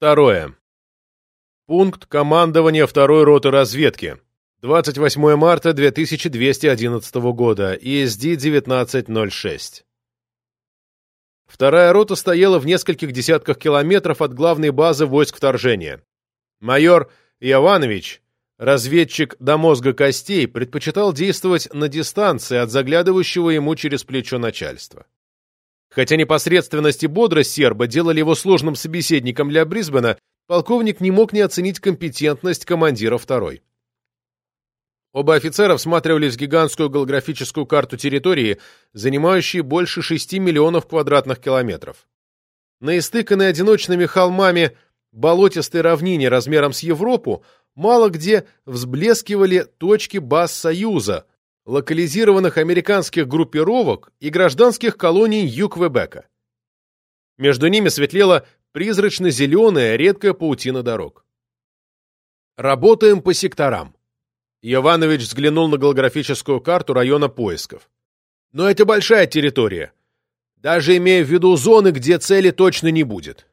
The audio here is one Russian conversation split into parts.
Второе. Пункт командования второй роты разведки. 28 марта 2211 года. ESD 1906. Вторая рота стояла в нескольких десятках километров от главной базы войск вторжения. Майор Иованович, разведчик до мозга костей, предпочитал действовать на дистанции от заглядывающего ему через плечо начальства. Хотя непосредственность и бодрость серба делали его сложным собеседником для Брисбена, полковник не мог не оценить компетентность командира второй. Оба офицера всматривались в гигантскую голографическую карту территории, занимающей больше 6 миллионов квадратных километров. На истыканной одиночными холмами болотистой равнине размером с Европу мало где взблескивали точки баз Союза, локализированных американских группировок и гражданских колоний Юг-Квебека. Между ними светлела призрачно-зеленая редкая паутина дорог. Работаем по секторам. Иванович взглянул на голографическую карту района поисков. Но это большая территория, даже имея в виду зоны, где цели точно не будет.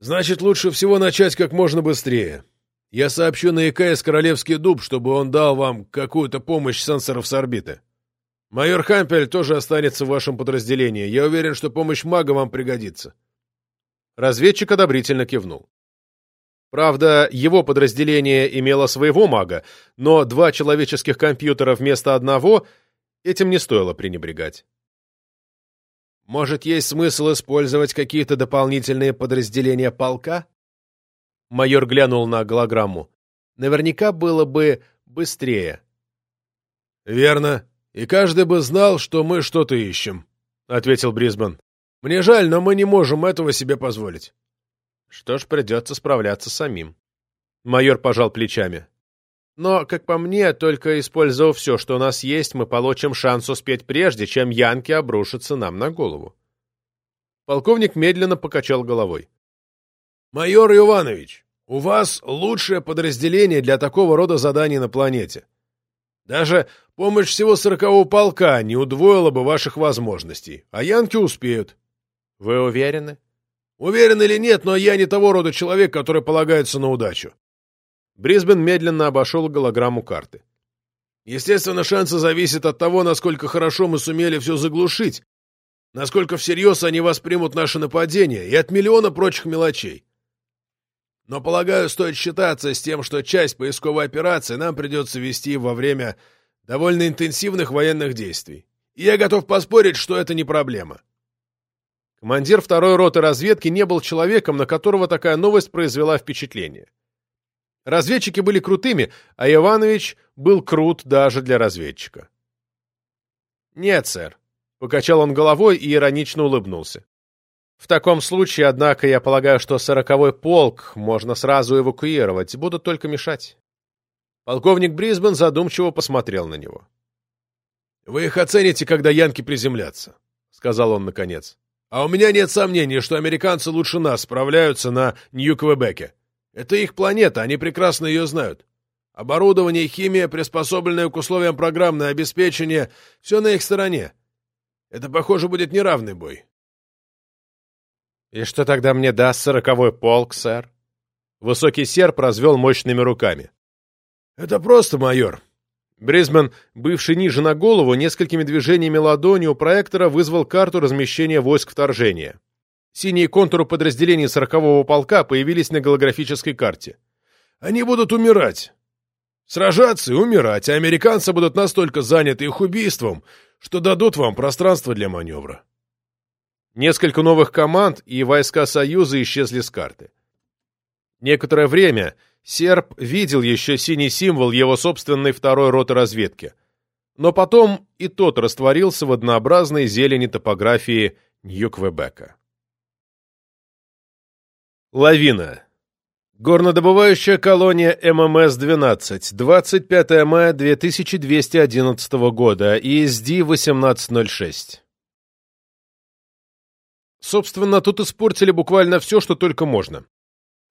Значит, лучше всего начать как можно быстрее. Я сообщу на ИКС Королевский дуб, чтобы он дал вам какую-то помощь сенсоров с орбиты. Майор Хампель тоже останется в вашем подразделении. Я уверен, что помощь мага вам пригодится. Разведчик одобрительно кивнул. Правда, его подразделение имело своего мага, но два человеческих компьютера вместо одного этим не стоило пренебрегать. Может, есть смысл использовать какие-то дополнительные подразделения полка? Майор глянул на голограмму. Наверняка было бы быстрее. Верно. И каждый бы знал, что мы что-то ищем, ответил Брисбен. Мне жаль, но мы не можем этого себе позволить. Что ж, придется справляться самим. Майор пожал плечами. Но, как по мне, только используя все, что у нас есть, мы получим шанс успеть прежде, чем янки обрушатся нам на голову. Полковник медленно покачал головой. «Майор Иванович, у вас лучшее подразделение для такого рода заданий на планете. Даже помощь всего сорокового полка не удвоила бы ваших возможностей, а янки успеют». «Вы уверены?» Уверен или нет, но я не того рода человек, который полагается на удачу. Брисбен медленно обошел голограмму карты. Естественно, шансы зависят от того, насколько хорошо мы сумели все заглушить, насколько всерьез они воспримут наше нападение и от миллиона прочих мелочей. Но, полагаю, стоит считаться с тем, что часть поисковой операции нам придется вести во время довольно интенсивных военных действий. И я готов поспорить, что это не проблема. Командир второй роты разведки не был человеком, на которого такая новость произвела впечатление. Разведчики были крутыми, а Иванович был крут даже для разведчика. «Нет, сэр», — покачал он головой и иронично улыбнулся. «В таком случае, однако, я полагаю, что сороковой полк можно сразу эвакуировать, будут только мешать». Полковник Брисбен задумчиво посмотрел на него. «Вы их оцените, когда янки приземлятся», — сказал он наконец. А у меня нет сомнений, что американцы лучше нас справляются на Нью-Квебеке. Это их планета, они прекрасно ее знают. Оборудование, химия, приспособленное к условиям программное обеспечение — все на их стороне. Это, похоже, будет неравный бой. «И что тогда мне даст сороковой полк, сэр?» Высокий серп развел мощными руками. «Это просто, майор. Брисбен, бывший ниже на голову, несколькими движениями ладони у проектора вызвал карту размещения войск вторжения. Синие контуры подразделений сорокового полка появились на голографической карте. «Они будут умирать. Сражаться и умирать, а американцы будут настолько заняты их убийством, что дадут вам пространство для маневра». Несколько новых команд и войска Союза исчезли с карты. Некоторое время Серб видел еще синий символ его собственной второй роты разведки. Но потом и тот растворился в однообразной зелени топографии Нью-Квебека. Лавина. Горнодобывающая колония ММС-12. 25 мая 2211 года. ESD-1806. Собственно, тут испортили буквально все, что только можно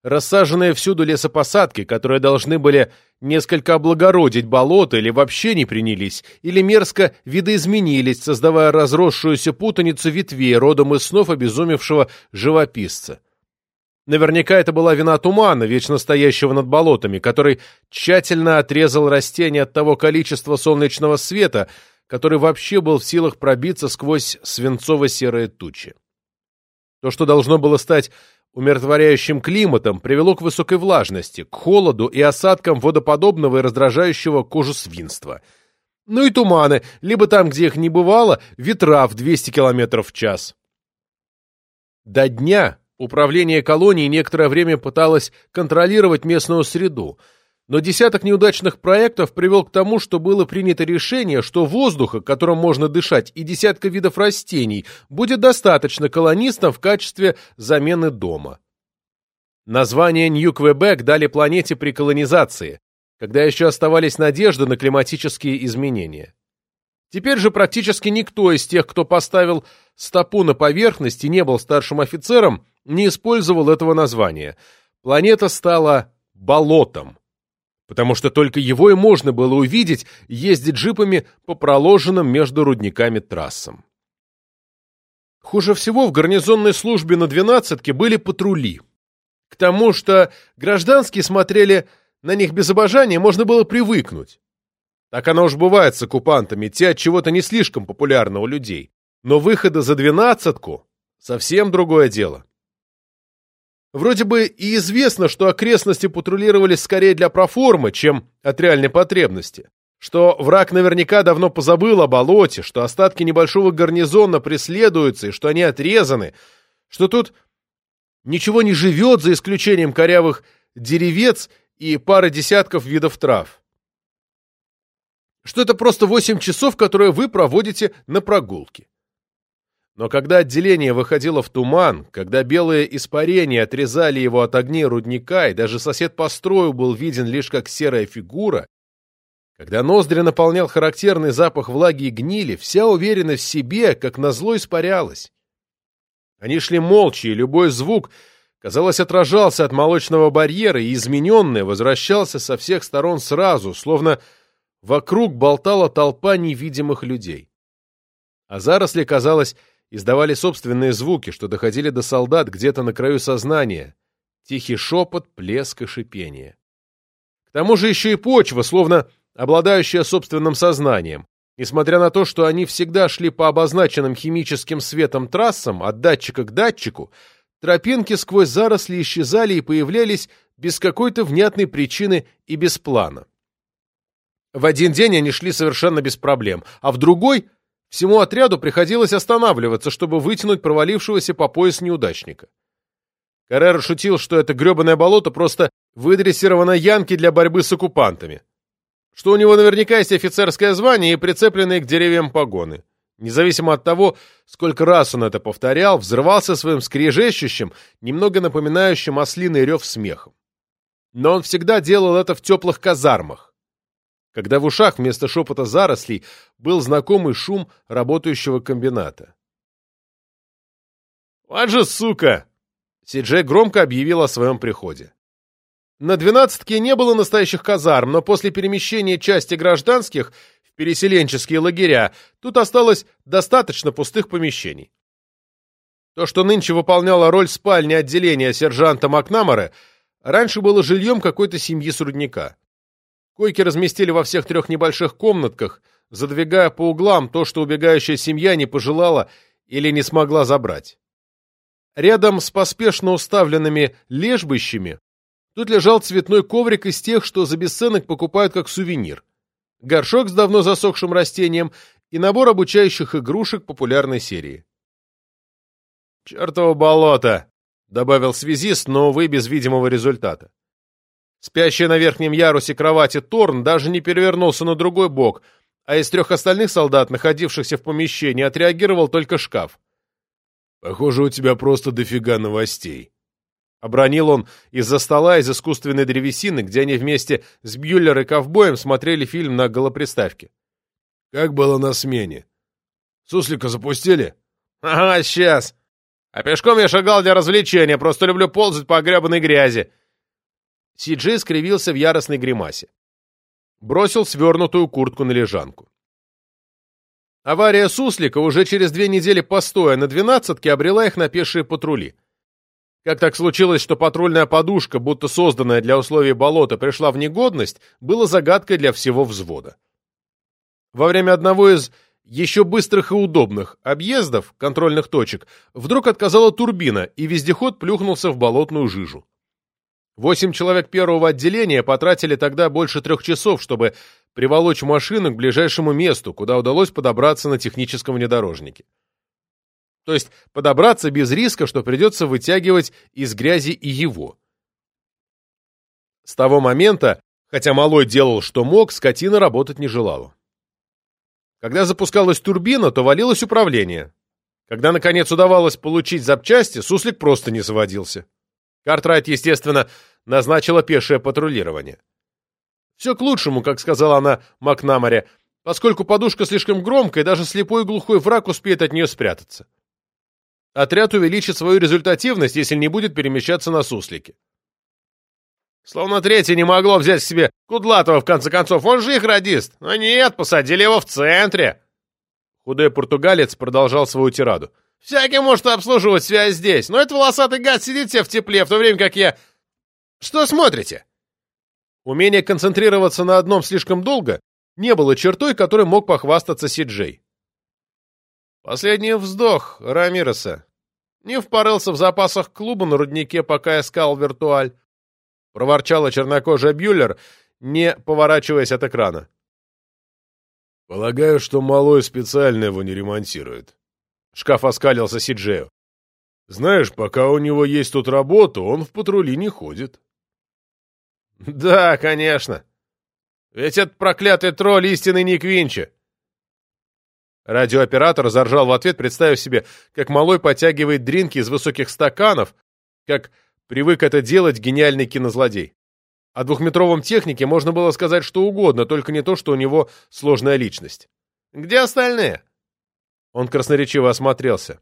рассаженные всюду лесопосадки, которые должны были несколько облагородить болото или вообще не принялись, или мерзко видоизменились, создавая разросшуюся путаницу ветвей родом из снов обезумевшего живописца. Наверняка это была вина тумана, вечно стоящего над болотами, который тщательно отрезал растения от того количества солнечного света, который вообще был в силах пробиться сквозь свинцово-серые тучи. То, что должно было стать умиротворяющим климатом, привело к высокой влажности, к холоду и осадкам водоподобного и раздражающего кожу свинства. Ну и туманы, либо там, где их не бывало, ветра в 200 км в час. До дня управление колонией некоторое время пыталось контролировать местную среду – но десяток неудачных проектов привел к тому, что было принято решение, что воздуха, которым можно дышать, и десятка видов растений будет достаточно колонистам в качестве замены дома. Название Нью-Квебек дали планете при колонизации, когда еще оставались надежды на климатические изменения. Теперь же практически никто из тех, кто поставил стопу на поверхность и не был старшим офицером, не использовал этого названия. Планета стала болотом потому что только его и можно было увидеть, ездить джипами по проложенным между рудниками трассам. Хуже всего в гарнизонной службе на двенадцатке были патрули. К тому, что гражданские смотрели на них без обожания, можно было привыкнуть. Так оно уж бывает с оккупантами, те от чего-то не слишком популярны у людей. Но выхода за двенадцатку — совсем другое дело. Вроде бы и известно, что окрестности патрулировались скорее для проформы, чем от реальной потребности. Что враг наверняка давно позабыл о болоте, что остатки небольшого гарнизона преследуются и что они отрезаны, что тут ничего не живет, за исключением корявых деревец и пары десятков видов трав. Что это просто 8 часов, которые вы проводите на прогулке. Но когда отделение выходило в туман, когда белые испарения отрезали его от огней рудника, и даже сосед по строю был виден лишь как серая фигура, когда ноздри наполнял характерный запах влаги и гнили, вся уверенность в себе, как назло, испарялась. Они шли молча, и любой звук, казалось, отражался от молочного барьера, и измененный возвращался со всех сторон сразу, словно вокруг болтала толпа невидимых людей. А заросли, казалось, издавали собственные звуки, что доходили до солдат где-то на краю сознания. Тихий шепот, плеск и шипение. К тому же еще и почва, словно обладающая собственным сознанием. Несмотря на то, что они всегда шли по обозначенным химическим светом трассам от датчика к датчику, тропинки сквозь заросли исчезали и появлялись без какой-то внятной причины и без плана. В один день они шли совершенно без проблем, а в другой Всему отряду приходилось останавливаться, чтобы вытянуть провалившегося по пояс неудачника. Каррер шутил, что это гребаное болото просто выдрессировано Янки для борьбы с оккупантами. Что у него наверняка есть офицерское звание и прицепленные к деревьям погоны. Независимо от того, сколько раз он это повторял, взрывался своим скрежещущим, немного напоминающим ослиный рев смехом. Но он всегда делал это в теплых казармах когда в ушах вместо шепота зарослей был знакомый шум работающего комбината. «Вот же сука!» Сиджей громко объявил о своем приходе. На двенадцатке не было настоящих казарм, но после перемещения части гражданских в переселенческие лагеря тут осталось достаточно пустых помещений. То, что нынче выполняло роль спальни отделения сержанта Макнамара, раньше было жильем какой-то семьи с рудника. Койки разместили во всех трех небольших комнатках, задвигая по углам то, что убегающая семья не пожелала или не смогла забрать. Рядом с поспешно уставленными лежбищами тут лежал цветной коврик из тех, что за бесценок покупают как сувенир, горшок с давно засохшим растением и набор обучающих игрушек популярной серии. «Чертово болото!» — добавил связист, но, увы, без видимого результата. Спящий на верхнем ярусе кровати Торн даже не перевернулся на другой бок, а из трех остальных солдат, находившихся в помещении, отреагировал только шкаф. «Похоже, у тебя просто дофига новостей». Обронил он из-за стола из искусственной древесины, где они вместе с Бьюллер и Ковбоем смотрели фильм на голоприставке. «Как было на смене? Суслика запустили?» «Ага, сейчас. А пешком я шагал для развлечения, просто люблю ползать по гребаной грязи. Си-Джей скривился в яростной гримасе. Бросил свернутую куртку на лежанку. Авария Суслика уже через две недели постоя на двенадцатке обрела их на пешие патрули. Как так случилось, что патрульная подушка, будто созданная для условий болота, пришла в негодность, было загадкой для всего взвода. Во время одного из еще быстрых и удобных объездов контрольных точек вдруг отказала турбина, и вездеход плюхнулся в болотную жижу. Восемь человек первого отделения потратили тогда больше трех часов, чтобы приволочь машину к ближайшему месту, куда удалось подобраться на техническом внедорожнике. То есть подобраться без риска, что придется вытягивать из грязи и его. С того момента, хотя Малой делал, что мог, скотина работать не желала. Когда запускалась турбина, то валилось управление. Когда, наконец, удавалось получить запчасти, суслик просто не заводился. Картрайт, естественно, назначила пешее патрулирование. Все к лучшему, как сказала она Макнамаре, поскольку подушка слишком громкая, даже слепой и глухой враг успеет от нее спрятаться. Отряд увеличит свою результативность, если не будет перемещаться на суслике. Словно третий не могло взять себе Кудлатова, в конце концов. Он же их радист. Но нет, посадили его в центре. Худой португалец продолжал свою тираду. Всякий может обслуживать связь здесь, но этот волосатый гад сидит себе в тепле, в то время как я... Что смотрите? Умение концентрироваться на одном слишком долго не было чертой, которой мог похвастаться Сиджей. Последний вздох Рамиреса. Не впорылся в запасах клуба на руднике, пока искал виртуаль проворчала чернокожая Бьюллер, не поворачиваясь от экрана. «Полагаю, что малой специально его не ремонтирует». Шкаф оскалился Сиджею. «Знаешь, пока у него есть тут работа, он в патрули не ходит». «Да, конечно. Ведь этот проклятый тролль истинный Ник Винчи». Радиооператор заржал в ответ, представив себе, как малой подтягивает дринки из высоких стаканов, как Привык это делать гениальный кинозлодей. О двухметровом технике можно было сказать что угодно, только не то, что у него сложная личность. «Где остальные?» Он красноречиво осмотрелся.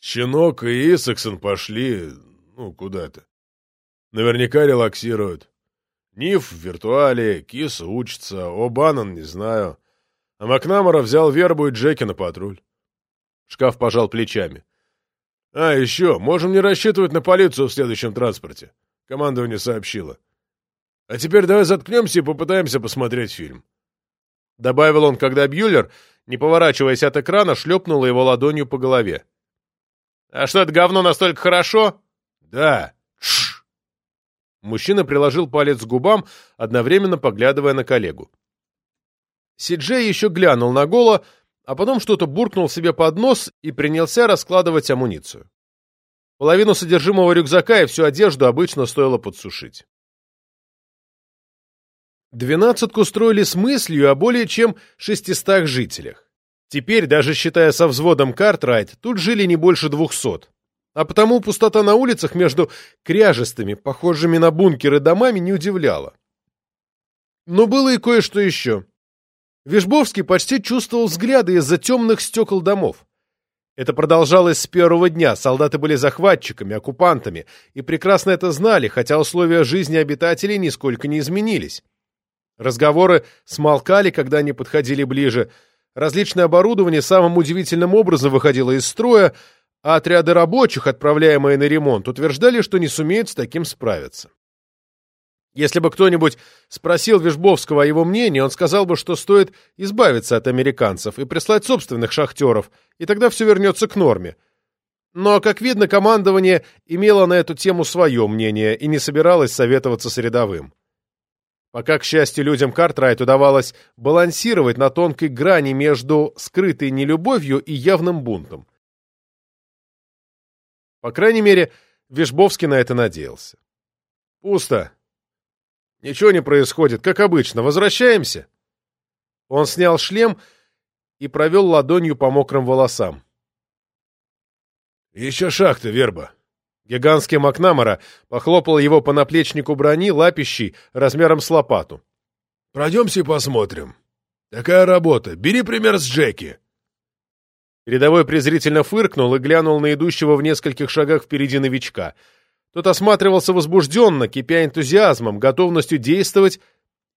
«Щенок и Исаксон пошли, ну, куда-то. Наверняка релаксируют. Ниф в виртуале, Кис учится, О'Баннон не знаю. А Макнамара взял Вербу и Джеки на патруль». Шкаф пожал плечами. А, еще, можем не рассчитывать на полицию в следующем транспорте. Командование сообщило. А теперь давай заткнемся и попытаемся посмотреть фильм. Добавил он, когда Бьюлер, не поворачиваясь от экрана, шлепнула его ладонью по голове. «А что, это говно настолько хорошо?» «Да». Шш. Мужчина приложил палец к губам, одновременно поглядывая на коллегу. Сиджей еще глянул на Голо, а потом что-то буркнул себе под нос и принялся раскладывать амуницию. Половину содержимого рюкзака и всю одежду обычно стоило подсушить. Двенадцатку строили с мыслью о более чем шестистах жителях. Теперь, даже считая со взводом Картрайт, тут жили не больше двухсот. А потому пустота на улицах между кряжестыми, похожими на бункеры домами, не удивляла. Но было и кое-что еще. Вишбовский почти чувствовал взгляды из-за темных стекол домов. Это продолжалось с первого дня, солдаты были захватчиками, оккупантами, и прекрасно это знали, хотя условия жизни обитателей нисколько не изменились. Разговоры смолкали, когда они подходили ближе, различное оборудование самым удивительным образом выходило из строя, а отряды рабочих, отправляемые на ремонт, утверждали, что не сумеют с таким справиться. Если бы кто-нибудь спросил Вишбовского о его мнении, он сказал бы, что стоит избавиться от американцев и прислать собственных шахтеров, и тогда все вернется к норме. Но, как видно, командование имело на эту тему свое мнение и не собиралось советоваться с рядовым. Пока, к счастью, людям Картрайт удавалось балансировать на тонкой грани между скрытой нелюбовью и явным бунтом. По крайней мере, Вишбовский на это надеялся. «Пусто», Ничего не происходит, как обычно. Возвращаемся. Он снял шлем и провел ладонью по мокрым волосам. Еще шахта, верба. Гигантский Макнамара похлопал его по наплечнику брони, лапищей, размером с лопату. Пройдемся и посмотрим. Такая работа. Бери пример с Джеки. Рядовой презрительно фыркнул и глянул на идущего в нескольких шагах впереди новичка — тот осматривался возбужденно, кипя энтузиазмом, готовностью действовать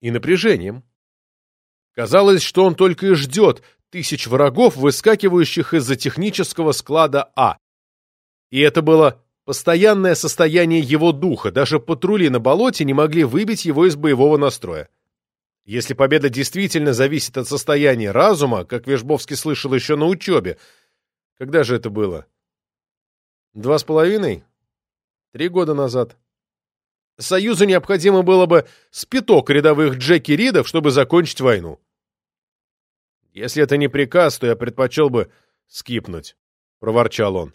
и напряжением. Казалось, что он только и ждет тысяч врагов, выскакивающих из-за технического склада А. И это было постоянное состояние его духа, даже патрули на болоте не могли выбить его из боевого настроя. Если победа действительно зависит от состояния разума, как Вежбовский слышал еще на учебе, когда же это было? Два с половиной? Три года назад. Союзу необходимо было бы спиток рядовых Джеки Ридов, чтобы закончить войну. Если это не приказ, то я предпочел бы скипнуть, — проворчал он.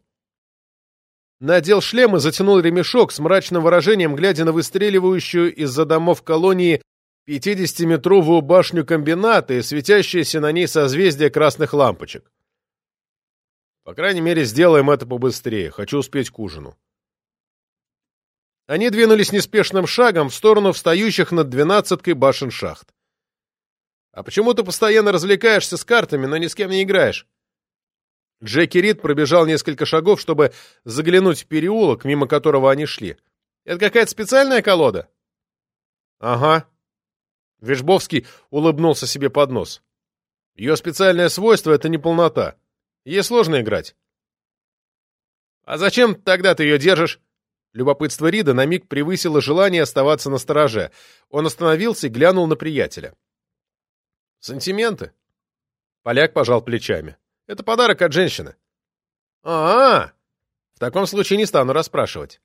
Надел шлем и затянул ремешок с мрачным выражением, глядя на выстреливающую из-за домов колонии 50-метровую башню комбината и светящееся на ней созвездие красных лампочек. По крайней мере, сделаем это побыстрее. Хочу успеть к ужину. Они двинулись неспешным шагом в сторону встающих над двенадцаткой башен шахт. «А почему ты постоянно развлекаешься с картами, но ни с кем не играешь?» Джеки Рид пробежал несколько шагов, чтобы заглянуть в переулок, мимо которого они шли. «Это какая-то специальная колода?» «Ага». Вежбовский улыбнулся себе под нос. «Ее специальное свойство — это неполнота. Ей сложно играть». «А зачем тогда ты ее держишь?» Любопытство Рида на миг превысило желание оставаться на стороже. Он остановился и глянул на приятеля. «Сантименты?» Поляк пожал плечами. «Это подарок от женщины». «А, -а, -а В таком случае не стану расспрашивать».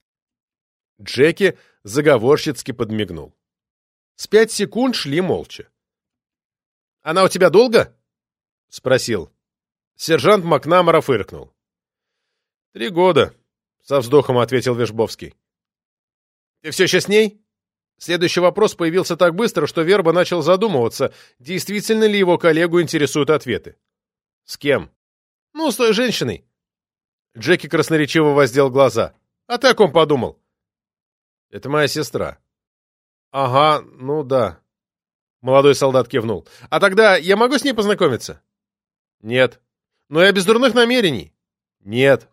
Джеки заговорщицки подмигнул. С пять секунд шли молча. «Она у тебя долго?» — спросил. Сержант Макнамара фыркнул. «Три года», — со вздохом ответил Вежбовский. «Ты все еще с ней?» Следующий вопрос появился так быстро, что Верба начал задумываться, действительно ли его коллегу интересуют ответы. «С кем?» «Ну, с той женщиной». Джеки красноречиво воздел глаза. «А ты о ком подумал?» «Это моя сестра». «Ага, ну да». Молодой солдат кивнул. «А тогда я могу с ней познакомиться?» «Нет». «Но я без дурных намерений». «Нет».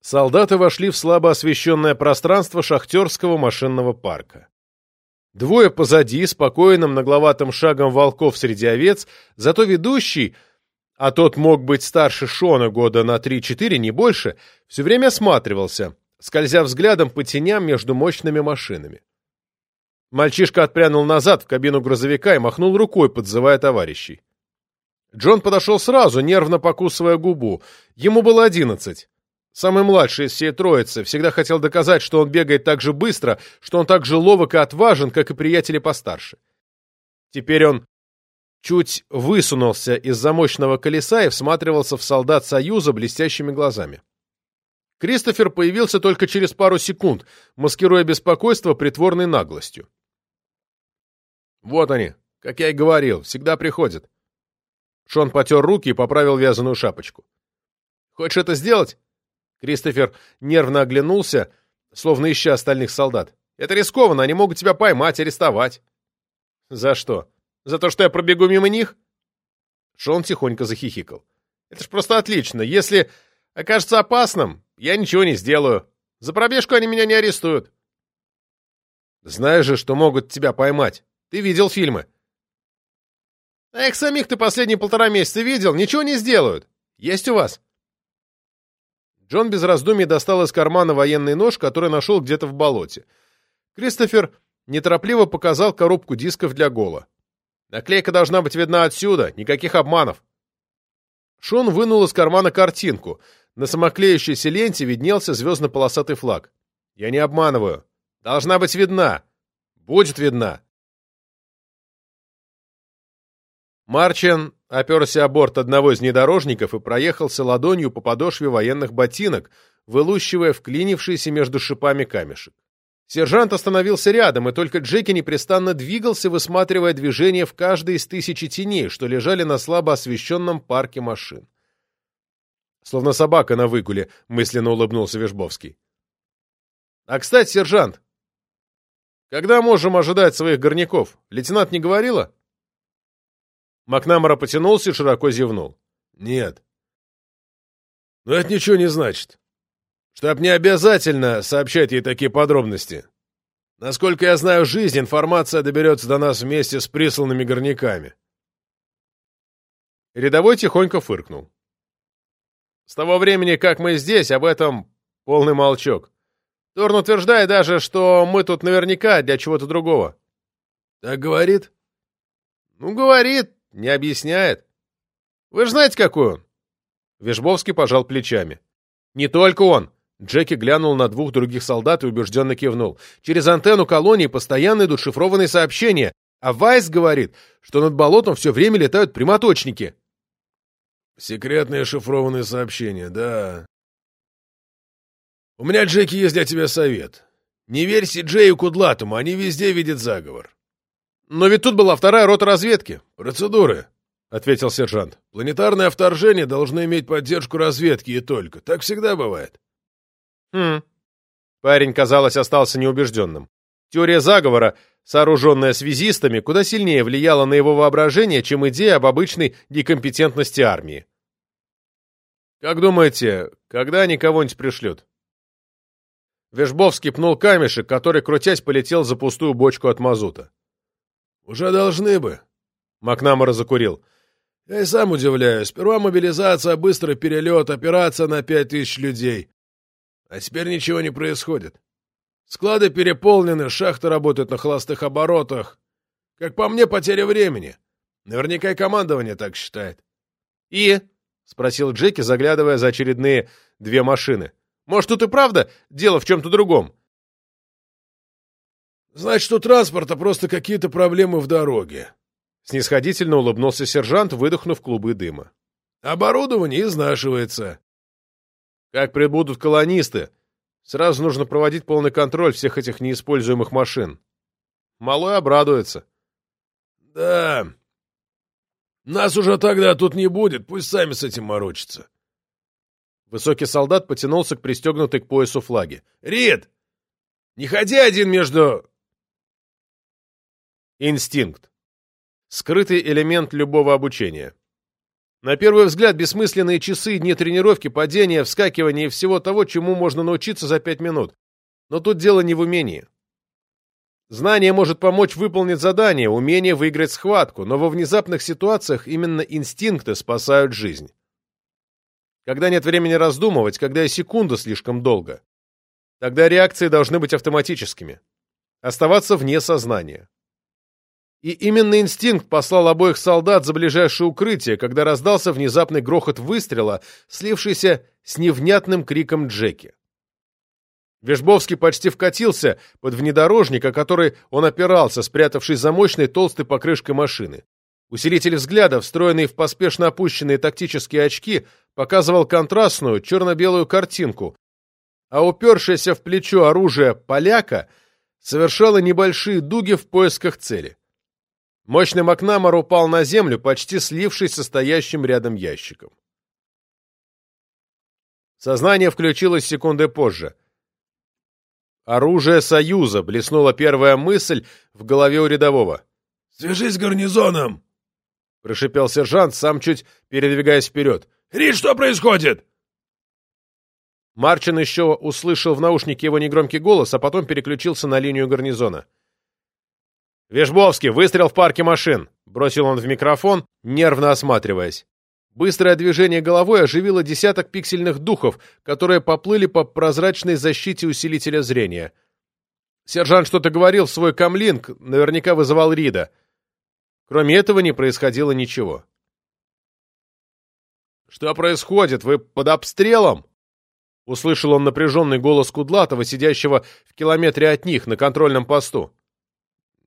Солдаты вошли в слабо освещенное пространство шахтерского машинного парка. Двое позади, спокойным нагловатым шагом волков среди овец, зато ведущий, а тот мог быть старше Шона года на 3-4, не больше, все время осматривался, скользя взглядом по теням между мощными машинами. Мальчишка отпрянул назад в кабину грузовика и махнул рукой, подзывая товарищей. Джон подошел сразу, нервно покусывая губу. Ему было одиннадцать. Самый младший из всей троицы всегда хотел доказать, что он бегает так же быстро, что он так же ловок и отважен, как и приятели постарше. Теперь он чуть высунулся из-за мощного колеса и всматривался в солдат Союза блестящими глазами. Кристофер появился только через пару секунд, маскируя беспокойство притворной наглостью. «Вот они, как я и говорил, всегда приходят». Шон потер руки и поправил вязаную шапочку. «Хочешь это сделать?» Кристофер нервно оглянулся, словно ища остальных солдат. «Это рискованно, они могут тебя поймать, арестовать». «За что? За то, что я пробегу мимо них?» Шон тихонько захихикал. «Это ж просто отлично. Если окажется опасным, я ничего не сделаю. За пробежку они меня не арестуют». «Знаешь же, что могут тебя поймать. Ты видел фильмы». «А их самих ты последние полтора месяца видел, ничего не сделают. Есть у вас?» Джон без раздумий достал из кармана военный нож, который нашел где-то в болоте. Кристофер неторопливо показал коробку дисков для гола. «Наклейка должна быть видна отсюда, никаких обманов». Шон вынул из кармана картинку. На самоклеющейся ленте виднелся звездно-полосатый флаг. «Я не обманываю. Должна быть видна. Будет видна». Марчен оперся о борт одного из внедорожников и проехался ладонью по подошве военных ботинок, вылущивая вклинившийся между шипами камешек. Сержант остановился рядом, и только Джеки непрестанно двигался, высматривая движение в каждой из тысячи теней, что лежали на слабо освещенном парке машин. Словно собака на выгуле, мысленно улыбнулся Вежбовский. «А, кстати, сержант, когда можем ожидать своих горняков? Лейтенант не говорила?» Макнамара потянулся и широко зевнул. «Нет». «Но это ничего не значит. Штаб не обязательно сообщать ей такие подробности. Насколько я знаю жизнь, информация доберется до нас вместе с присланными горняками». Рядовой тихонько фыркнул. С того времени, как мы здесь, об этом полный молчок. Торн утверждает даже, что мы тут наверняка для чего-то другого. Так говорит? Ну, говорит, не объясняет. Вы же знаете, какой он? Вежбовский пожал плечами. Не только он. Джеки глянул на двух других солдат и убежденно кивнул. Через антенну колонии постоянно идут шифрованные сообщения, а Вайс говорит, что над болотом все время летают прямоточники. Секретные шифрованные сообщения, да. У меня, Джеки, есть для тебя совет. Не верь Джею Кудлатому, они везде видят заговор. Но ведь тут была вторая рота разведки. Процедуры, — ответил сержант. Планетарное вторжение должно иметь поддержку разведки и только. Так всегда бывает. Хм. Парень, казалось, остался неубежденным. Теория заговора, сооруженная связистами, куда сильнее влияла на его воображение, чем идея об обычной некомпетентности армии. Как думаете, когда они кого-нибудь пришлют? Вежбовский пнул камешек, который, крутясь, полетел за пустую бочку от мазута. «Уже должны бы», — Макнамара закурил. «Я и сам удивляюсь. Сперва мобилизация, быстрый перелет, операция на пять тысяч людей. А теперь ничего не происходит. Склады переполнены, шахты работают на холостых оборотах. Как по мне, потеря времени. Наверняка и командование так считает». «И?» — спросил Джеки, заглядывая за очередные две машины. «Может, тут и правда дело в чем-то другом?» «Значит, у транспорта просто какие-то проблемы в дороге», — снисходительно улыбнулся сержант, выдохнув клубы дыма. «Оборудование изнашивается». «Как прибудут колонисты, сразу нужно проводить полный контроль всех этих неиспользуемых машин. Малой обрадуется». «Да. Нас уже тогда тут не будет, пусть сами с этим морочатся». Высокий солдат потянулся к пристегнутой к поясу флаге. «Рид! Не ходи один между...» Инстинкт. Скрытый элемент любого обучения. На первый взгляд, бессмысленные часы, дни тренировки, падения, вскакивания и всего того, чему можно научиться за пять минут. Но тут дело не в умении. Знание может помочь выполнить задание, умение выиграть схватку, но во внезапных ситуациях именно инстинкты спасают жизнь. Когда нет времени раздумывать, когда и секунда слишком долго. Тогда реакции должны быть автоматическими. Оставаться вне сознания. И именно инстинкт послал обоих солдат за ближайшее укрытие, когда раздался внезапный грохот выстрела, слившийся с невнятным криком Джеки. Вежбовский почти вкатился под внедорожник, о который он опирался, спрятавшись за мощной толстой покрышкой машины. Усилитель взгляда, встроенный в поспешно опущенные тактические очки, показывал контрастную черно-белую картинку, а упершееся в плечо оружие поляка совершало небольшие дуги в поисках цели. Мощный Макнамар упал на землю, почти слившись со стоящим рядом ящиком. Сознание включилось секунды позже. «Оружие Союза!» — блеснула первая мысль в голове у рядового. «Свяжись с гарнизоном!» — прошипел сержант, сам чуть передвигаясь вперед. «Рид, что происходит?» Марчин еще услышал в наушнике его негромкий голос, а потом переключился на линию гарнизона. «Вежбовский, выстрел в парке машин!» — бросил он в микрофон, нервно осматриваясь. Быстрое движение головой оживило десяток пиксельных духов, которые поплыли по прозрачной защите усилителя зрения. Сержант что-то говорил в свой камлинг, наверняка вызывал Рида. Кроме этого не происходило ничего. «Что происходит? Вы под обстрелом?» Услышал он напряженный голос Кудлатова, сидящего в километре от них на контрольном посту.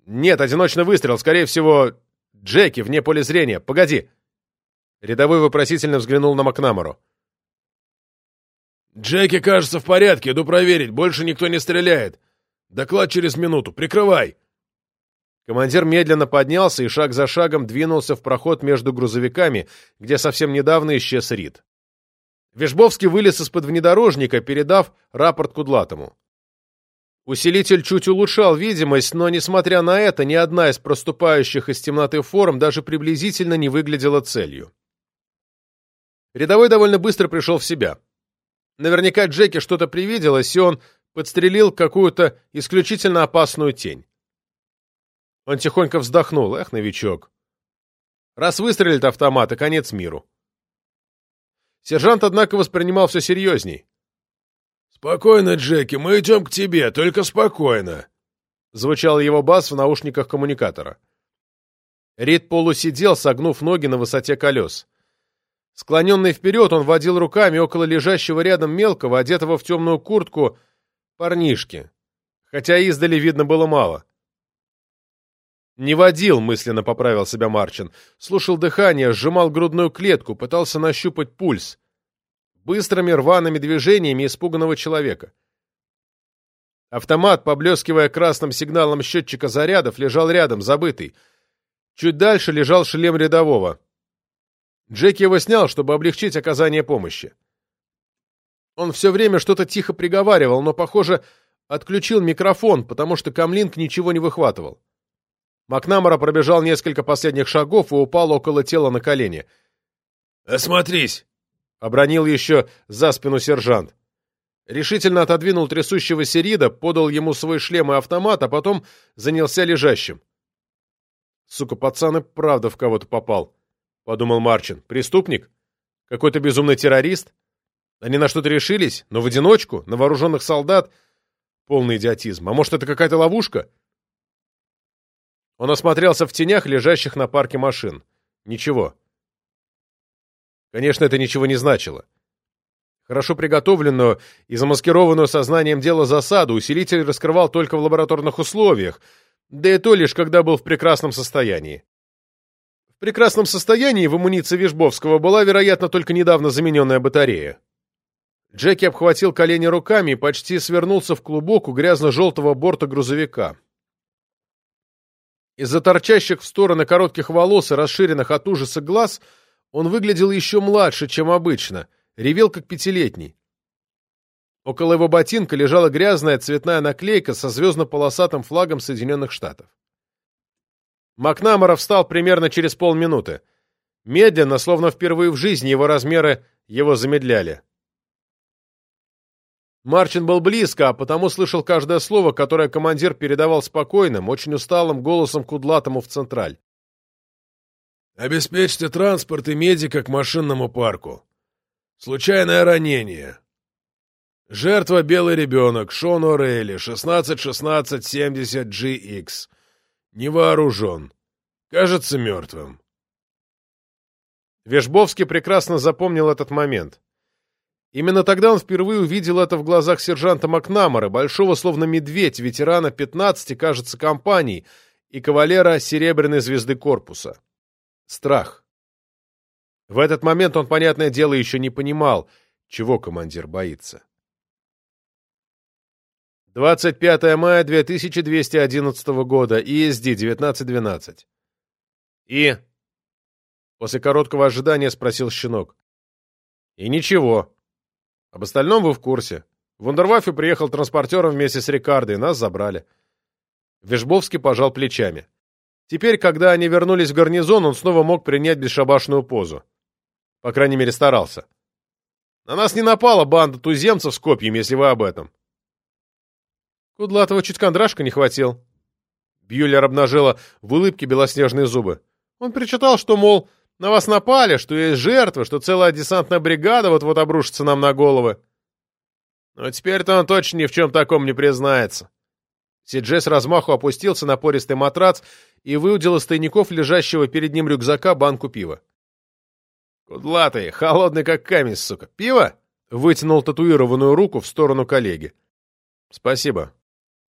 «Нет, одиночный выстрел. Скорее всего, Джеки вне поля зрения. Погоди!» Рядовой вопросительно взглянул на Макнамару. «Джеки, кажется, в порядке. Иду проверить. Больше никто не стреляет. Доклад через минуту. Прикрывай!» Командир медленно поднялся и шаг за шагом двинулся в проход между грузовиками, где совсем недавно исчез Рид. Вежбовский вылез из-под внедорожника, передав рапорт Кудлатому. Усилитель чуть улучшал видимость, но, несмотря на это, ни одна из проступающих из темноты форм даже приблизительно не выглядела целью. Рядовой довольно быстро пришел в себя. Наверняка Джеки что-то привиделось, и он подстрелил какую-то исключительно опасную тень. Он тихонько вздохнул. Эх, новичок. Раз выстрелит автомат, и конец миру. Сержант, однако, воспринимал все серьезней. «Спокойно, Джеки, мы идем к тебе, только спокойно», — звучал его бас в наушниках коммуникатора. Рид полусидел, согнув ноги на высоте колес. Склоненный вперед, он водил руками около лежащего рядом мелкого, одетого в темную куртку, парнишки, хотя издали видно было мало. «Не водил», — мысленно поправил себя Марчин. Слушал дыхание, сжимал грудную клетку, пытался нащупать пульс. Быстрыми рваными движениями испуганного человека. Автомат, поблескивая красным сигналом счетчика зарядов, лежал рядом, забытый. Чуть дальше лежал шлем рядового. Джеки его снял, чтобы облегчить оказание помощи. Он все время что-то тихо приговаривал, но, похоже, отключил микрофон, потому что Камлинг ничего не выхватывал. Макнамара пробежал несколько последних шагов и упал около тела на колени. «Осмотрись!» — обронил еще за спину сержант. Решительно отодвинул трясущегося Рида, подал ему свой шлем и автомат, а потом занялся лежащим. «Сука, пацан и правда в кого-то попал», — подумал Марчин. «Преступник? Какой-то безумный террорист? Они на что-то решились? Но в одиночку? На вооруженных солдат? Полный идиотизм. А может, это какая-то ловушка?» Он осмотрелся в тенях, лежащих на парке машин. Ничего. Конечно, это ничего не значило. Хорошо приготовленную и замаскированную сознанием дела засаду усилитель раскрывал только в лабораторных условиях, да и то лишь, когда был в прекрасном состоянии. В прекрасном состоянии в амуниции Вишбовского была, вероятно, только недавно замененная батарея. Джеки обхватил колени руками и почти свернулся в клубок у грязно-желтого борта грузовика. Из-за торчащих в стороны коротких волос и расширенных от ужаса глаз он выглядел еще младше, чем обычно, ревел как пятилетний. Около его ботинка лежала грязная цветная наклейка со звездно-полосатым флагом Соединенных Штатов. Макнамара встал примерно через полминуты. Медленно, словно впервые в жизни, его размеры его замедляли. Марчин был близко, а потому слышал каждое слово, которое командир передавал спокойным, очень усталым голосом Кудлатому в Централь. «Обеспечьте транспорт и медика к машинному парку. Случайное ранение. Жертва — белый ребенок, Шон О'Рейли, 16-16-70-GX. Не вооружен. Кажется мертвым». Вешбовский прекрасно запомнил этот момент. Именно тогда он впервые увидел это в глазах сержанта Макнамара, большого словно медведь, ветерана 15, кажется, компаний, и кавалера Серебряной звезды корпуса. Страх. В этот момент он, понятное дело, еще не понимал, чего командир боится. 25 мая 2211 года, ESD 1912. И? После короткого ожидания спросил щенок. И ничего. Об остальном вы в курсе. В Вундерваффе приехал транспортером вместе с Рикардо, и нас забрали. Вежбовский пожал плечами. Теперь, когда они вернулись в гарнизон, он снова мог принять бесшабашную позу. По крайней мере, старался. На нас не напала банда туземцев с копьями, если вы об этом. Кудлатова чуть кондрашка не хватил. Бьюлер обнажила в улыбке белоснежные зубы. Он причитал, что, мол, на вас напали, что есть жертвы, что целая десантная бригада вот-вот обрушится нам на головы. Но теперь-то он точно ни в чем таком не признается. Сиджей с размаху опустился на пористый матрац и выудил из тайников лежащего перед ним рюкзака банку пива. «Кудлатый, холодный как камень, сука. Пиво?» Вытянул татуированную руку в сторону коллеги. «Спасибо».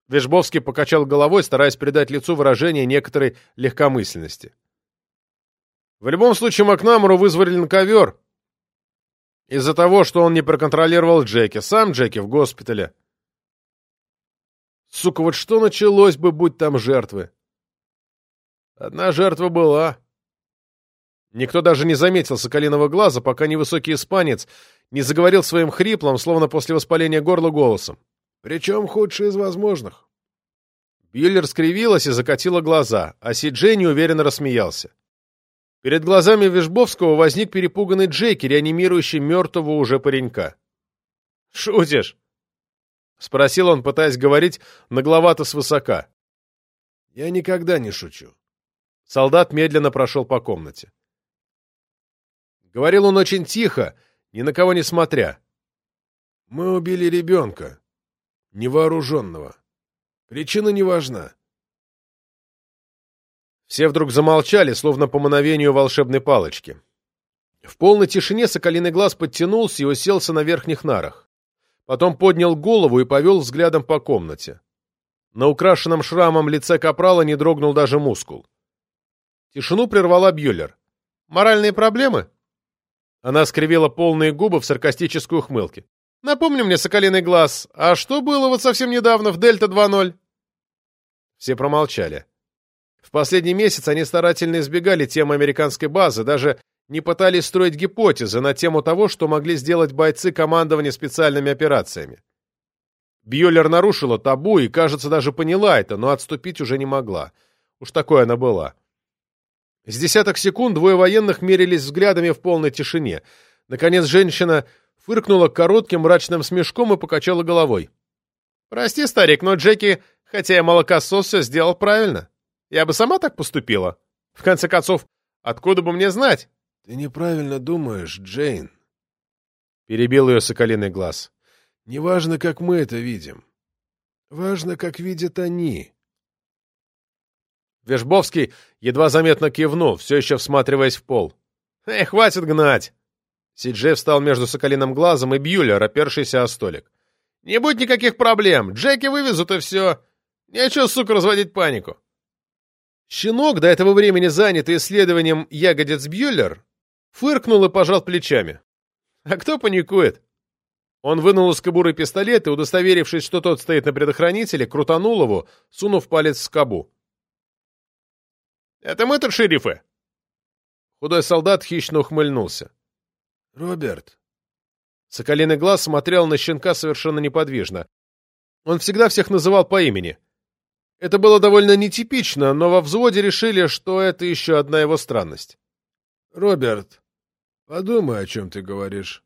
Вежбовский покачал головой, стараясь придать лицу выражение некоторой легкомысленности. В любом случае Макнамару вызвали на ковер. Из-за того, что он не проконтролировал Джеки. Сам Джеки в госпитале. Сука, вот что началось бы, будь там жертвы? Одна жертва была. Никто даже не заметил соколиного глаза, пока невысокий испанец не заговорил своим хриплым, словно после воспаления горла голосом. Причем худший из возможных. Бьюллер скривилась и закатила глаза, а Си-Джей неуверенно рассмеялся. Перед глазами Вишбовского возник перепуганный Джеки, реанимирующий мертвого уже паренька. «Шутишь?» — спросил он, пытаясь говорить нагловато свысока. «Я никогда не шучу». Солдат медленно прошел по комнате. Говорил он очень тихо, ни на кого не смотря. «Мы убили ребенка, невооруженного. Причина не важна». Все вдруг замолчали, словно по мановению волшебной палочки. В полной тишине соколиный глаз подтянулся и уселся на верхних нарах. Потом поднял голову и повел взглядом по комнате. На украшенном шрамом лице капрала не дрогнул даже мускул. Тишину прервала Бьюллер. «Моральные проблемы?» Она скривила полные губы в саркастической ухмылке. «Напомни мне, соколиный глаз, а что было вот совсем недавно в Дельта 2.0?» Все промолчали. В последний месяц они старательно избегали темы американской базы, даже не пытались строить гипотезы на тему того, что могли сделать бойцы командования специальными операциями. Бьюлер нарушила табу и, кажется, даже поняла это, но отступить уже не могла. Уж такой она была. С десяток секунд двое военных мерились взглядами в полной тишине. Наконец женщина фыркнула коротким мрачным смешком и покачала головой. «Прости, старик, но Джеки, хотя и молокосос, все сделал правильно. Я бы сама так поступила. В конце концов, откуда бы мне знать, «Ты неправильно думаешь, Джейн», — перебил ее соколиный глаз. «Неважно, как мы это видим. Важно, как видят они». Вешбовский едва заметно кивнул, все еще всматриваясь в пол. «Эй, хватит гнать!» Сиджей встал между соколиным глазом и Бьюлер, опершийся о столик. «Не будет никаких проблем. Джеки вывезут, и все. Нечего, сука, разводить панику». Щенок, до этого времени занятый исследованием ягодиц Бьюллер, Фыркнул и пожал плечами. А кто паникует? Он вынул из кобуры пистолет и, удостоверившись, что тот стоит на предохранителе, крутанул его, сунув палец в скобу. «Это мы тут шерифы?» Худой солдат хищно ухмыльнулся. «Роберт». Соколиный глаз смотрел на щенка совершенно неподвижно. Он всегда всех называл по имени. Это было довольно нетипично, но во взводе решили, что это еще одна его странность. «Роберт, Подумай, о чем ты говоришь.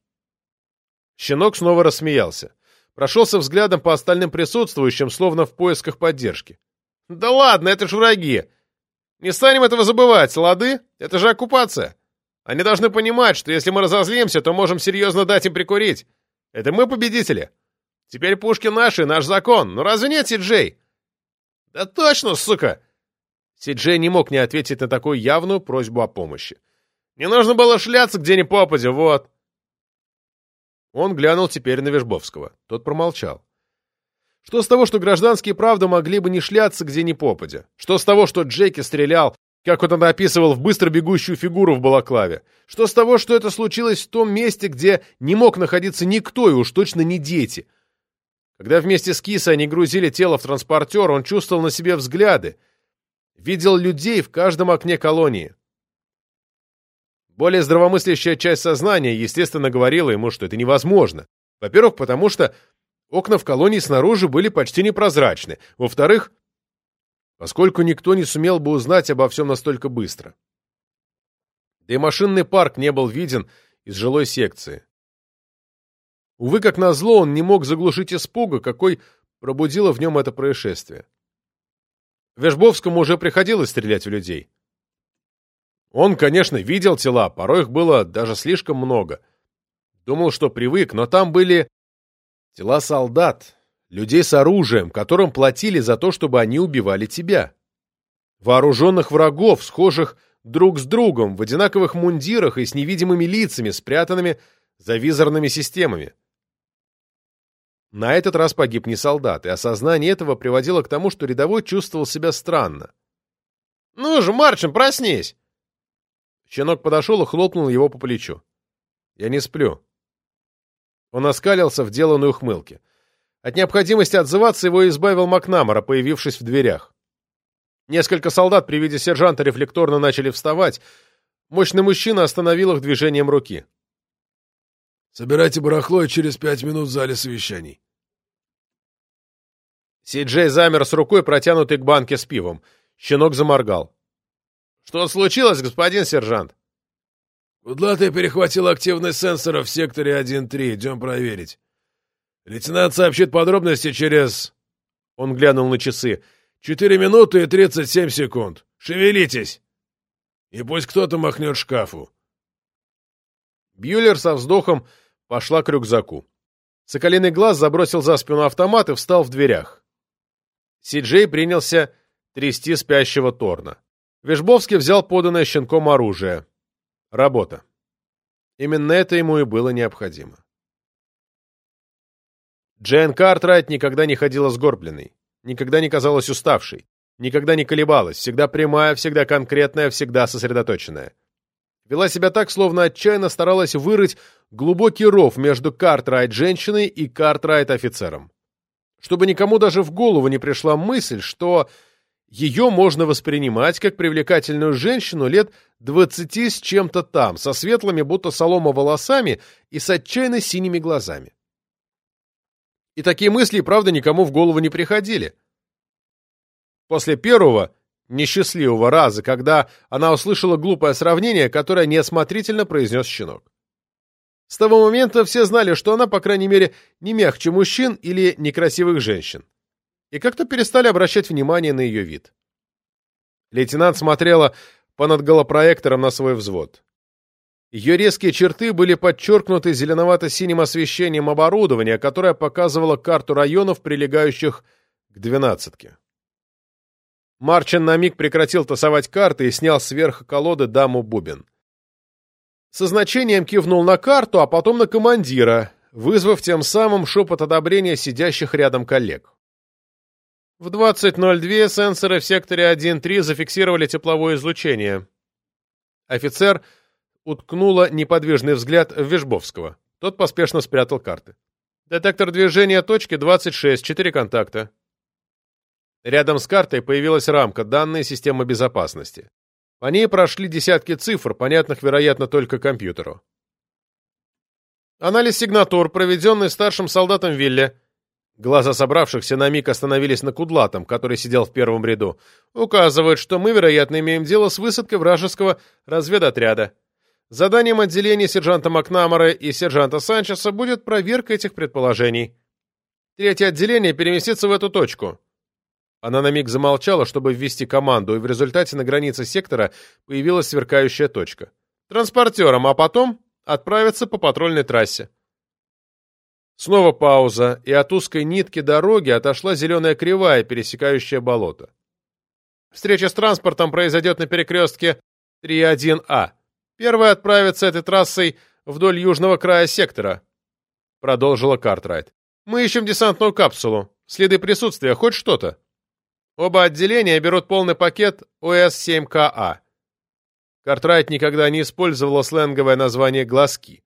Щенок снова рассмеялся. Прошелся взглядом по остальным присутствующим, словно в поисках поддержки. «Да ладно, это ж враги! Не станем этого забывать, лады? Это же оккупация. Они должны понимать, что если мы разозлимся, то можем серьезно дать им прикурить. Это мы победители. Теперь пушки наши, наш закон. Ну разве нет, Си-Джей?» «Да точно, сука!» Си-Джей не мог не ответить на такую явную просьбу о помощи. Не нужно было шляться где ни попадя, вот. Он глянул теперь на Вежбовского. Тот промолчал. Что с того, что гражданские правда могли бы не шляться где ни попадя? Что с того, что Джеки стрелял, как он описывал, в быстро бегущую фигуру в балаклаве? Что с того, что это случилось в том месте, где не мог находиться никто, и уж точно не дети? Когда вместе с Кисой они грузили тело в транспортер, он чувствовал на себе взгляды, видел людей в каждом окне колонии. Более здравомыслящая часть сознания, естественно, говорила ему, что это невозможно. Во-первых, потому что окна в колонии снаружи были почти непрозрачны. Во-вторых, поскольку никто не сумел бы узнать обо всем настолько быстро. Да и машинный парк не был виден из жилой секции. Увы, как назло, он не мог заглушить испуга, какой пробудило в нем это происшествие. Вежбовскому уже приходилось стрелять в людей. Он, конечно, видел тела, порой их было даже слишком много. Думал, что привык, но там были тела солдат, людей с оружием, которым платили за то, чтобы они убивали тебя. Вооруженных врагов, схожих друг с другом, в одинаковых мундирах и с невидимыми лицами, спрятанными за визорными системами. На этот раз погиб не солдат, и осознание этого приводило к тому, что рядовой чувствовал себя странно. «Ну же, Марчин, проснись!» Щенок подошел и хлопнул его по плечу. «Я не сплю». Он оскалился в деланной ухмылке. От необходимости отзываться его избавил Макнамара, появившись в дверях. Несколько солдат при виде сержанта рефлекторно начали вставать. Мощный мужчина остановил их движением руки. «Собирайте барахло и через пять минут в зале совещаний». Си-Джей замер с рукой, протянутой к банке с пивом. Щенок заморгал. Что случилось, господин сержант? Кудлатый перехватил активность сенсора в секторе 1-3. Идем проверить. Лейтенант сообщит подробности через... Он глянул на часы. Четыре минуты и тридцать семь секунд. Шевелитесь! И пусть кто-то махнет шкафу. Бьюлер со вздохом пошла к рюкзаку. Соколиный глаз забросил за спину автомат и встал в дверях. Си-Джей принялся трясти спящего Торна. Вишбовский взял поданное щенком оружие. Работа. Именно это ему и было необходимо. Джейн Картрайт никогда не ходила сгорбленной, никогда не казалась уставшей, никогда не колебалась, всегда прямая, всегда конкретная, всегда сосредоточенная. Вела себя так, словно отчаянно старалась вырыть глубокий ров между Картрайт-женщиной и Картрайт-офицером. Чтобы никому даже в голову не пришла мысль, что ее можно воспринимать как привлекательную женщину лет двадцати с чем-то там, со светлыми, будто солома, волосами и с отчаянно синими глазами. И такие мысли, правда, никому в голову не приходили. После первого, несчастливого раза, когда она услышала глупое сравнение, которое неосмотрительно произнес щенок. С того момента все знали, что она, по крайней мере, не мягче мужчин или некрасивых женщин. И как-то перестали обращать внимание на ее вид. Лейтенант смотрела понад голопроектором на свой взвод. Ее резкие черты были подчеркнуты зеленовато-синим освещением оборудования, которое показывало карту районов, прилегающих к двенадцатке. Марчин на миг прекратил тасовать карты и снял сверху колоды даму Бубен. Со значением кивнул на карту, а потом на командира, вызвав тем самым шепот одобрения сидящих рядом коллег. В 20.02 сенсоры в секторе 1.3 зафиксировали тепловое излучение. Офицер уткнула неподвижный взгляд в Вежбовского. Тот поспешно спрятал карты. Детектор движения точки 26, 4 контакта. Рядом с картой появилась рамка «Данные системы безопасности». По ней прошли десятки цифр, понятных, вероятно, только компьютеру. Анализ сигнатур, проведенный старшим солдатом Вилле. Глаза собравшихся на миг остановились на Кудлатом, который сидел в первом ряду. Указывает, что мы, вероятно, имеем дело с высадкой вражеского разведотряда. Заданием отделения сержанта Макнамара и сержанта Санчеса будет проверка этих предположений. Третье отделение переместится в эту точку. Она на миг замолчала, чтобы ввести команду, и в результате на границе сектора появилась сверкающая точка. Транспортером, а потом отправиться по патрульной трассе. Снова пауза, и от узкой нитки дороги отошла зеленая кривая, пересекающая болото. Встреча с транспортом произойдет на перекрестке 3.1А. Первая отправится этой трассой вдоль южного края сектора, продолжила Картрайт. Мы ищем десантную капсулу. Следы присутствия, хоть что-то. Оба отделения берут полный пакет ОС-7КА. Картрайт никогда не использовала сленговое название «глазки».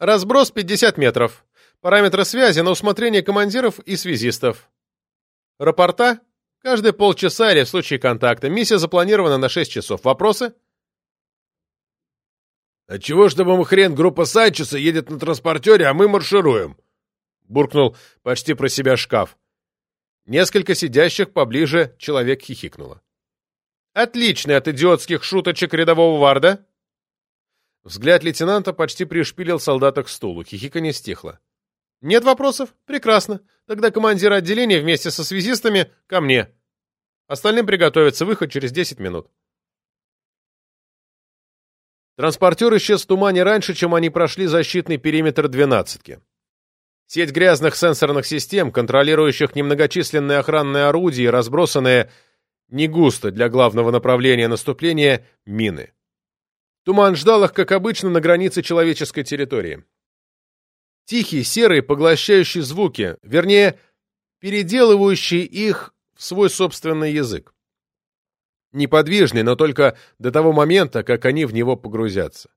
Разброс 50 метров. Параметры связи на усмотрение командиров и связистов. Рапорта? Каждые полчаса или в случае контакта. Миссия запланирована на 6 часов. Вопросы? «Отчего, чтобы мы хрен группа Санчеса едет на транспортере, а мы маршируем?» Буркнул почти про себя шкаф. Несколько сидящих поближе человек хихикнуло. «Отлично от идиотских шуточек рядового Варда!» Взгляд лейтенанта почти пришпилил солдата к стулу. Хихиканье стихло. «Нет вопросов? Прекрасно. Тогда командир отделения вместе со связистами ко мне. Остальным приготовиться выход через 10 минут». Транспортер исчез в тумане раньше, чем они прошли защитный периметр двенадцатки. Сеть грязных сенсорных систем, контролирующих немногочисленные охранные орудия, разбросанные не густо для главного направления наступления – мины. Туман ждал их, как обычно, на границе человеческой территории. Тихие, серые, поглощающие звуки, вернее, переделывающие их в свой собственный язык. Неподвижный, но только до того момента, как они в него погрузятся.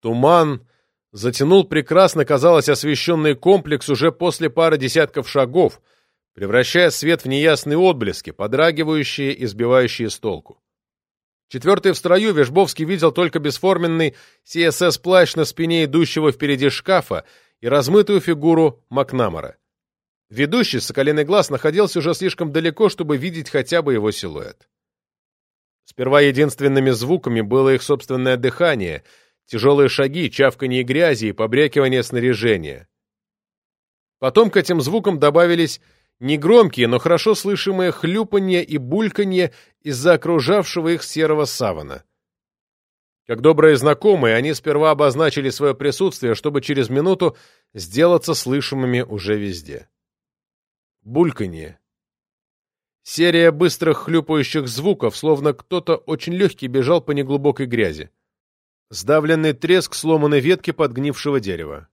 Туман затянул прекрасно, казалось, освещенный комплекс уже после пары десятков шагов, превращая свет в неясные отблески, подрагивающие и сбивающие с толку. Четвертый в строю Вежбовский видел только бесформенный CSS-плащ на спине идущего впереди шкафа и размытую фигуру Макнамара. Ведущий, соколиный глаз, находился уже слишком далеко, чтобы видеть хотя бы его силуэт. Сперва единственными звуками было их собственное дыхание — тяжелые шаги, чавканье грязи и побрякивание снаряжения. Потом к этим звукам добавились негромкие, но хорошо слышимые хлюпанье и бульканье из-за окружавшего их серого савана. Как добрые знакомые, они сперва обозначили свое присутствие, чтобы через минуту сделаться слышимыми уже везде. Бульканье. Серия быстрых хлюпающих звуков, словно кто-то очень легкий бежал по неглубокой грязи. Сдавленный треск сломанной ветки подгнившего дерева.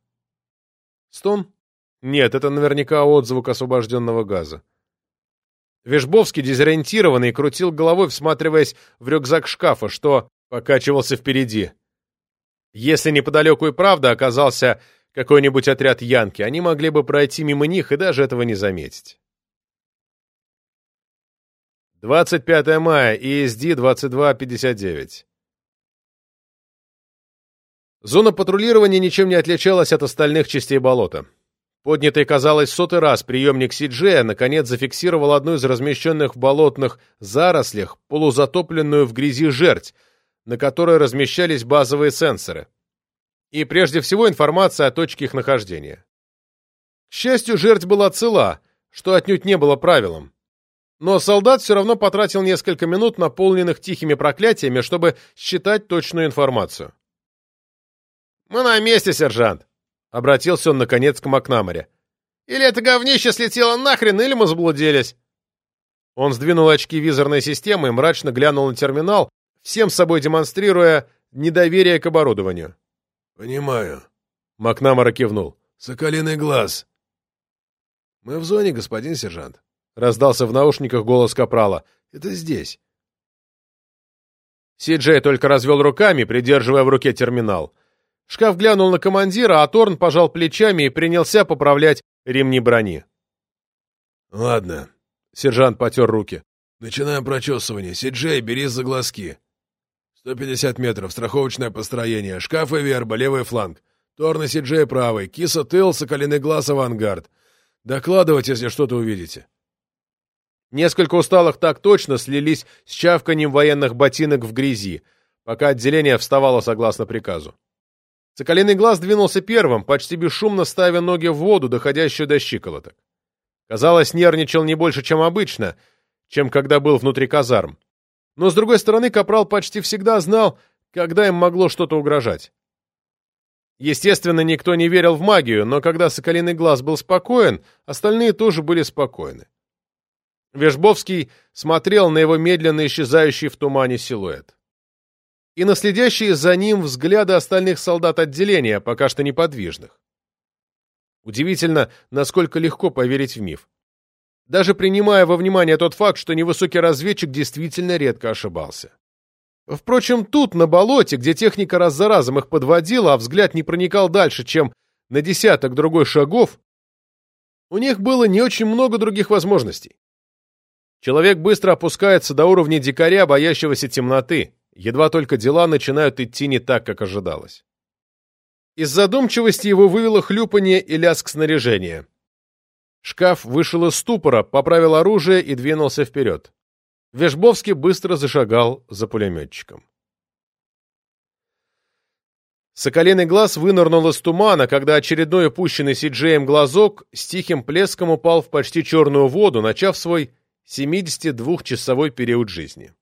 Стон? Нет, это наверняка отзвук освобожденного газа. Вежбовский, дезориентированный, крутил головой, всматриваясь в рюкзак шкафа, что покачивался впереди. Если неподалеку и правда оказался какой-нибудь отряд Янки, они могли бы пройти мимо них и даже этого не заметить. 25 мая, ESD 2259. Зона патрулирования ничем не отличалась от остальных частей болота. Поднятый, казалось, сотый раз приемник Сиджея наконец зафиксировал одну из размещенных в болотных зарослях полузатопленную в грязи жерть, на которой размещались базовые сенсоры. И прежде всего информация о точке их нахождения. К счастью, жертв была цела, что отнюдь не было правилом. Но солдат все равно потратил несколько минут, наполненных тихими проклятиями, чтобы считать точную информацию. «Мы на месте, сержант!» — обратился он, наконец, к Макнамаре. «Или это говнище слетело нахрен, или мы заблудились!» Он сдвинул очки визорной системы и мрачно глянул на терминал, всем собой демонстрируя недоверие к оборудованию. «Понимаю», — Макнамара кивнул. «Соколиный глаз». «Мы в зоне, господин сержант», — раздался в наушниках голос Капрала. «Это здесь». Си-Джей только развел руками, придерживая в руке терминал. Шкаф глянул на командира, а Торн пожал плечами и принялся поправлять ремни брони. «Ладно», — сержант потер руки. «Начинаем прочесывание. Си-Джей, бери за глазки. 150 метров, страховочное построение. Шкаф и верба, левый фланг. Торн и Си-Джей правый. Киса тыл, соколиный глаз, авангард. Докладывать, если что-то увидите». Несколько усталых так точно слились с чавканием военных ботинок в грязи, пока отделение вставало согласно приказу. Соколиный глаз двинулся первым, почти бесшумно ставя ноги в воду, доходящую до щиколоток. Казалось, нервничал не больше, чем обычно, чем когда был внутри казарм. Но, с другой стороны, Капрал почти всегда знал, когда им могло что-то угрожать. Естественно, никто не верил в магию, но когда Соколиный глаз был спокоен, остальные тоже были спокойны. Вежбовский смотрел на его медленно исчезающий в тумане силуэт и на следящие за ним взгляды остальных солдат отделения, пока что неподвижных. Удивительно, насколько легко поверить в миф. Даже принимая во внимание тот факт, что невысокий разведчик действительно редко ошибался. Впрочем, тут, на болоте, где техника раз за разом их подводила, а взгляд не проникал дальше, чем на десяток другой шагов, у них было не очень много других возможностей. Человек быстро опускается до уровня дикаря, боящегося темноты, едва только дела начинают идти не так, как ожидалось. Из задумчивости его вывело хлюпанье и лязг снаряжения. Шкаф вышел из ступора, поправил оружие и двинулся вперед. Вежбовский быстро зашагал за пулеметчиком. Соколиный глаз вынырнул из тумана, когда очередной опущенный Сиджеем глазок с тихим плеском упал в почти черную воду, начав свой 72-часовой период жизни.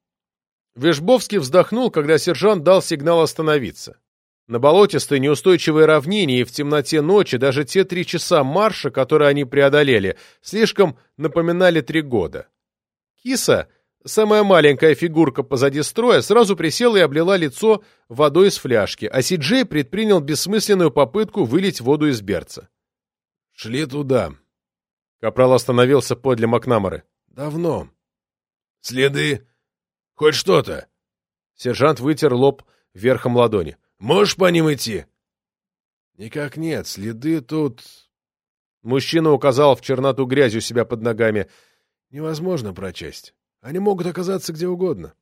Вежбовский вздохнул, когда сержант дал сигнал остановиться. На болотистой неустойчивой равнине и в темноте ночи даже те три часа марша, которые они преодолели, слишком напоминали три года. Киса, самая маленькая фигурка позади строя, сразу присела и облила лицо водой из фляжки, а Сиджей предпринял бессмысленную попытку вылить воду из берца. «Шли туда». Капрал остановился подле Макнамары. «Давно. Следы Хоть что-то. Сержант вытер лоб верхом ладони. Можешь по ним идти? Никак нет. Следы тут... Мужчина указал в черноту грязь у себя под ногами. Невозможно прочесть. Они могут оказаться где угодно.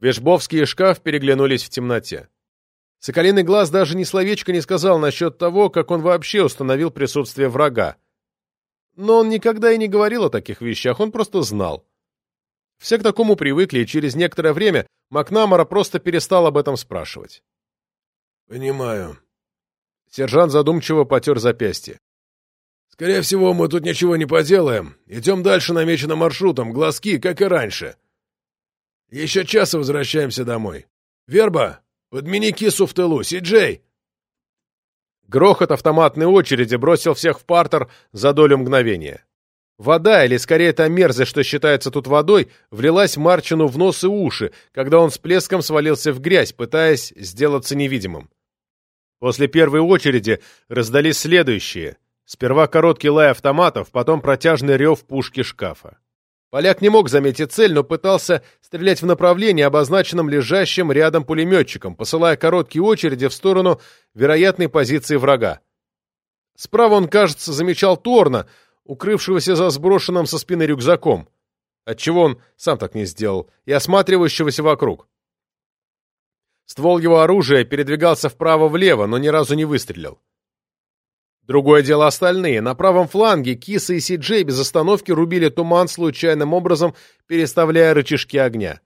Вешбовский и шкаф переглянулись в темноте. Соколиный глаз даже ни словечко не сказал насчет того, как он вообще установил присутствие врага. Но он никогда и не говорил о таких вещах, он просто знал. Все к такому привыкли, и через некоторое время Макнамара просто перестал об этом спрашивать. «Понимаю». Сержант задумчиво потер запястье. «Скорее всего, мы тут ничего не поделаем. Идем дальше намеченным маршрутом, глазки, как и раньше. Еще час и возвращаемся домой. «Верба, подмени кису в тылу, Си-Джей!» Грохот автоматной очереди бросил всех в партер за долю мгновения. Вода, или скорее та мерзость, что считается тут водой, влилась Марчину в нос и уши, когда он с плеском свалился в грязь, пытаясь сделаться невидимым. После первой очереди раздались следующие. Сперва короткий лай автоматов, потом протяжный рев пушки шкафа. Поляк не мог заметить цель, но пытался стрелять в направлении, обозначенном лежащим рядом пулеметчиком, посылая короткие очереди в сторону вероятной позиции врага. Справа он, кажется, замечал Торна, укрывшегося за сброшенным со спины рюкзаком, отчего он сам так не сделал, и осматривающегося вокруг. Ствол его оружия передвигался вправо-влево, но ни разу не выстрелил. Другое дело остальные. На правом фланге Киса и Си-Джей без остановки рубили туман случайным образом, переставляя рычажки огня.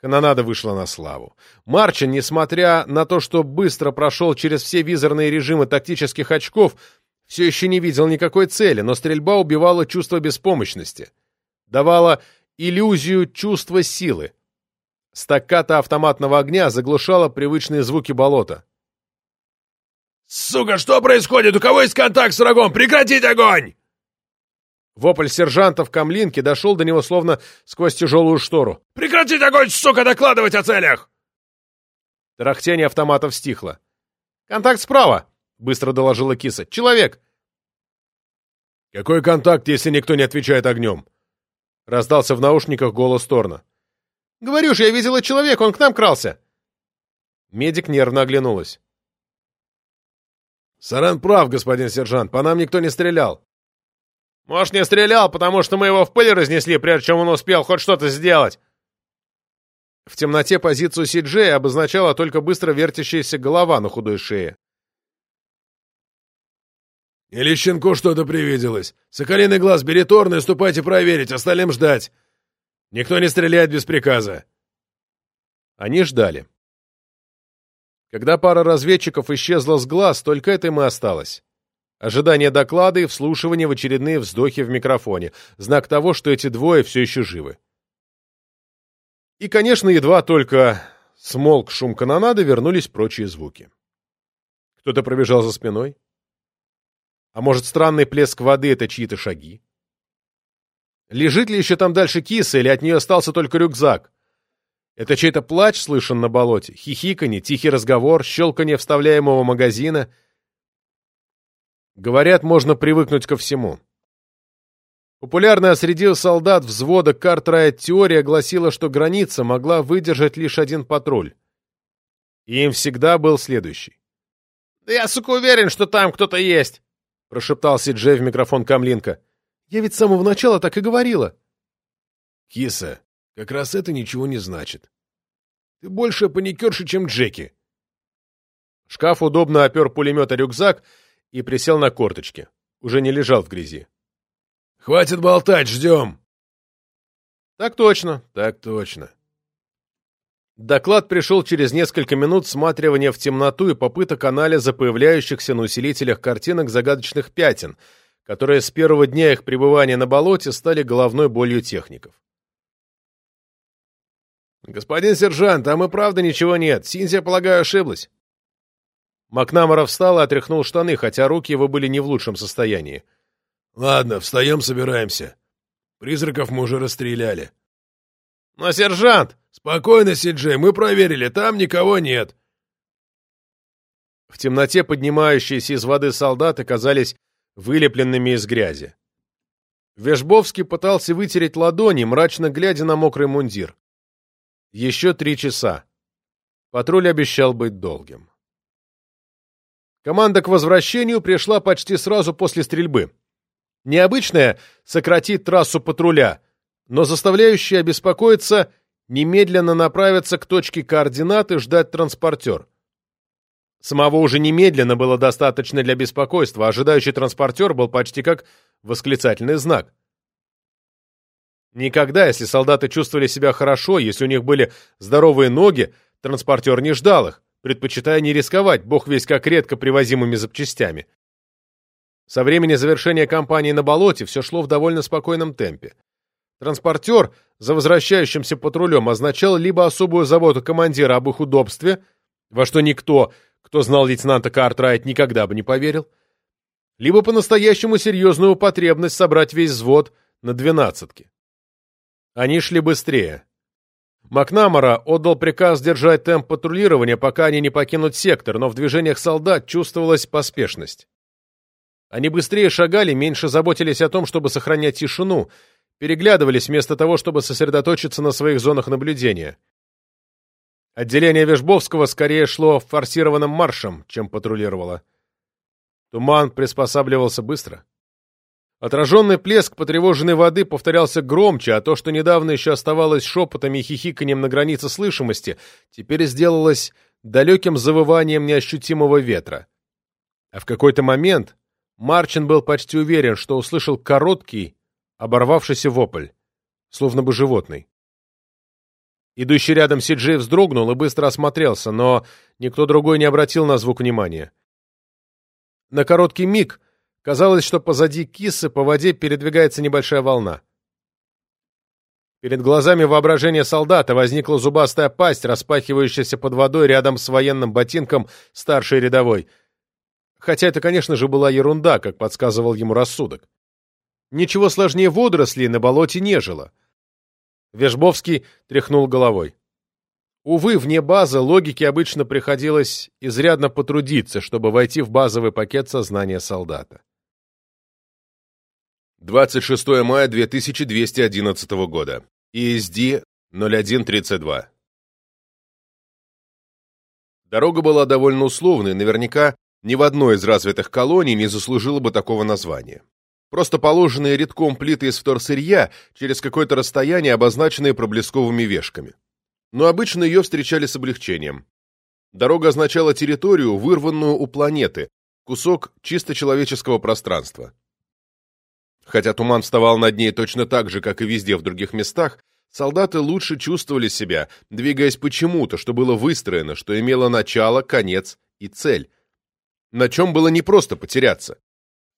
Канонада вышла на славу. Марчин, несмотря на то, что быстро прошел через все визорные режимы тактических очков, все еще не видел никакой цели, но стрельба убивала чувство беспомощности. Давала иллюзию чувства силы. Стакката автоматного огня заглушала привычные звуки болота. «Сука, что происходит? У кого есть контакт с врагом? Прекратить огонь!» Вопль сержанта в камлинке дошел до него словно сквозь тяжелую штору. «Прекратить огонь, сука, докладывать о целях!» Тарахтение автоматов стихло. «Контакт справа!» — быстро доложила киса. «Человек!» «Какой контакт, если никто не отвечает огнем?» Раздался в наушниках голос Торна. «Говорю же, я видела человека, он к нам крался!» Медик нервно оглянулась. «Саран прав, господин сержант, по нам никто не стрелял». «Может, не стрелял, потому что мы его в пыль разнесли, прежде чем он успел хоть что-то сделать?» В темноте позицию Си-Джей обозначала только быстро вертящаяся голова на худой шее. Или щенку что-то привиделось. Соколиный глаз, бери Торн и ступайте проверить, остальным ждать. Никто не стреляет без приказа. Они ждали. Когда пара разведчиков исчезла с глаз, только это им и осталось. Ожидание доклада и вслушивание в очередные вздохи в микрофоне. Знак того, что эти двое все еще живы. И, конечно, едва только смолк шум канонады, вернулись прочие звуки. Кто-то пробежал за спиной. А может, странный плеск воды — это чьи-то шаги? Лежит ли еще там дальше киса, или от нее остался только рюкзак? Это чей-то плач слышен на болоте, хихиканье, тихий разговор, щелканье вставляемого магазина. Говорят, можно привыкнуть ко всему. Популярная среди солдат взвода Картрайт теория гласила, что граница могла выдержать лишь один патруль. И им всегда был следующий. «Да я, сука, уверен, что там кто-то есть!» — прошептал Си-Джей в микрофон Камлинка. «Я ведь с самого начала так и говорила». «Киса, как раз это ничего не значит. Ты больше паникерша, чем Джеки». Шкаф удобно опер пулемета рюкзак и присел на корточки. Уже не лежал в грязи. «Хватит болтать, ждем!» «Так точно, так точно». Доклад пришел через несколько минут сматривания в темноту и попыток анализа появляющихся на усилителях картинок загадочных пятен, которые с первого дня их пребывания на болоте стали головной болью техников. «Господин сержант, там и правда ничего нет. Синтия, полагаю, ошиблась». Макнамара встал и отряхнул штаны, хотя руки его были не в лучшем состоянии. «Ладно, встаем, собираемся. Призраков мы уже расстреляли». «Но, сержант!» «Спокойно, Си-Джей, мы проверили, там никого нет». В темноте поднимающиеся из воды солдаты казались вылепленными из грязи. Вешбовский пытался вытереть ладони, мрачно глядя на мокрый мундир. Еще три часа. Патруль обещал быть долгим. Команда к возвращению пришла почти сразу после стрельбы. Необычная сократить трассу патруля, но заставляющая обеспокоиться немедленно направиться к точке координат и ждать транспортер. Самого уже немедленно было достаточно для беспокойства, ожидающий транспортер был почти как восклицательный знак. Никогда, если солдаты чувствовали себя хорошо, если у них были здоровые ноги, транспортер не ждал их, предпочитая не рисковать, бог весь как редко привозимыми запчастями. Со времени завершения кампании на болоте все шло в довольно спокойном темпе. Транспортер за возвращающимся патрулем означал либо особую заботу командира об их удобстве, во что никто, кто знал лейтенанта Картрайт, никогда бы не поверил, либо по-настоящему серьезную потребность собрать весь взвод на двенадцатки. Они шли быстрее. Макнамара отдал приказ держать темп патрулирования, пока они не покинут сектор, но в движениях солдат чувствовалась поспешность. Они быстрее шагали, меньше заботились о том, чтобы сохранять тишину, переглядывались вместо того, чтобы сосредоточиться на своих зонах наблюдения. Отделение Вежбовского скорее шло форсированным маршем, чем патрулировало. Туман приспосабливался быстро. Отраженный плеск потревоженной воды повторялся громче, а то, что недавно еще оставалось шепотом и хихиканьем на границе слышимости, теперь сделалось далеким завыванием неощутимого ветра. А в какой-то момент Марчин был почти уверен, что услышал короткий, оборвавшийся вопль, словно бы животный. Идущий рядом Сиджей вздрогнул и быстро осмотрелся, но никто другой не обратил на звук внимания. На короткий миг казалось, что позади кисы по воде передвигается небольшая волна. Перед глазами воображения солдата возникла зубастая пасть, распахивающаяся под водой рядом с военным ботинком старшей рядовой. Хотя это, конечно же, была ерунда, как подсказывал ему рассудок. Ничего сложнее водорослей на болоте не жило. Вежбовский тряхнул головой. Увы, вне базы логике обычно приходилось изрядно потрудиться, чтобы войти в базовый пакет сознания солдата. 26 мая 2211 года. ESD 0132. Дорога была довольно условной, наверняка ни в одной из развитых колоний не заслужила бы такого названия. Просто положенные редком плиты из вторсырья через какое-то расстояние, обозначенные проблесковыми вешками. Но обычно ее встречали с облегчением. Дорога означала территорию, вырванную у планеты, кусок чисто человеческого пространства. Хотя туман вставал над ней точно так же, как и везде в других местах, солдаты лучше чувствовали себя, двигаясь почему-то, что было выстроено, что имело начало, конец и цель. На чем было непросто потеряться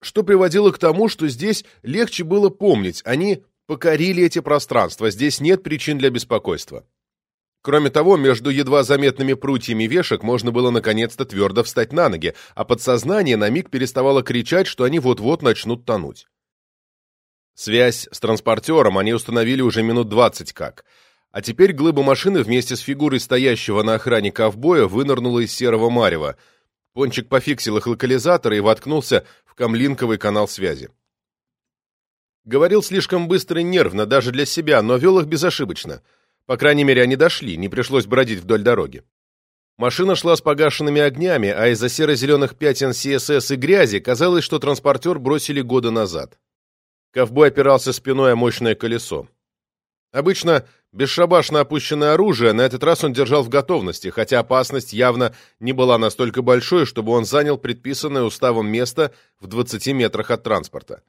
что приводило к тому, что здесь легче было помнить, они покорили эти пространства, здесь нет причин для беспокойства. Кроме того, между едва заметными прутьями вешек можно было наконец-то твердо встать на ноги, а подсознание на миг переставало кричать, что они вот-вот начнут тонуть. Связь с транспортером они установили уже минут двадцать как. А теперь глыба машины вместе с фигурой стоящего на охране ковбоя вынырнула из серого марева. Пончик пофиксил их локализатор и воткнулся камлинковый канал связи. Говорил слишком быстро и нервно, даже для себя, но вел их безошибочно. По крайней мере, они дошли, не пришлось бродить вдоль дороги. Машина шла с погашенными огнями, а из-за серо-зеленых пятен CSS и грязи казалось, что транспортер бросили года назад. Ковбой опирался спиной о мощное колесо. Обычно бесшабашно опущенное оружие на этот раз он держал в готовности, хотя опасность явно не была настолько большой, чтобы он занял предписанное уставом место в 20 метрах от транспорта.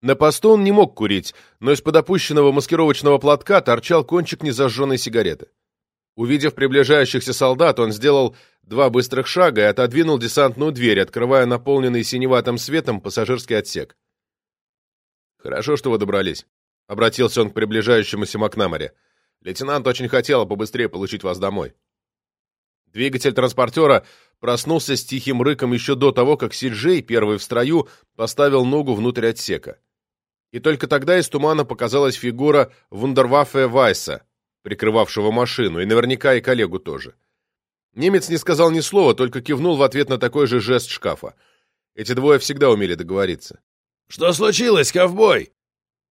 На посту он не мог курить, но из-под опущенного маскировочного платка торчал кончик незажженной сигареты. Увидев приближающихся солдат, он сделал два быстрых шага и отодвинул десантную дверь, открывая наполненный синеватым светом пассажирский отсек. «Хорошо, что вы добрались», — обратился он к приближающемуся Макнамаре. «Лейтенант очень хотел побыстрее получить вас домой». Двигатель транспортера проснулся с тихим рыком еще до того, как Сиджей, первый в строю, поставил ногу внутрь отсека. И только тогда из тумана показалась фигура вундерваффе Вайса, прикрывавшего машину, и наверняка и коллегу тоже. Немец не сказал ни слова, только кивнул в ответ на такой же жест шкафа. Эти двое всегда умели договориться. «Что случилось, ковбой?»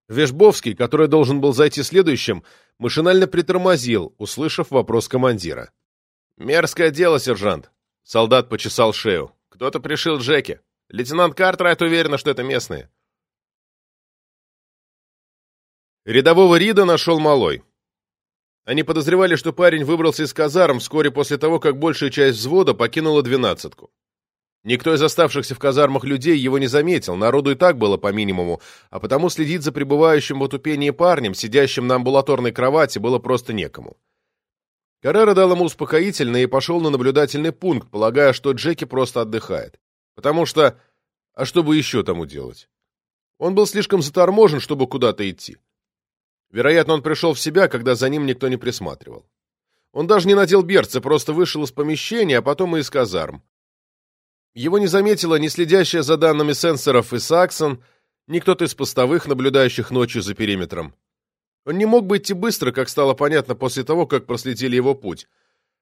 Вешбовский, который должен был зайти следующим, машинально притормозил, услышав вопрос командира. «Мерзкое дело, сержант!» Солдат почесал шею. «Кто-то пришил Джеки. Лейтенант Картрайт уверен, что это местные». Рядового Рида нашел малой. Они подозревали, что парень выбрался из казарм вскоре после того, как большая часть взвода покинула двенадцатку. Никто из оставшихся в казармах людей его не заметил, народу и так было по минимуму, а потому следить за пребывающим в отупении парнем, сидящим на амбулаторной кровати, было просто некому. Каррера дал ему успокоительное и пошел на наблюдательный пункт, полагая, что Джеки просто отдыхает. Потому что... А что бы еще тому делать? Он был слишком заторможен, чтобы куда-то идти. Вероятно, он пришел в себя, когда за ним никто не присматривал. Он даже не надел берцы, просто вышел из помещения, а потом и из казарм. Его не заметила ни следящая за данными сенсоров и Саксон, ни кто-то из постовых, наблюдающих ночью за периметром. Он не мог бы идти быстро, как стало понятно после того, как проследили его путь.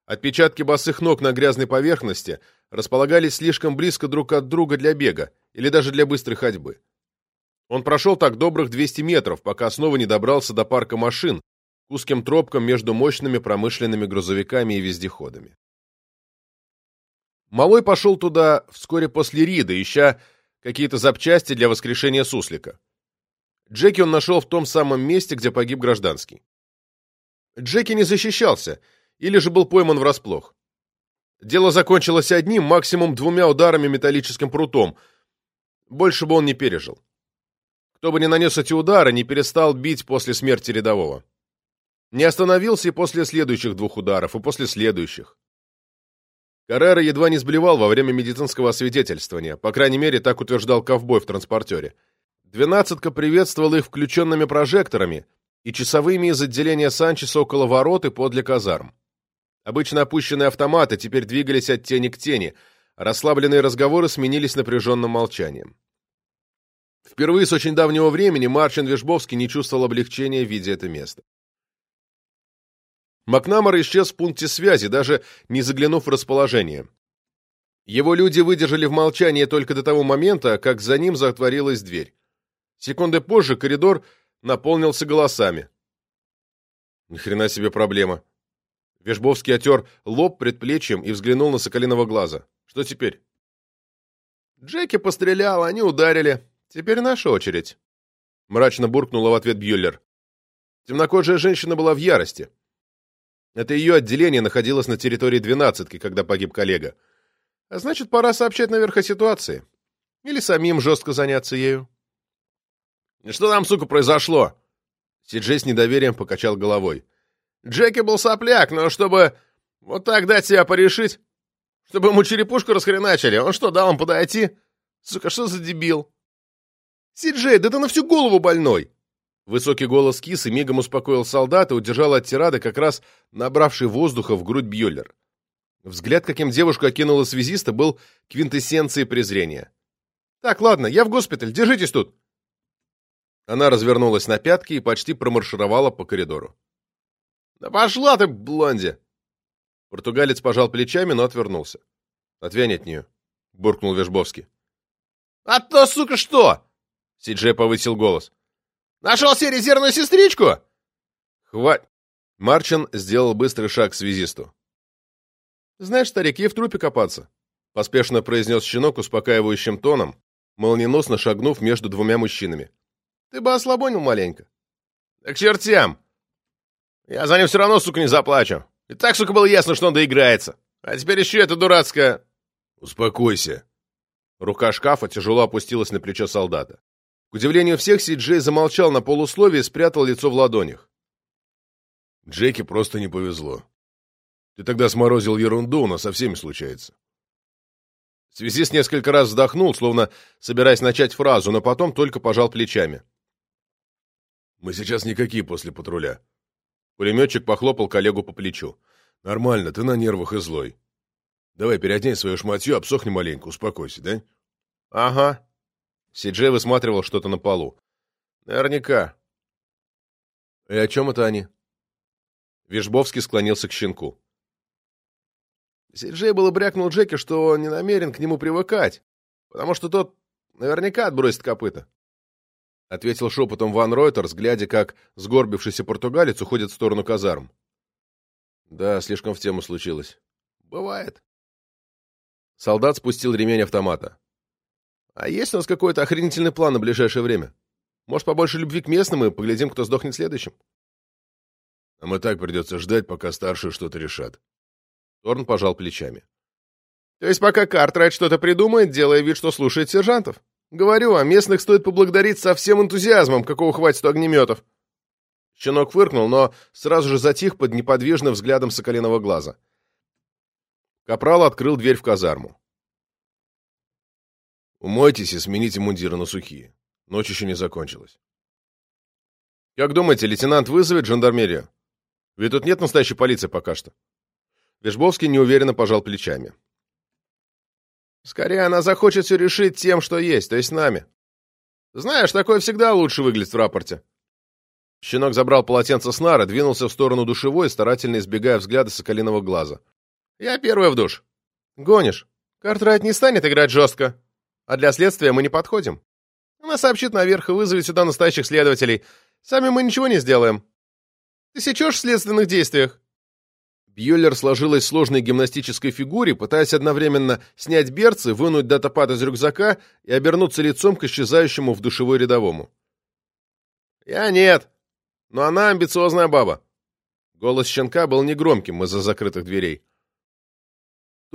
Отпечатки босых ног на грязной поверхности располагались слишком близко друг от друга для бега или даже для быстрой ходьбы. Он прошел так добрых 200 метров, пока снова не добрался до парка машин, к узким тропкам между мощными промышленными грузовиками и вездеходами. Малой пошел туда вскоре после Рида, ища какие-то запчасти для воскрешения суслика. Джеки он нашел в том самом месте, где погиб гражданский. Джеки не защищался, или же был пойман врасплох. Дело закончилось одним, максимум двумя ударами металлическим прутом. Больше бы он не пережил. Кто бы ни нанес эти удары, не перестал бить после смерти рядового. Не остановился и после следующих двух ударов, и после следующих. Каррера едва не сблевал во время медицинского освидетельствования, по крайней мере, так утверждал ковбой в транспортере. Двенадцатка приветствовал их включенными прожекторами и часовыми из отделения Санчеса около ворот и подле казарм. Обычно опущенные автоматы теперь двигались от тени к тени, а расслабленные разговоры сменились напряженным молчанием. Впервые с очень давнего времени Марчин Вишбовский не чувствовал облегчения, видя это место. Макнамара исчез в пункте связи, даже не заглянув в расположение. Его люди выдержали в молчании только до того момента, как за ним затворилась дверь. Секунды позже коридор наполнился голосами. Ни хрена себе проблема. Вежбовский отер лоб предплечьем и взглянул на Соколиного глаза. Что теперь? Джеки пострелял, они ударили. Теперь наша очередь. Мрачно буркнула в ответ Бьюллер. Темнокожая женщина была в ярости. Это ее отделение находилось на территории двенадцатки, когда погиб коллега. А значит, пора сообщать наверх о ситуации. Или самим жестко заняться ею. «Что там, сука, произошло?» Сиджей с недоверием покачал головой. «Джеки был сопляк, но чтобы вот так дать себя порешить, чтобы ему черепушку расхреначили, он что, дал им подойти? Сука, что за дебил?» «Сиджей, да ты на всю голову больной!» Высокий голос кисы мигом успокоил солдата и удержал от тирады как раз набравший воздуха в грудь Бьюллер. Взгляд, каким девушку окинула связиста, был квинтэссенцией презрения. «Так, ладно, я в госпиталь, держитесь тут!» Она развернулась на пятки и почти промаршировала по коридору. «Да пошла ты, блонди!» Португалец пожал плечами, но отвернулся. «Отвянь от нее», — буркнул Вежбовский. «А то, сука, что?» — Сиджей повысил голос. Нашел себе резервную сестричку?» «Хватит!» Марчин сделал быстрый шаг к связисту. «Знаешь, старик, ей в трупе копаться», — поспешно произнес щенок успокаивающим тоном, молниеносно шагнув между двумя мужчинами. «Ты бы ослабонил маленько». «Да к чертям! Я за ним все равно, сука, не заплачу. И так, сука, было ясно, что он доиграется. А теперь еще это дурацкое...» «Успокойся». Рука шкафа тяжело опустилась на плечо солдата. Удивлению всех, Си-Джей замолчал на полусловие и спрятал лицо в ладонях. Джеки просто не повезло. Ты тогда сморозил ерунду, у нас со всеми случается. Связист несколько раз вздохнул, словно собираясь начать фразу, но потом только пожал плечами. «Мы сейчас никакие после патруля». Пулеметчик похлопал коллегу по плечу. «Нормально, ты на нервах и злой. Давай переодень свое шматье, обсохни маленько, успокойся, да?» «Ага», Сиджей высматривал что-то на полу. Наверняка. И о чем это они? Вишбовский склонился к щенку. Сиджей было брякнул Джеки, что не намерен к нему привыкать, потому что тот наверняка отбросит копыта. Ответил шепотом Ван Ройтерс, глядя, как сгорбившийся португалец уходит в сторону казарм. Да, слишком в тему случилось. Бывает. Солдат спустил ремень автомата. А есть у нас какой-то охренительный план на ближайшее время? Может, побольше любви к местным и поглядим, кто сдохнет следующим? Нам и так придется ждать, пока старшие что-то решат. Торн пожал плечами. То есть пока Картрайт что-то придумает, делая вид, что слушает сержантов? Говорю, а местных стоит поблагодарить со всем энтузиазмом, какого хватит у огнеметов. Щенок фыркнул, но сразу же затих под неподвижным взглядом соколиного глаза. Капрал открыл дверь в казарму. Умойтесь и смените мундиры на сухие. Ночь еще не закончилась. Как думаете, лейтенант вызовет жандармерию? Ведь тут нет настоящей полиции пока что. Вежбовский неуверенно пожал плечами. Скорее, она захочет все решить тем, что есть, то есть нами. Знаешь, такое всегда лучше выглядит в рапорте. Щенок забрал полотенце с нары, двинулся в сторону душевой, старательно избегая взгляда соколиного глаза. «Я первый в душ». «Гонишь. Картрайт не станет играть жестко. А для следствия мы не подходим. Она сообщит наверх и вызовет сюда настоящих следователей. Сами мы ничего не сделаем. Ты сечешь в следственных действиях?» Бьюллер сложилась в сложной гимнастической фигуре, пытаясь одновременно снять берцы, вынуть датапад из рюкзака и обернуться лицом к исчезающему в душевой рядовому. «Я нет, но она амбициозная баба». Голос щенка был негромким из-за закрытых дверей.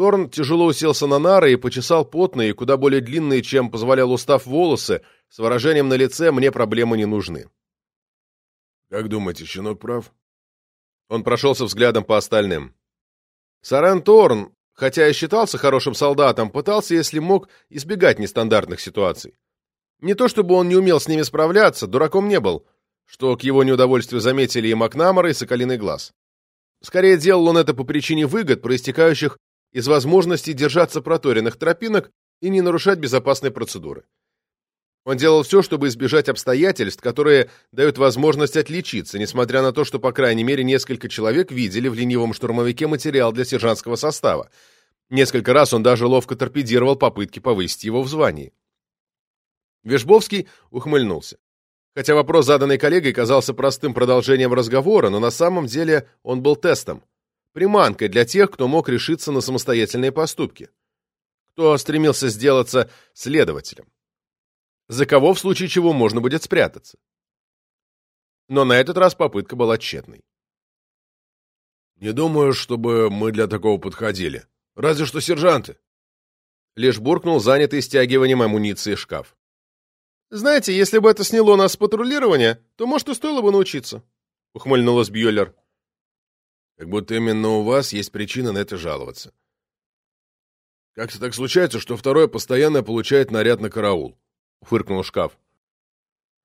Торн тяжело уселся на нары и почесал потные, куда более длинные, чем позволял устав волосы, с выражением на лице «мне проблемы не нужны». «Как думаете, щенок прав?» Он прошелся взглядом по остальным. Сарен Торн, хотя и считался хорошим солдатом, пытался, если мог, избегать нестандартных ситуаций. Не то чтобы он не умел с ними справляться, дураком не был, что к его неудовольствию заметили и Макнамара, и Соколиный Глаз. Скорее делал он это по причине выгод, проистекающих из возможности держаться проторенных тропинок и не нарушать безопасной процедуры. Он делал все, чтобы избежать обстоятельств, которые дают возможность отличиться, несмотря на то, что, по крайней мере, несколько человек видели в ленивом штурмовике материал для сержантского состава. Несколько раз он даже ловко торпедировал попытки повысить его в звании. Вежбовский ухмыльнулся. Хотя вопрос, заданный коллегой, казался простым продолжением разговора, но на самом деле он был тестом, приманкой для тех, кто мог решиться на самостоятельные поступки, кто стремился сделаться следователем за кого в случае чего можно будет спрятаться. Но на этот раз попытка была тщетной. «Не думаю, чтобы мы для такого подходили. Разве что сержанты». Лишь буркнул занятый стягиванием амуниции шкаф. «Знаете, если бы это сняло нас с патрулирования, то, может, и стоило бы научиться», — ухмыльнулась Бьюллер. «Как будто именно у вас есть причина на это жаловаться. Как-то так случается, что второе постоянно получает наряд на караул. — фыркнул шкаф.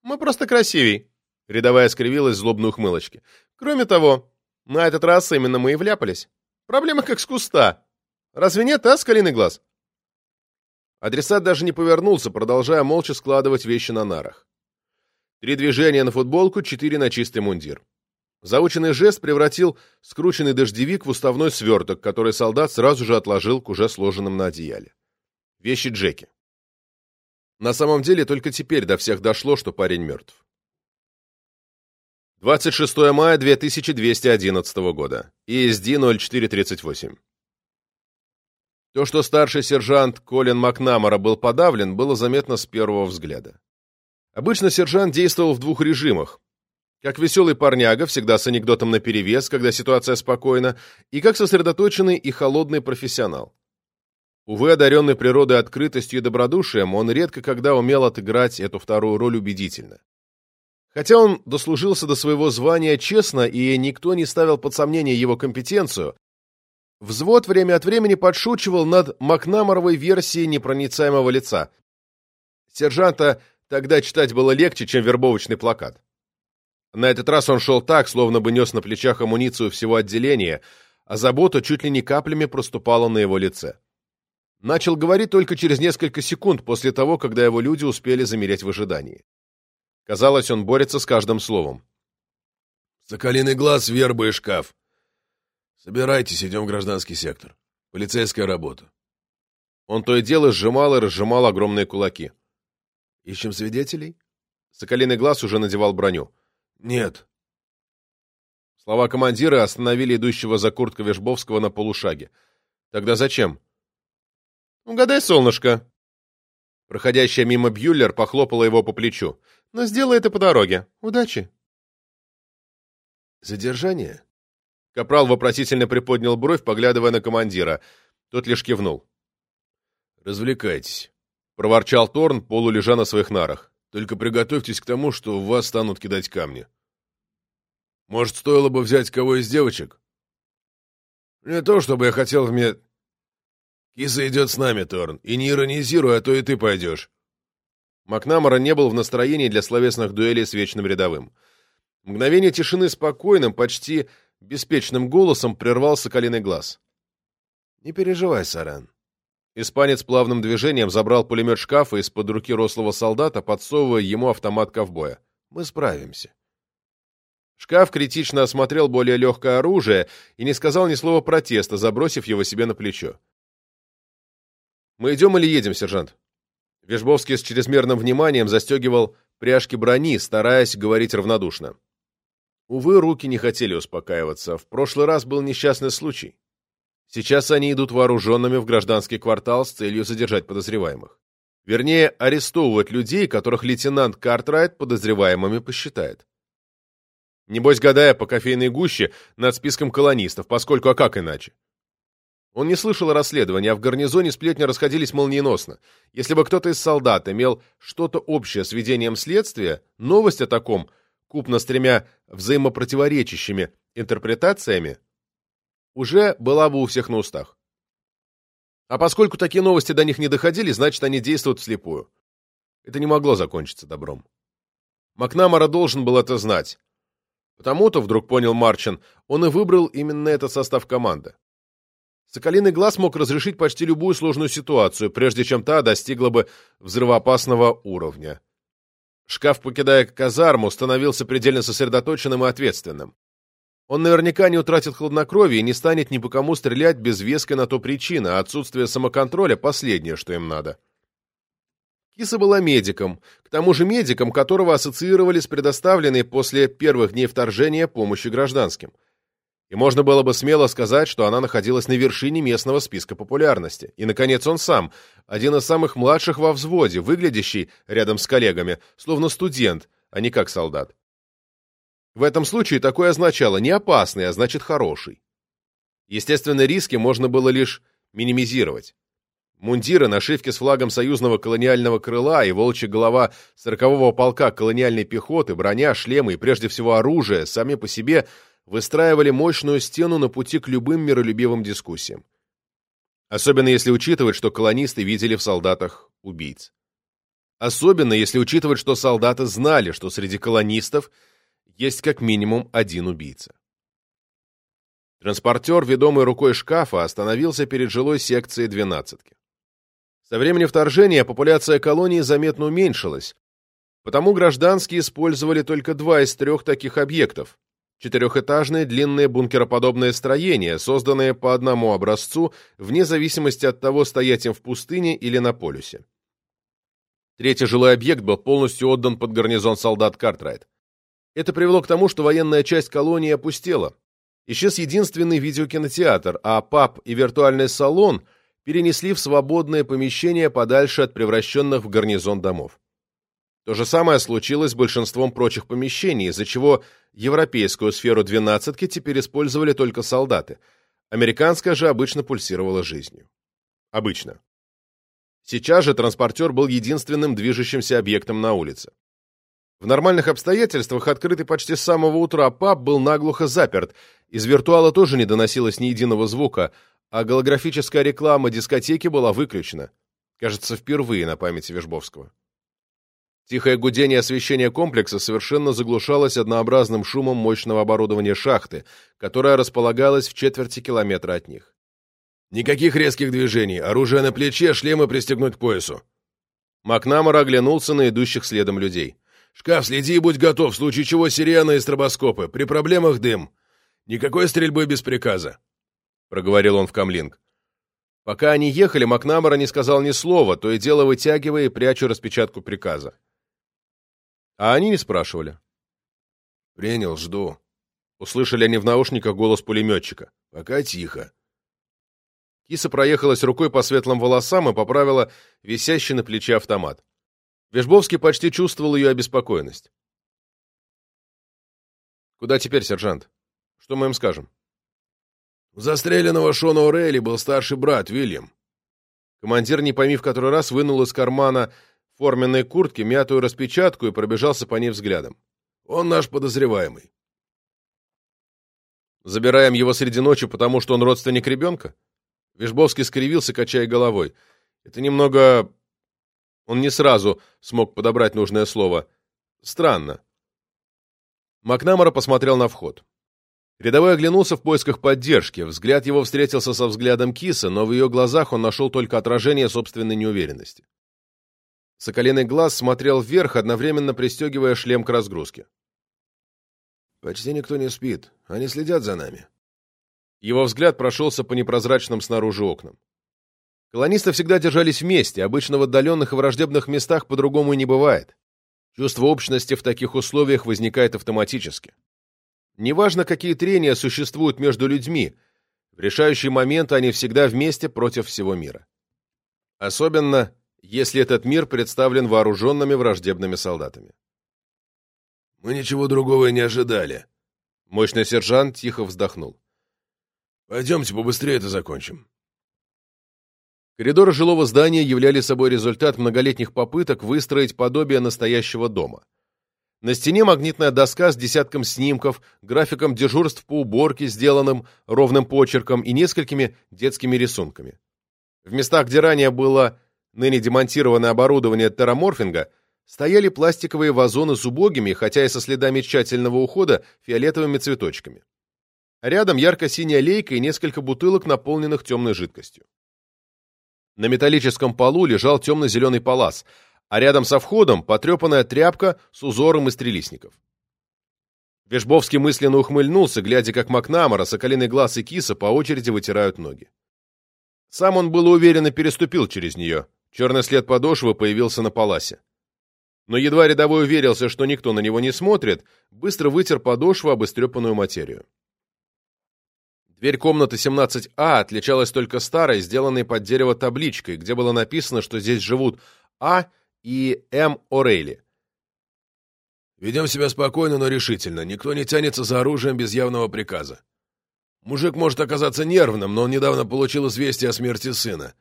«Мы просто красивей», — рядовая скривилась злобной ухмылочки. «Кроме того, на этот раз именно мы и вляпались. Проблема как с куста. Разве нет, а, скалиный глаз?» Адресат даже не повернулся, продолжая молча складывать вещи на нарах. Три движения на футболку, четыре на чистый мундир. Заученный жест превратил скрученный дождевик в уставной сверток, который солдат сразу же отложил к уже сложенным на одеяле. Вещи Джеки. На самом деле, только теперь до всех дошло, что парень мертв. 26 мая 2211 года. ESD 0438. То, что старший сержант Колин Макнамара был подавлен, было заметно с первого взгляда. Обычно сержант действовал в двух режимах. Как веселый парняга, всегда с анекдотом наперевес, когда ситуация спокойна, и как сосредоточенный и холодный профессионал. Увы, одаренный природой открытостью и добродушием, он редко когда умел отыграть эту вторую роль убедительно. Хотя он дослужился до своего звания честно, и никто не ставил под сомнение его компетенцию, взвод время от времени подшучивал над Макнаморовой версией непроницаемого лица. Сержанта тогда читать было легче, чем вербовочный плакат. На этот раз он шел так, словно бы нес на плечах амуницию всего отделения, а забота чуть ли не каплями проступала на его лице. Начал говорить только через несколько секунд после того, когда его люди успели замереть в ожидании. Казалось, он борется с каждым словом. «Соколиный глаз, верба и шкаф. Собирайтесь, идем в гражданский сектор. Полицейская работа». Он то и дело сжимал и разжимал огромные кулаки. «Ищем свидетелей?» Соколиный глаз уже надевал броню. «Нет». Слова командира остановили идущего за курткой Вежбовского на полушаге. «Тогда зачем?» «Угадай, солнышко!» Проходящая мимо Бьюллер похлопала его по плечу. «Но сделай это по дороге. Удачи!» «Задержание?» Капрал вопросительно приподнял бровь, поглядывая на командира. Тот лишь кивнул. «Развлекайтесь», — проворчал Торн, полулежа на своих нарах. «Только приготовьтесь к тому, что в вас станут кидать камни. Может, стоило бы взять кого из девочек?» «Не то, чтобы я хотел вме...» «Киса идет с нами, Торн, и не иронизируй, а то и ты пойдешь». Макнамара не был в настроении для словесных дуэлей с Вечным Рядовым. Мгновение тишины спокойным, почти беспечным голосом прервал соколиный глаз. «Не переживай, Саран». Испанец плавным движением забрал пулемет шкафа из-под руки рослого солдата, подсовывая ему автомат ковбоя. «Мы справимся». Шкаф критично осмотрел более легкое оружие и не сказал ни слова протеста, забросив его себе на плечо. «Мы идем или едем, сержант?» Вежбовский с чрезмерным вниманием застегивал пряжки брони, стараясь говорить равнодушно. Увы, руки не хотели успокаиваться. В прошлый раз был несчастный случай. Сейчас они идут вооруженными в гражданский квартал с целью задержать подозреваемых. Вернее, арестовывать людей, которых лейтенант Картрайт подозреваемыми посчитает. Небось, гадая по кофейной гуще над списком колонистов, поскольку а как иначе? Он не слышал расследования, а в гарнизоне сплетни расходились молниеносно. Если бы кто-то из солдат имел что-то общее с ведением следствия, новость о таком, купно с тремя взаимопротиворечащими интерпретациями, уже была бы у всех на устах. А поскольку такие новости до них не доходили, значит, они действуют вслепую. Это не могло закончиться добром. Макнамара должен был это знать. Потому-то, вдруг понял Марчин, он и выбрал именно этот состав команды. Соколиный глаз мог разрешить почти любую сложную ситуацию, прежде чем та достигла бы взрывоопасного уровня. Шкаф, покидая казарму, становился предельно сосредоточенным и ответственным. Он наверняка не утратит хладнокровие и не станет ни по кому стрелять без веской на то причины, а отсутствие самоконтроля – последнее, что им надо. Киса была медиком, к тому же медиком, которого ассоциировали с предоставленной после первых дней вторжения помощи гражданским – и можно было бы смело сказать, что она находилась на вершине местного списка популярности. И, наконец, он сам, один из самых младших во взводе, выглядящий рядом с коллегами, словно студент, а не как солдат. В этом случае такое означало не опасный, а значит хороший. Естественно, риски можно было лишь минимизировать. Мундиры, нашивки с флагом союзного колониального крыла и волчья голова сорокового полка колониальной пехоты, броня, шлемы и прежде всего оружие сами по себе – выстраивали мощную стену на пути к любым миролюбивым дискуссиям. Особенно если учитывать, что колонисты видели в солдатах убийц. Особенно если учитывать, что солдаты знали, что среди колонистов есть как минимум один убийца. Транспортер, ведомый рукой шкафа, остановился перед жилой секцией двенадцатки. Со времени вторжения популяция колонии заметно уменьшилась, потому гражданские использовали только два из трех таких объектов, Четырехэтажные длинные бункероподобные строения, созданные по одному образцу, вне зависимости от того, стоять им в пустыне или на полюсе. Третий жилой объект был полностью отдан под гарнизон солдат Картрайт. Это привело к тому, что военная часть колонии опустела. Исчез единственный видеокинотеатр, а паб и виртуальный салон перенесли в свободное помещение подальше от превращенных в гарнизон домов. То же самое случилось с большинством прочих помещений, из-за чего европейскую сферу двенадцатки теперь использовали только солдаты. Американская же обычно пульсировала жизнью. Обычно. Сейчас же транспортер был единственным движущимся объектом на улице. В нормальных обстоятельствах, открытый почти с самого утра паб был наглухо заперт, из виртуала тоже не доносилось ни единого звука, а голографическая реклама дискотеки была выключена. Кажется, впервые на памяти Вежбовского. Тихое гудение освещения комплекса совершенно заглушалось однообразным шумом мощного оборудования шахты, которая располагалась в четверти километра от них. «Никаких резких движений, оружие на плече, шлемы пристегнуть к поясу». Макнамара оглянулся на идущих следом людей. «Шкаф, следи и будь готов, в случае чего сирена и стробоскопы. При проблемах дым. Никакой стрельбы без приказа», — проговорил он в камлинг. Пока они ехали, Макнамара не сказал ни слова, то и дело вытягивая и пряча распечатку приказа. А они не спрашивали. «Принял, жду». Услышали они в наушниках голос пулеметчика. «Пока тихо». Киса проехалась рукой по светлым волосам и поправила висящий на плече автомат. Вежбовский почти чувствовал ее обеспокоенность. «Куда теперь, сержант? Что мы им скажем?» У застреленного Шона Орелли был старший брат, Вильям. Командир, не пойми в который раз, вынул из кармана форменной куртке мятую распечатку и пробежался по ней взглядом. «Он наш подозреваемый». «Забираем его среди ночи, потому что он родственник ребенка?» Вишбовский скривился, качая головой. «Это немного...» Он не сразу смог подобрать нужное слово. «Странно». Макнамара посмотрел на вход. Рядовой оглянулся в поисках поддержки. Взгляд его встретился со взглядом кисы, но в ее глазах он нашел только отражение собственной неуверенности. Соколиный глаз смотрел вверх, одновременно пристегивая шлем к разгрузке. «Почти никто не спит. Они следят за нами». Его взгляд прошелся по непрозрачным снаружи окнам. Колонисты всегда держались вместе, обычно в отдаленных и враждебных местах по-другому и не бывает. Чувство общности в таких условиях возникает автоматически. Неважно, какие трения существуют между людьми, в решающий момент они всегда вместе против всего мира. Особенно, если этот мир представлен вооруженными враждебными солдатами. «Мы ничего другого не ожидали». Мощный сержант тихо вздохнул. «Пойдемте побыстрее это закончим». Коридоры жилого здания являли собой результат многолетних попыток выстроить подобие настоящего дома. На стене магнитная доска с десятком снимков, графиком дежурств по уборке, сделанным ровным почерком и несколькими детскими рисунками. В местах, где ранее было ныне демонтированное оборудование терраморфинга, стояли пластиковые вазоны с убогими, хотя и со следами тщательного ухода, фиолетовыми цветочками. Рядом ярко-синяя лейка и несколько бутылок, наполненных темной жидкостью. На металлическом полу лежал темно-зеленый палас, а рядом со входом потрепанная тряпка с узором из трилистников. Вешбовский мысленно ухмыльнулся, глядя, как Макнамара, Соколиный глаз и Киса по очереди вытирают ноги. Сам он было уверенно переступил через нее. Черный след подошвы появился на паласе. Но едва рядовой уверился, что никто на него не смотрит, быстро вытер подошву об истрепанную материю. Дверь комнаты 17А отличалась только старой, сделанной под дерево табличкой, где было написано, что здесь живут А и М. Орейли. «Ведем себя спокойно, но решительно. Никто не тянется за оружием без явного приказа. Мужик может оказаться нервным, но он недавно получил известие о смерти сына.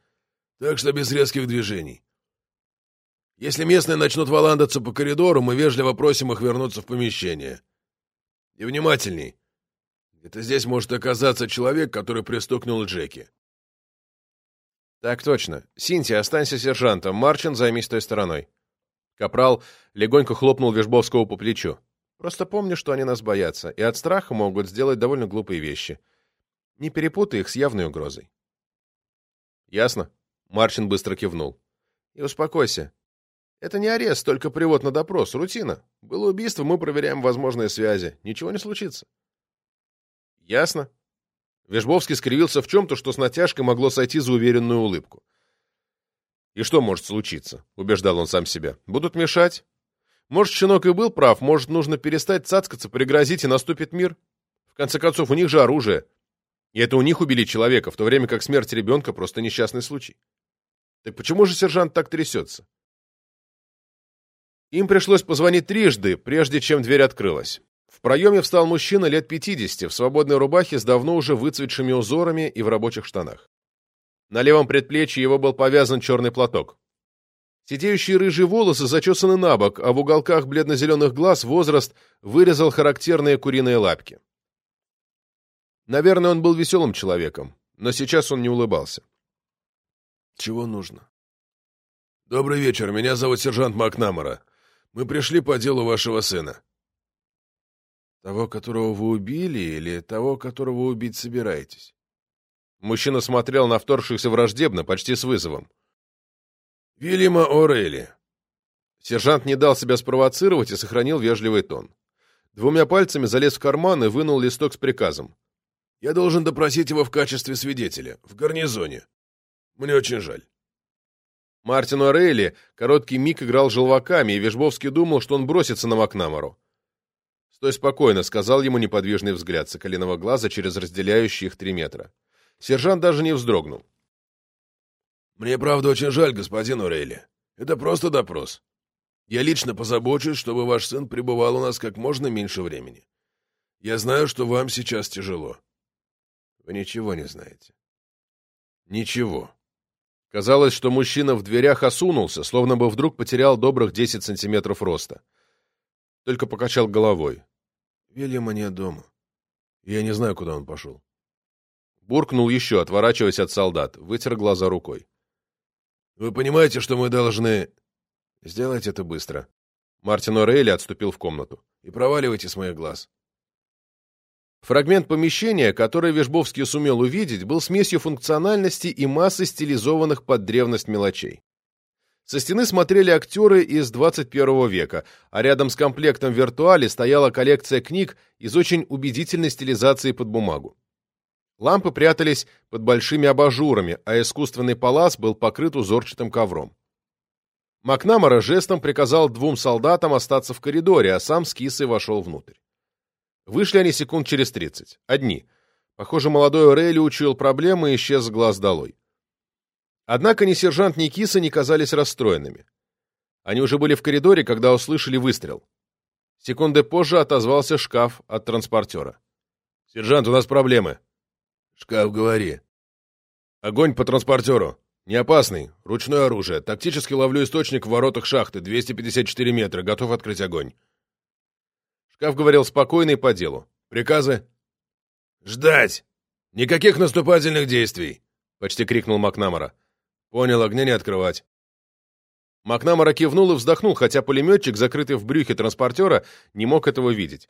Так что без резких движений. Если местные начнут валандаться по коридору, мы вежливо просим их вернуться в помещение. И внимательней. Это здесь может оказаться человек, который пристукнул Джеки. Так точно. Синтия, останься сержантом. Марчин, займись той стороной. Капрал легонько хлопнул Вежбовского по плечу. Просто помни, что они нас боятся, и от страха могут сделать довольно глупые вещи. Не перепутай их с явной угрозой. Ясно? Марчин быстро кивнул. И успокойся. Это не арест, только привод на допрос. Рутина. Было убийство, мы проверяем возможные связи. Ничего не случится. Ясно. Вежбовский скривился в чем-то, что с натяжкой могло сойти за уверенную улыбку. «И что может случиться?» — убеждал он сам себя. «Будут мешать? Может, щенок и был прав, может, нужно перестать цацкаться, пригрозить, и наступит мир? В конце концов, у них же оружие. И это у них убили человека, в то время как смерть ребенка — просто несчастный случай. Так почему же сержант так трясется?» Им пришлось позвонить трижды, прежде чем дверь открылась. В проеме встал мужчина лет 50 в свободной рубахе с давно уже выцветшими узорами и в рабочих штанах. На левом предплечье его был повязан черный платок. Сидеющие рыжие волосы зачесаны на бок, а в уголках бледно-зеленых глаз возраст вырезал характерные куриные лапки. Наверное, он был веселым человеком, но сейчас он не улыбался. «Чего нужно?» «Добрый вечер, меня зовут сержант Макнамара. Мы пришли по делу вашего сына». Того, которого вы убили, или того, которого убить собираетесь? Мужчина смотрел на вторгшихся враждебно, почти с вызовом. Вильяма Орелли. Сержант не дал себя спровоцировать и сохранил вежливый тон. Двумя пальцами залез в карман и вынул листок с приказом. «Я должен допросить его в качестве свидетеля, в гарнизоне. Мне очень жаль». Мартин Орелли короткий миг играл желваками, и Вежбовский думал, что он бросится на Макнамару. «Стой спокойно», — сказал ему неподвижный взгляд соколиного глаза через разделяющие их три метра. Сержант даже не вздрогнул. «Мне правда очень жаль, господин Урейли. Это просто допрос. Я лично позабочусь, чтобы ваш сын пребывал у нас как можно меньше времени. Я знаю, что вам сейчас тяжело». «Вы ничего не знаете». «Ничего». Казалось, что мужчина в дверях осунулся, словно бы вдруг потерял добрых десять сантиметров роста только покачал головой. Вильяма нет дома. Я не знаю, куда он пошел. Буркнул еще, отворачиваясь от солдат, вытер глаза рукой. Вы понимаете, что мы должны... Сделать это быстро. Мартин Орейли отступил в комнату. и проваливайте с моих глаз. Фрагмент помещения, который Вежбовский сумел увидеть, был смесью функциональности и массы стилизованных под древность мелочей. Со стены смотрели актеры из 21 века, а рядом с комплектом виртуали стояла коллекция книг из очень убедительной стилизации под бумагу. Лампы прятались под большими абажурами, а искусственный палас был покрыт узорчатым ковром. Макнамара жестом приказал двум солдатам остаться в коридоре, а сам с кисой вошел внутрь. Вышли они секунд через тридцать. Одни. Похоже, молодой Рейли учуял проблемы и исчез с глаз долой. Однако ни сержант, ни киса не казались расстроенными. Они уже были в коридоре, когда услышали выстрел. Секунды позже отозвался шкаф от транспортера. «Сержант, у нас проблемы». «Шкаф, говори». «Огонь по транспортеру. Не опасный. Ручное оружие. Тактически ловлю источник в воротах шахты. 254 метра. Готов открыть огонь». Шкаф говорил спокойно и по делу. «Приказы?» «Ждать! Никаких наступательных действий!» — почти крикнул Макнамара. «Понял, огня не открывать». Макнамара кивнул и вздохнул, хотя пулеметчик, закрытый в брюхе транспортера, не мог этого видеть.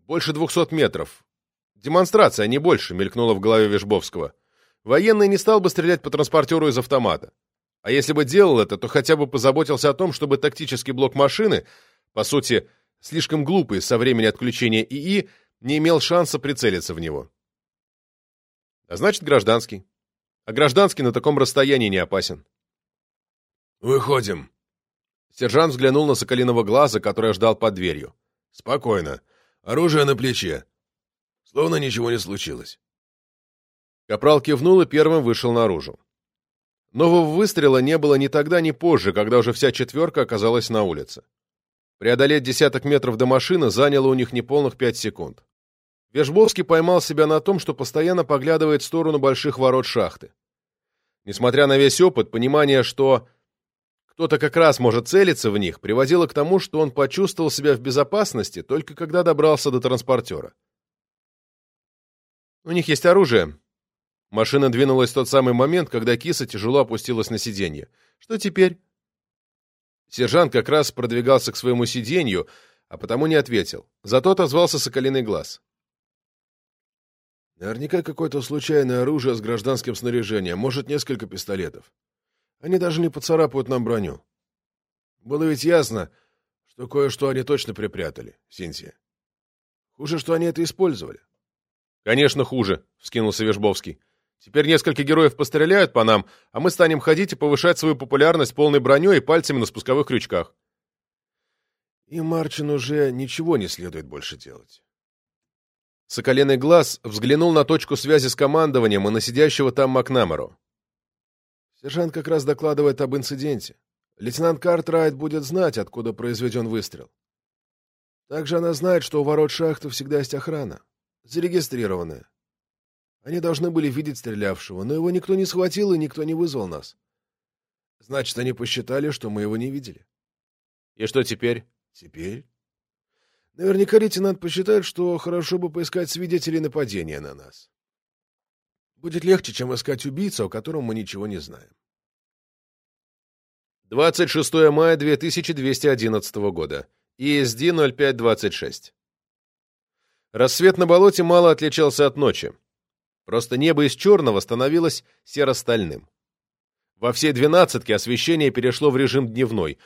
«Больше двухсот метров. Демонстрация, не больше», — мелькнула в голове Вежбовского. «Военный не стал бы стрелять по транспортеру из автомата. А если бы делал это, то хотя бы позаботился о том, чтобы тактический блок машины, по сути, — слишком глупый со времени отключения ИИ, не имел шанса прицелиться в него. А значит, гражданский. А гражданский на таком расстоянии не опасен. «Выходим». Сержант взглянул на Соколиного глаза, который ждал под дверью. «Спокойно. Оружие на плече. Словно ничего не случилось». Капрал кивнул и первым вышел наружу. Нового выстрела не было ни тогда, ни позже, когда уже вся четверка оказалась на улице. Преодолеть десяток метров до машины заняло у них неполных пять секунд. Вежбовский поймал себя на том, что постоянно поглядывает в сторону больших ворот шахты. Несмотря на весь опыт, понимание, что кто-то как раз может целиться в них, приводило к тому, что он почувствовал себя в безопасности только когда добрался до транспортера. «У них есть оружие». Машина двинулась в тот самый момент, когда киса тяжело опустилась на сиденье. «Что теперь?» Сержант как раз продвигался к своему сиденью, а потому не ответил. Зато отозвался соколиный глаз. Наверняка какое-то случайное оружие с гражданским снаряжением, может, несколько пистолетов. Они даже не поцарапают нам броню. Было ведь ясно, что кое-что они точно припрятали, Синтия. Хуже, что они это использовали. — Конечно, хуже, — вскинулся Вежбовский. Теперь несколько героев постреляют по нам, а мы станем ходить и повышать свою популярность полной броней и пальцами на спусковых крючках. И Марчин уже ничего не следует больше делать. Соколенный глаз взглянул на точку связи с командованием и на сидящего там Макнамеру. Сержант как раз докладывает об инциденте. Лейтенант Картрайт будет знать, откуда произведен выстрел. Также она знает, что у ворот шахты всегда есть охрана, зарегистрированная. Они должны были видеть стрелявшего, но его никто не схватил и никто не вызвал нас. Значит, они посчитали, что мы его не видели. И что теперь? Теперь? Наверняка лейтенант посчитает, что хорошо бы поискать свидетелей нападения на нас. Будет легче, чем искать убийцу, о котором мы ничего не знаем. 26 мая 2211 года. ESD 0526. Рассвет на болоте мало отличался от ночи. Просто небо из черного становилось серо-стальным. Во всей двенадцатке освещение перешло в режим дневной.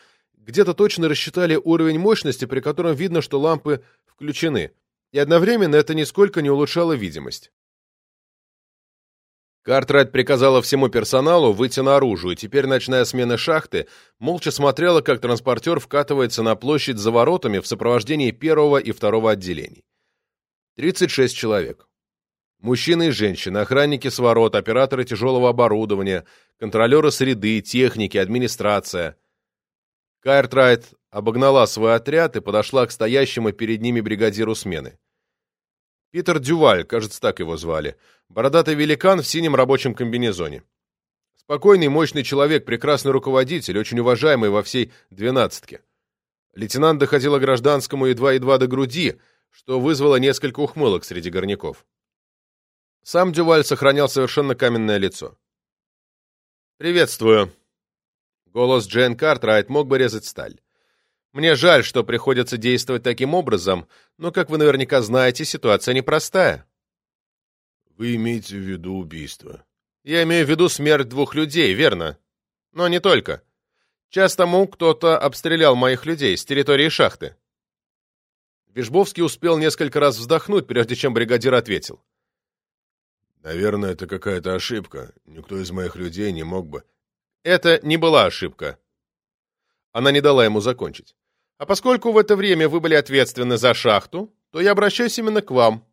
Где-то точно рассчитали уровень мощности, при котором видно, что лампы включены, и одновременно это нисколько не улучшало видимость. Картрайт приказала всему персоналу выйти наружу, и теперь ночная смена шахты молча смотрела, как транспортер вкатывается на площадь за воротами в сопровождении первого и второго отделений. 36 человек. Мужчины и женщины, охранники с ворот, операторы тяжелого оборудования, контролеры среды, техники, администрация. Кайртрайт обогнала свой отряд и подошла к стоящему перед ними бригадиру смены. Питер Дюваль, кажется, так его звали, бородатый великан в синем рабочем комбинезоне. Спокойный, мощный человек, прекрасный руководитель, очень уважаемый во всей двенадцатке. Лейтенант доходил гражданскому едва-едва до груди, что вызвало несколько ухмылок среди горняков. Сам Дюваль сохранял совершенно каменное лицо. «Приветствую». Голос Джейн Картрайт мог бы резать сталь. Мне жаль, что приходится действовать таким образом, но, как вы наверняка знаете, ситуация непростая. Вы имеете в виду убийство? Я имею в виду смерть двух людей, верно? Но не только. Час тому кто-то обстрелял моих людей с территории шахты. Вишбовский успел несколько раз вздохнуть, прежде чем бригадир ответил. Наверное, это какая-то ошибка. Никто из моих людей не мог бы... Это не была ошибка. Она не дала ему закончить. А поскольку в это время вы были ответственны за шахту, то я обращаюсь именно к вам.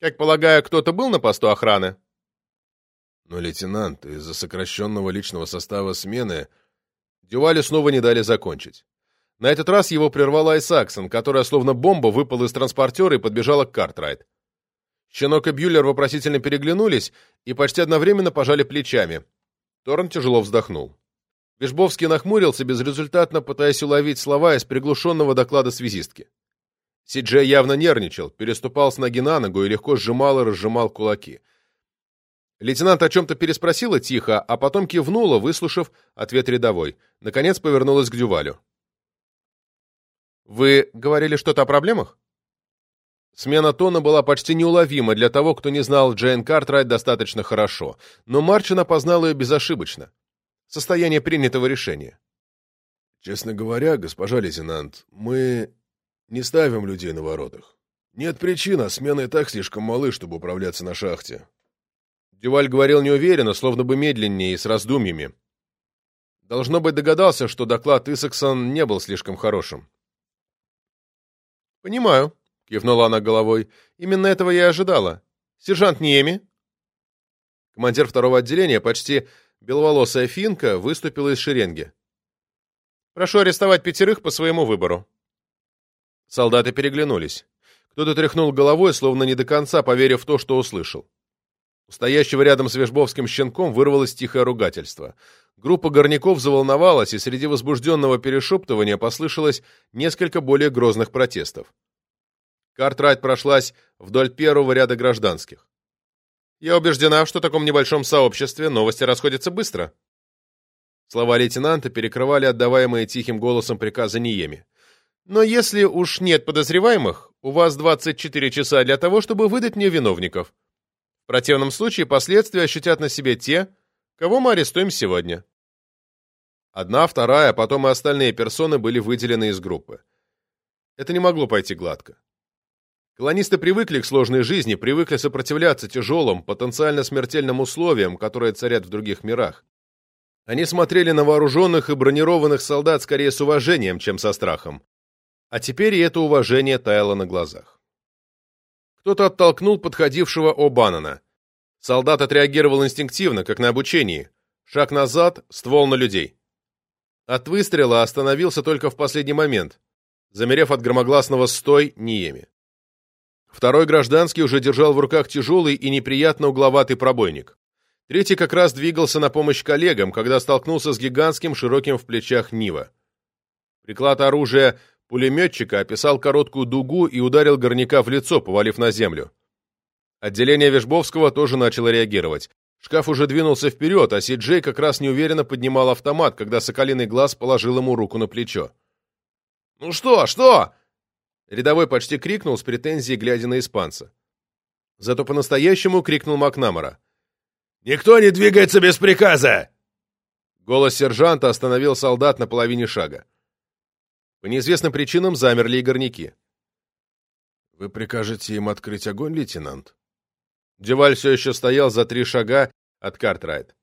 Как полагаю, кто-то был на посту охраны? Но, лейтенант, из-за сокращенного личного состава смены... Дювалю снова не дали закончить. На этот раз его прервала Айсаксон, которая словно бомба выпала из транспортера и подбежала к Картрайт. Щенок и Бьюлер вопросительно переглянулись и почти одновременно пожали плечами. Торн тяжело вздохнул. Вишбовский нахмурился, безрезультатно пытаясь уловить слова из приглушенного доклада связистки. Сиджей явно нервничал, переступал с ноги на ногу и легко сжимал и разжимал кулаки. Лейтенант о чем-то переспросила тихо, а потом кивнула, выслушав ответ рядовой. Наконец повернулась к Дювалю. «Вы говорили что-то о проблемах?» Смена тона была почти неуловима для того, кто не знал Джейн Картрайт достаточно хорошо, но Марчин опознал ее безошибочно. Состояние принятого решения. «Честно говоря, госпожа лейтенант, мы не ставим людей на воротах. Нет причин, а смены и так слишком малы, чтобы управляться на шахте». Дюваль говорил неуверенно, словно бы медленнее и с раздумьями. Должно быть, догадался, что доклад Исаксон не был слишком хорошим. «Понимаю», — кивнула она головой. «Именно этого я и ожидала. Сержант Ниеми?» Командир второго отделения, почти беловолосая финка, выступила из шеренги. «Прошу арестовать пятерых по своему выбору». Солдаты переглянулись. Кто-то тряхнул головой, словно не до конца поверив в то, что услышал. У стоящего рядом с Вежбовским щенком вырвалось тихое ругательство. Группа горняков заволновалась, и среди возбужденного перешептывания послышалось несколько более грозных протестов. Картрайт прошлась вдоль первого ряда гражданских. «Я убеждена, что в таком небольшом сообществе новости расходятся быстро». Слова лейтенанта перекрывали отдаваемые тихим голосом приказы Ниеми. «Но если уж нет подозреваемых, у вас 24 часа для того, чтобы выдать мне виновников. В противном случае последствия ощутят на себе те, кого мы арестуем сегодня». Одна, вторая, а потом и остальные персоны были выделены из группы. Это не могло пойти гладко. Колонисты привыкли к сложной жизни, привыкли сопротивляться тяжелым, потенциально смертельным условиям, которые царят в других мирах. Они смотрели на вооруженных и бронированных солдат скорее с уважением, чем со страхом. А теперь и это уважение таяло на глазах. Кто-то оттолкнул подходившего О'Баннона. Солдат отреагировал инстинктивно, как на обучении. Шаг назад, ствол на людей. От выстрела остановился только в последний момент, замерев от громогласного «стой» Ниеми. Второй гражданский уже держал в руках тяжелый и неприятно угловатый пробойник. Третий как раз двигался на помощь коллегам, когда столкнулся с гигантским широким в плечах Нива. Приклад оружия пулеметчика описал короткую дугу и ударил горняка в лицо, повалив на землю. Отделение Вежбовского тоже начало реагировать. Шкаф уже двинулся вперед, а Си-Джей как раз неуверенно поднимал автомат, когда Соколиный Глаз положил ему руку на плечо. «Ну что, что?» Рядовой почти крикнул с претензией, глядя на испанца. Зато по-настоящему крикнул Макнамара. «Никто не двигается без приказа!» Голос сержанта остановил солдат на половине шага. По неизвестным причинам замерли и горняки. «Вы прикажете им открыть огонь, лейтенант?» Деваль все еще стоял за три шага от Картрайт.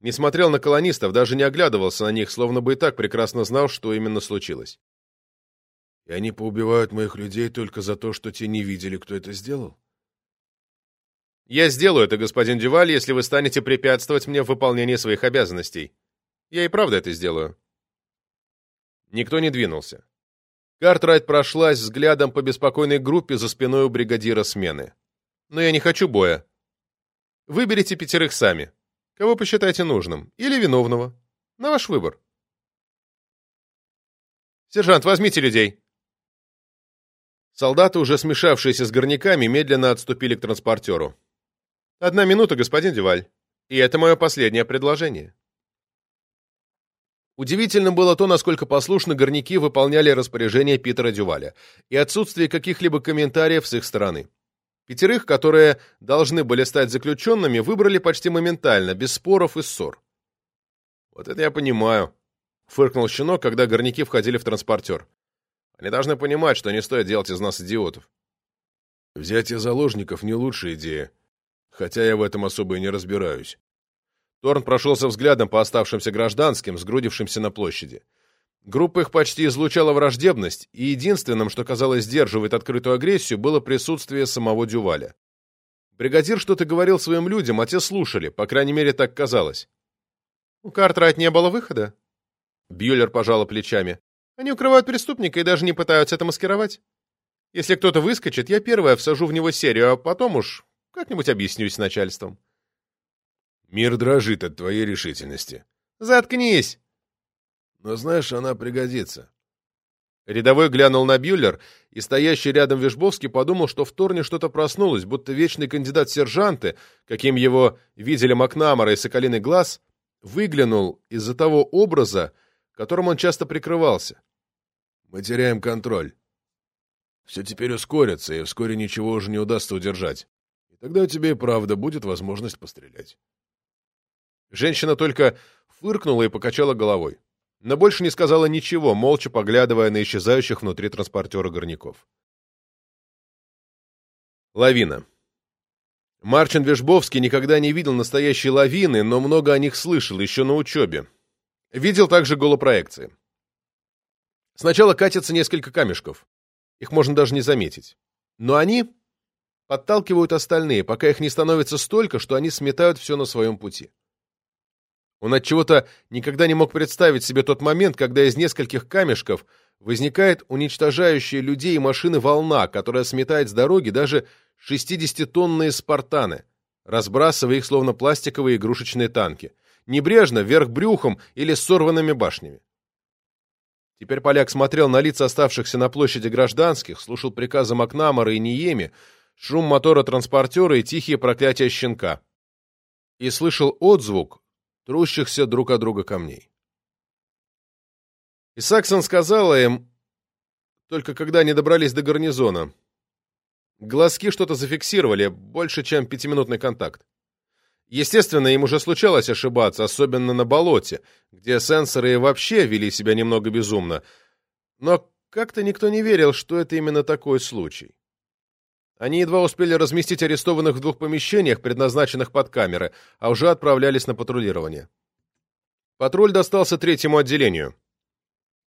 Не смотрел на колонистов, даже не оглядывался на них, словно бы и так прекрасно знал, что именно случилось. И они поубивают моих людей только за то, что те не видели, кто это сделал? Я сделаю это, господин Дюваль, если вы станете препятствовать мне в выполнении своих обязанностей. Я и правда это сделаю. Никто не двинулся. Картрайт прошлась взглядом по беспокойной группе за спиной у бригадира смены. Но я не хочу боя. Выберите пятерых сами. Кого посчитаете нужным. Или виновного. На ваш выбор. Сержант, возьмите людей. Солдаты, уже смешавшиеся с горняками, медленно отступили к транспортеру. «Одна минута, господин Дюваль. И это мое последнее предложение». Удивительно было то, насколько послушно горняки выполняли распоряжения Питера Дюваля и отсутствие каких-либо комментариев с их стороны. Пятерых, которые должны были стать заключенными, выбрали почти моментально, без споров и ссор. «Вот это я понимаю», — фыркнул щенок, когда горняки входили в транспортер. «Они должны понимать, что не стоит делать из нас идиотов». «Взятие заложников — не лучшая идея, хотя я в этом особо и не разбираюсь. Торн прошелся взглядом по оставшимся гражданским, сгрудившимся на площади. Группа их почти излучала враждебность, и единственным, что, казалось, сдерживает открытую агрессию, было присутствие самого Дюваля. Бригадир что-то говорил своим людям, а те слушали, по крайней мере, так казалось. «У Картрайт не было выхода?» Бьюлер пожала плечами. «Они укрывают преступника и даже не пытаются это маскировать. Если кто-то выскочит, я первая всажу в него серию, а потом уж как-нибудь объяснюсь с начальством». Мир дрожит от твоей решительности. Заткнись! Но знаешь, она пригодится. Рядовой глянул на Бюллер, и стоящий рядом Вишбовский подумал, что в Торне что-то проснулось, будто вечный кандидат сержанты, каким его видели Макнамара и Соколиный Глаз, выглянул из-за того образа, которым он часто прикрывался. Мы теряем контроль. Все теперь ускорится, и вскоре ничего уже не удастся удержать. И тогда у тебя и правда будет возможность пострелять. Женщина только фыркнула и покачала головой. Но больше не сказала ничего, молча поглядывая на исчезающих внутри транспортера горняков. Лавина. Марчин Вежбовский никогда не видел настоящей лавины, но много о них слышал еще на учебе. Видел также голопроекции. Сначала катятся несколько камешков. Их можно даже не заметить. Но они подталкивают остальные, пока их не становится столько, что они сметают все на своем пути. Он от чего-то никогда не мог представить себе тот момент, когда из нескольких камешков возникает уничтожающая людей и машины волна, которая сметает с дороги даже 60-тонные спартаны, разбрасывая их словно пластиковые игрушечные танки, небрежно, вверх брюхом или сорванными башнями. Теперь поляк смотрел на лица оставшихся на площади гражданских, слушал приказы Макнамара и Ниеми, шум мотора транспортера и тихие проклятия щенка. И слышал отзвук, трущихся друг от друга камней. И Саксон сказала им, только когда они добрались до гарнизона. Глазки что-то зафиксировали, больше, чем пятиминутный контакт. Естественно, им уже случалось ошибаться, особенно на болоте, где сенсоры вообще вели себя немного безумно. Но как-то никто не верил, что это именно такой случай. Они едва успели разместить арестованных в двух помещениях, предназначенных под камеры, а уже отправлялись на патрулирование. Патруль достался третьему отделению.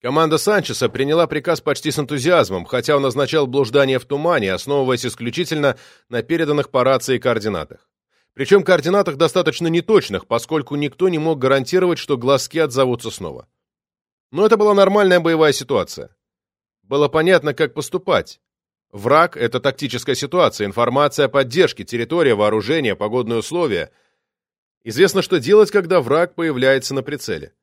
Команда Санчеса приняла приказ почти с энтузиазмом, хотя он означал блуждание в тумане, основываясь исключительно на переданных по рации координатах. Причем координатах достаточно неточных, поскольку никто не мог гарантировать, что глазки отзовутся снова. Но это была нормальная боевая ситуация. Было понятно, как поступать. Враг — это тактическая ситуация, информация о поддержке, территория, вооружение, погодные условия. Известно, что делать, когда враг появляется на прицеле.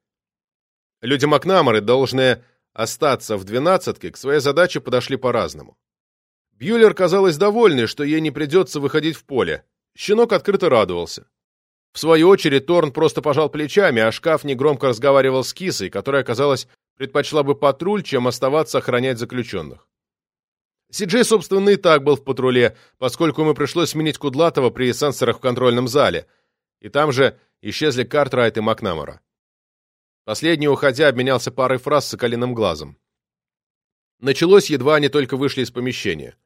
Люди Макнамары, должны остаться в двенадцатке, к своей задаче подошли по-разному. Бьюлер казалась довольной, что ей не придется выходить в поле. Щенок открыто радовался. В свою очередь Торн просто пожал плечами, а шкаф негромко разговаривал с кисой, которая, казалось, предпочла бы патруль, чем оставаться охранять заключенных. Сиджей, собственно, и так был в патруле, поскольку ему пришлось сменить Кудлатова при сенсорах в контрольном зале. И там же исчезли Картрайт и Макнамара. Последний, уходя, обменялся парой фраз с соколиным глазом. Началось, едва они только вышли из помещения.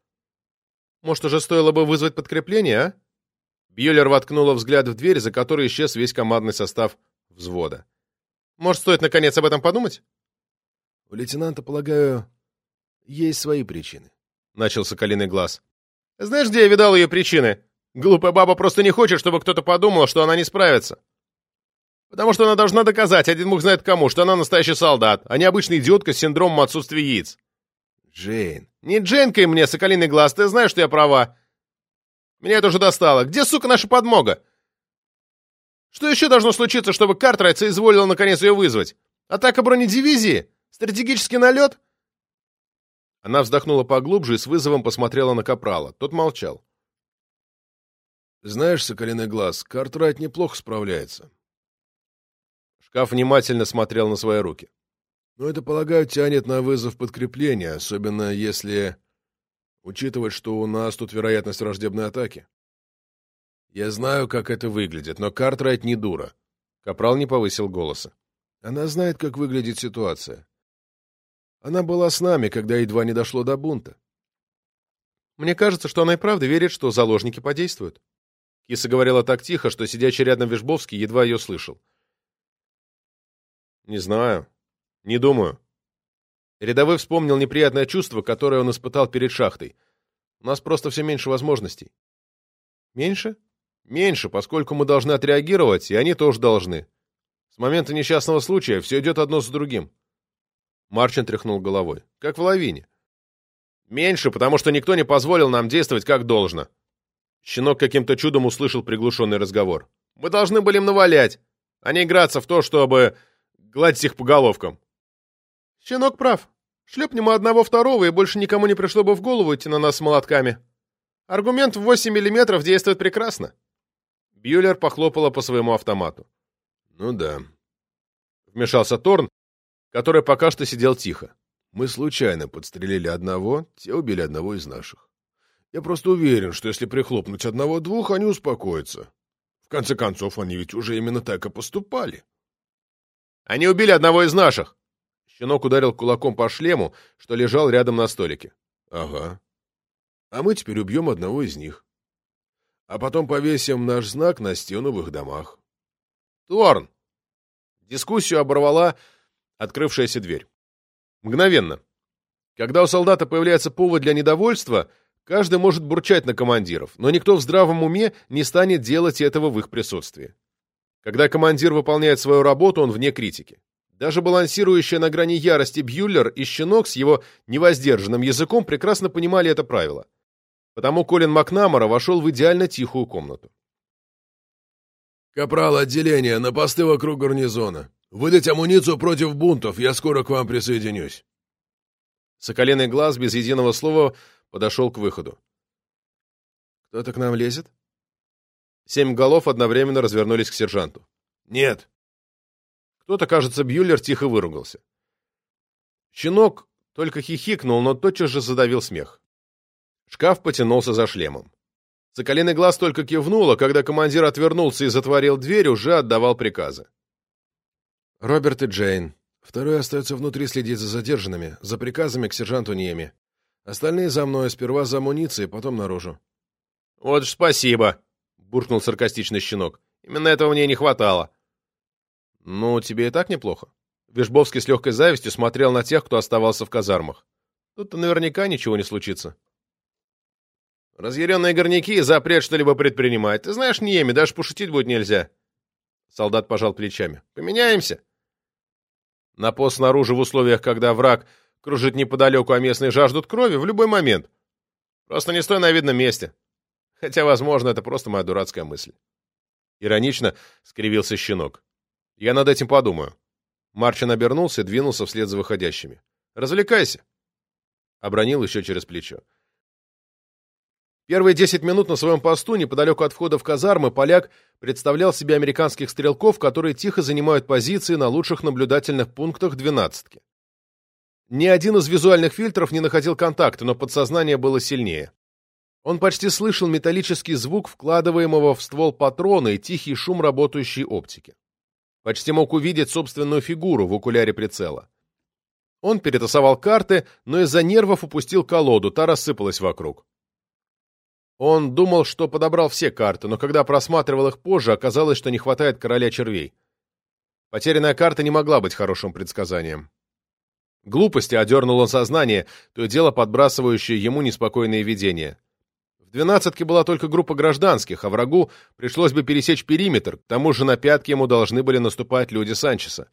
«Может, уже стоило бы вызвать подкрепление, а?» Бьюлер воткнула взгляд в дверь, за которой исчез весь командный состав взвода. «Может, стоит наконец об этом подумать?» «У лейтенанта, полагаю, есть свои причины начал Соколиный глаз. «Знаешь, где я видал ее причины? Глупая баба просто не хочет, чтобы кто-то подумал, что она не справится. Потому что она должна доказать, один муж знает кому, что она настоящий солдат, а не обычная идиотка с синдромом отсутствия яиц». «Джейн». «Не Джейнкой мне, Соколиный глаз, ты знаешь, что я права. Меня это уже достало. Где, сука, наша подмога? Что еще должно случиться, чтобы Картрайт соизволил наконец ее вызвать? Атака бронедивизии? Стратегический налет?» Она вздохнула поглубже и с вызовом посмотрела на Капрала. Тот молчал. «Знаешь, Соколиный глаз, Картрайт неплохо справляется». Шкаф внимательно смотрел на свои руки. «Но это, полагаю, тянет на вызов подкрепления, особенно если учитывать, что у нас тут вероятность враждебной атаки. Я знаю, как это выглядит, но Картрайт не дура. Капрал не повысил голоса. Она знает, как выглядит ситуация. Она была с нами, когда едва не дошло до бунта. Мне кажется, что она и правда верит, что заложники подействуют. Киса говорила так тихо, что сидящий рядом Вишбовский едва ее слышал. Не знаю. Не думаю. Рядовой вспомнил неприятное чувство, которое он испытал перед шахтой. У нас просто все меньше возможностей. Меньше? Меньше, поскольку мы должны отреагировать, и они тоже должны. С момента несчастного случая все идет одно за другим. Марчин тряхнул головой. Как в лавине. Меньше, потому что никто не позволил нам действовать как должно. Щенок каким-то чудом услышал приглушенный разговор. Мы должны были им навалять, а не играться в то, чтобы гладить их по головкам. Щенок прав. Шлепнем одного второго, и больше никому не пришло бы в голову идти на нас с молотками. Аргумент в 8 миллиметров действует прекрасно. Бьюлер похлопала по своему автомату. «Ну да», — вмешался Торн, который пока что сидел тихо. «Мы случайно подстрелили одного, те убили одного из наших. Я просто уверен, что если прихлопнуть одного-двух, они успокоятся. В конце концов, они ведь уже именно так и поступали». «Они убили одного из наших!» Щенок ударил кулаком по шлему, что лежал рядом на столике. «Ага. А мы теперь убьем одного из них. А потом повесим наш знак на стену в их домах». «Торн!» Дискуссию оборвала открывшаяся дверь. Мгновенно. Когда у солдата появляется повод для недовольства, каждый может бурчать на командиров, но никто в здравом уме не станет делать этого в их присутствии. Когда командир выполняет свою работу, он вне критики. Даже балансирующая на грани ярости Бьюллер и Щенок с его невоздержанным языком прекрасно понимали это правило. Потому Колин Макнамара вошел в идеально тихую комнату. «Капрал отделения, на посты вокруг гарнизона. Выдать амуницию против бунтов, я скоро к вам присоединюсь». Соколиный глаз без единого слова подошел к выходу. «Кто-то к нам лезет?» Семь голов одновременно развернулись к сержанту. «Нет», кто-то, кажется, Бьюлер тихо выругался. Щенок только хихикнул, но тотчас же задавил смех. Шкаф потянулся за шлемом. Соколиный глаз только кивнула, когда командир отвернулся и затворил дверь, уже отдавал приказы. «Роберт и Джейн. Второй остается внутри следить за задержанными, за приказами к сержанту Ниеми. Остальные за мной, сперва за амуницией, потом наружу». «Вот ж спасибо!» — буркнул саркастичный щенок. «Именно этого мне не хватало». «Ну, тебе и так неплохо». Вишбовский с легкой завистью смотрел на тех, кто оставался в казармах. Тут-то наверняка ничего не случится. Разъяренные горняки запрет что-либо предпринимать. Ты знаешь, Ниеми, даже пошутить будет нельзя. Солдат пожал плечами. Поменяемся. На пост снаружи в условиях, когда враг кружит неподалеку, а местные жаждут крови, в любой момент. Просто не стой на видном месте. Хотя, возможно, это просто моя дурацкая мысль. Иронично скривился щенок. Я над этим подумаю. Марчин обернулся и двинулся вслед за выходящими. «Развлекайся!» Обронил еще через плечо. Первые десять минут на своем посту, неподалеку от входа в казармы, поляк представлял себе американских стрелков, которые тихо занимают позиции на лучших наблюдательных пунктах двенадцатки. Ни один из визуальных фильтров не находил контакта, но подсознание было сильнее. Он почти слышал металлический звук вкладываемого в ствол патрона и тихий шум работающей оптики. Почти мог увидеть собственную фигуру в окуляре прицела. Он перетасовал карты, но из-за нервов упустил колоду, та рассыпалась вокруг. Он думал, что подобрал все карты, но когда просматривал их позже, оказалось, что не хватает короля червей. Потерянная карта не могла быть хорошим предсказанием. Глупости одернул он сознание, то и дело подбрасывающее ему неспокойные видения. В «двенадцатке» была только группа гражданских, а врагу пришлось бы пересечь периметр, к тому же на пятки ему должны были наступать люди Санчеса.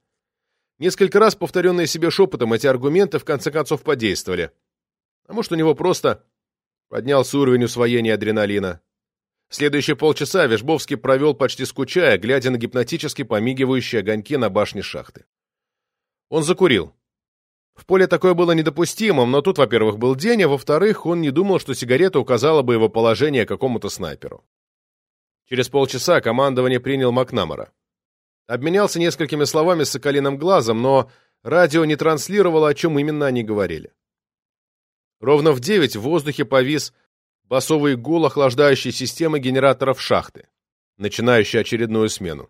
Несколько раз повторенные себе шепотом эти аргументы в конце концов подействовали. А может, у него просто поднялся уровень усвоения адреналина. Следующие полчаса Вишбовский провел почти скучая, глядя на гипнотически помигивающие огоньки на башне шахты. Он закурил. В поле такое было недопустимым, но тут, во-первых, был день, а во-вторых, он не думал, что сигарета указала бы его положение какому-то снайперу. Через полчаса командование принял Макнамара. Обменялся несколькими словами с Соколиным глазом, но радио не транслировало, о чем именно они говорили. Ровно в девять в воздухе повис басовый гул охлаждающей системы генераторов шахты, начинающей очередную смену.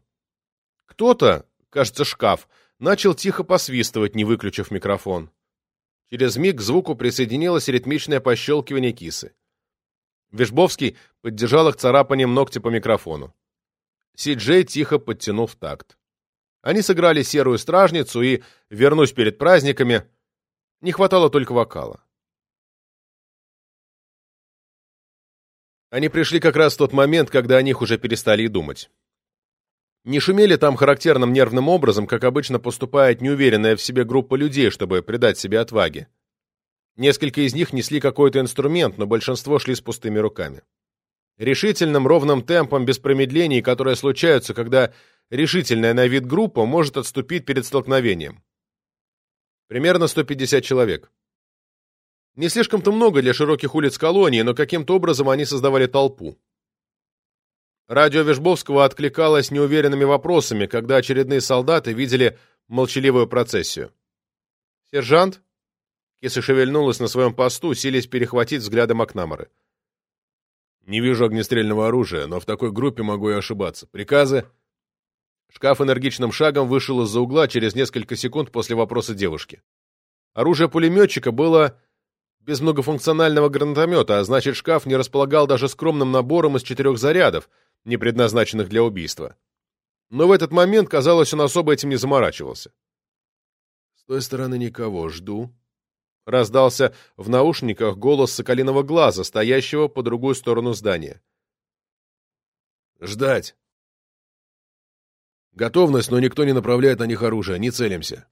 Кто-то, кажется, шкаф, начал тихо посвистывать, не выключив микрофон. Через миг к звуку присоединилось ритмичное пощелкивание кисы. Вишбовский поддержал их царапанием ногтя по микрофону. Си-Джей тихо подтянул в такт. Они сыграли «Серую стражницу» и «Вернусь перед праздниками». Не хватало только вокала. Они пришли как раз в тот момент, когда о них уже перестали и думать. Не шумели там характерным нервным образом, как обычно поступает неуверенная в себе группа людей, чтобы придать себе отваги. Несколько из них несли какой-то инструмент, но большинство шли с пустыми руками. Решительным, ровным темпом, без промедлений, которые случаются, когда решительная на вид группа может отступить перед столкновением. Примерно 150 человек. Не слишком-то много для широких улиц колонии, но каким-то образом они создавали толпу. Радио Вежбовского откликалось неуверенными вопросами, когда очередные солдаты видели молчаливую процессию. «Сержант?» Киса шевельнулась на своем посту, силясь перехватить взгляды Макнамары. «Не вижу огнестрельного оружия, но в такой группе могу и ошибаться. Приказы?» Шкаф энергичным шагом вышел из-за угла через несколько секунд после вопроса девушки. Оружие пулеметчика было без многофункционального гранатомета, а значит, шкаф не располагал даже скромным набором из четырех зарядов, не предназначенных для убийства. Но в этот момент, казалось, он особо этим не заморачивался. «С той стороны никого, жду», — раздался в наушниках голос соколиного глаза, стоящего по другую сторону здания. «Ждать!» «Готовность, но никто не направляет на них оружие, не целимся.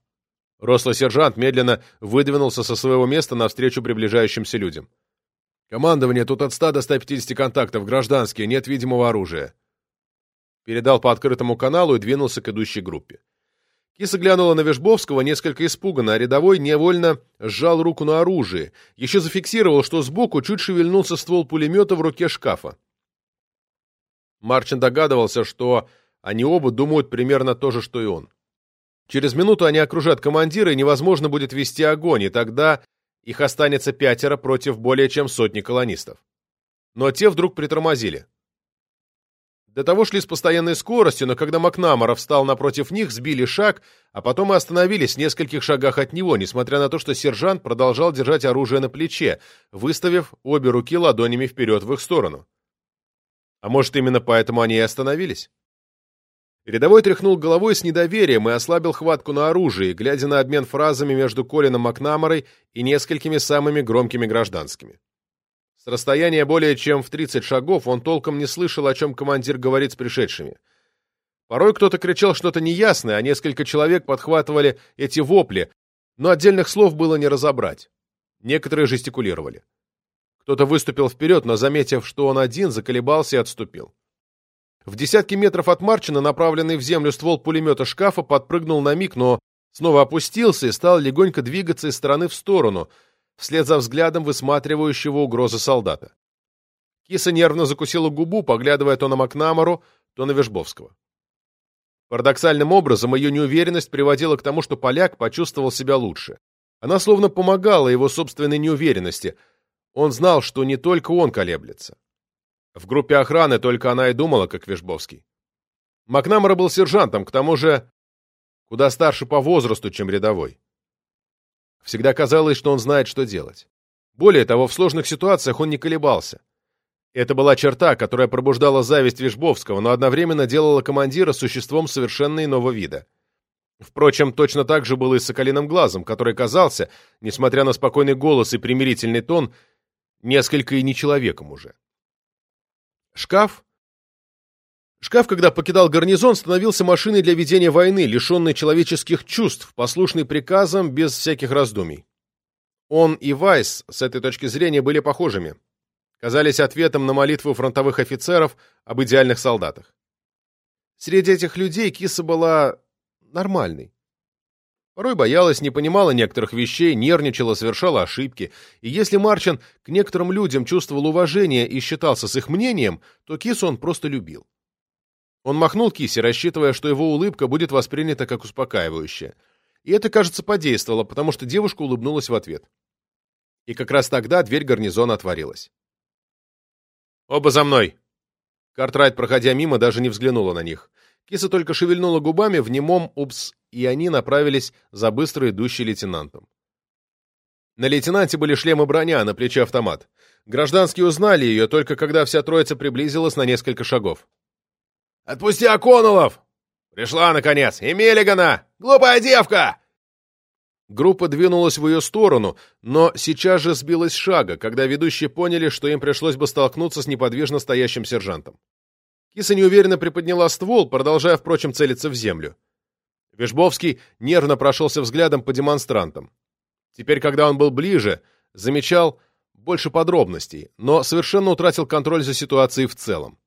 Рослый сержант медленно выдвинулся со своего места навстречу приближающимся людям. «Командование, тут от 100 до 150 контактов, гражданские, нет видимого оружия». Передал по открытому каналу и двинулся к идущей группе. Киса глянула на Вежбовского несколько испуганно, а рядовой невольно сжал руку на оружие, еще зафиксировал, что сбоку чуть шевельнулся ствол пулемета в руке шкафа. Марчин догадывался, что они оба думают примерно то же, что и он. Через минуту они окружат командира, и невозможно будет вести огонь, и тогда их останется пятеро против более чем сотни колонистов. Но те вдруг притормозили. До того шли с постоянной скоростью, но когда Макнамара встал напротив них, сбили шаг, а потом и остановились в нескольких шагах от него, несмотря на то, что сержант продолжал держать оружие на плече, выставив обе руки ладонями вперед в их сторону. А может, именно поэтому они и остановились? Рядовой тряхнул головой с недоверием и ослабил хватку на оружие, глядя на обмен фразами между Колином Макнамарой и несколькими самыми громкими гражданскими. С расстояния более чем в 30 шагов он толком не слышал, о чем командир говорит с пришедшими. Порой кто-то кричал что-то неясное, а несколько человек подхватывали эти вопли, но отдельных слов было не разобрать. Некоторые жестикулировали. Кто-то выступил вперед, но, заметив, что он один, заколебался и отступил. В десятки метров от Марчина, направленный в землю ствол пулемета шкафа, подпрыгнул на миг, но снова опустился и стал легонько двигаться из стороны в сторону, вслед за взглядом высматривающего угрозы солдата. Киса нервно закусила губу, поглядывая то на Макнамару, то на Вежбовского. Парадоксальным образом ее неуверенность приводила к тому, что поляк почувствовал себя лучше. Она словно помогала его собственной неуверенности. Он знал, что не только он колеблется. В группе охраны только она и думала, как Вишбовский. Макнамара был сержантом, к тому же куда старше по возрасту, чем рядовой. Всегда казалось, что он знает, что делать. Более того, в сложных ситуациях он не колебался. Это была черта, которая пробуждала зависть Вишбовского, но одновременно делала командира существом совершенно иного вида. Впрочем, точно так же было и с Соколиным Глазом, который казался, несмотря на спокойный голос и примирительный тон, несколько и не человеком уже. Шкаф? Шкаф, когда покидал гарнизон, становился машиной для ведения войны, лишенной человеческих чувств, послушной приказам, без всяких раздумий. Он и Вайс с этой точки зрения были похожими. Казались ответом на молитву фронтовых офицеров об идеальных солдатах. Среди этих людей киса была нормальной. Порой боялась, не понимала некоторых вещей, нервничала, совершала ошибки. И если Марчин к некоторым людям чувствовал уважение и считался с их мнением, то Кису он просто любил. Он махнул кисе, рассчитывая, что его улыбка будет воспринята как успокаивающая. И это, кажется, подействовало, потому что девушка улыбнулась в ответ. И как раз тогда дверь гарнизона отворилась. «Оба за мной!» Картрайт, проходя мимо, даже не взглянула на них. Киса только шевельнула губами в немом «упс», и они направились за быстро идущей лейтенантом. На лейтенанте были шлемы броня, а на плече автомат. Гражданские узнали ее, только когда вся троица приблизилась на несколько шагов. «Отпусти Аконулов!» «Пришла, наконец! И Меллигана! Глупая девка!» Группа двинулась в ее сторону, но сейчас же сбилась шага, когда ведущие поняли, что им пришлось бы столкнуться с неподвижно стоящим сержантом. Киса неуверенно приподняла ствол, продолжая, впрочем, целиться в землю. Вишбовский нервно прошелся взглядом по демонстрантам. Теперь, когда он был ближе, замечал больше подробностей, но совершенно утратил контроль за ситуацией в целом.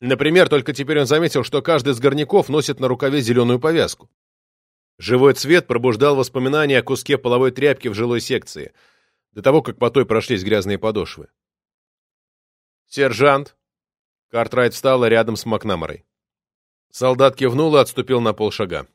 Например, только теперь он заметил, что каждый из горняков носит на рукаве зеленую повязку. Живой цвет пробуждал воспоминания о куске половой тряпки в жилой секции, до того, как по той прошлись грязные подошвы. «Сержант!» Картрайт встала рядом с Макнаморой. Солдат кивнул и отступил на полшага.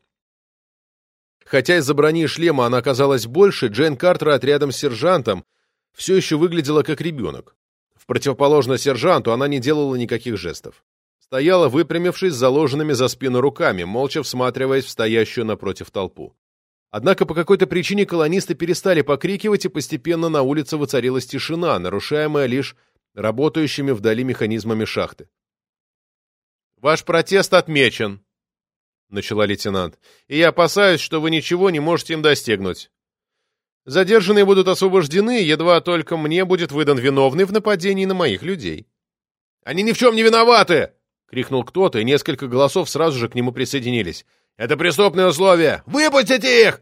Хотя из-за брони и шлема она оказалась больше, Джейн Картрайт рядом с сержантом все еще выглядела как ребенок. В противоположность сержанту она не делала никаких жестов стояла, выпрямившись заложенными за спину руками, молча всматриваясь в стоящую напротив толпу. Однако по какой-то причине колонисты перестали покрикивать, и постепенно на улице воцарилась тишина, нарушаемая лишь работающими вдали механизмами шахты. «Ваш протест отмечен», — начала лейтенант, «и я опасаюсь, что вы ничего не можете им достигнуть. Задержанные будут освобождены, едва только мне будет выдан виновный в нападении на моих людей». «Они ни в чем не виноваты!» — крикнул кто-то, и несколько голосов сразу же к нему присоединились. «Это преступные условия! Выпустите их!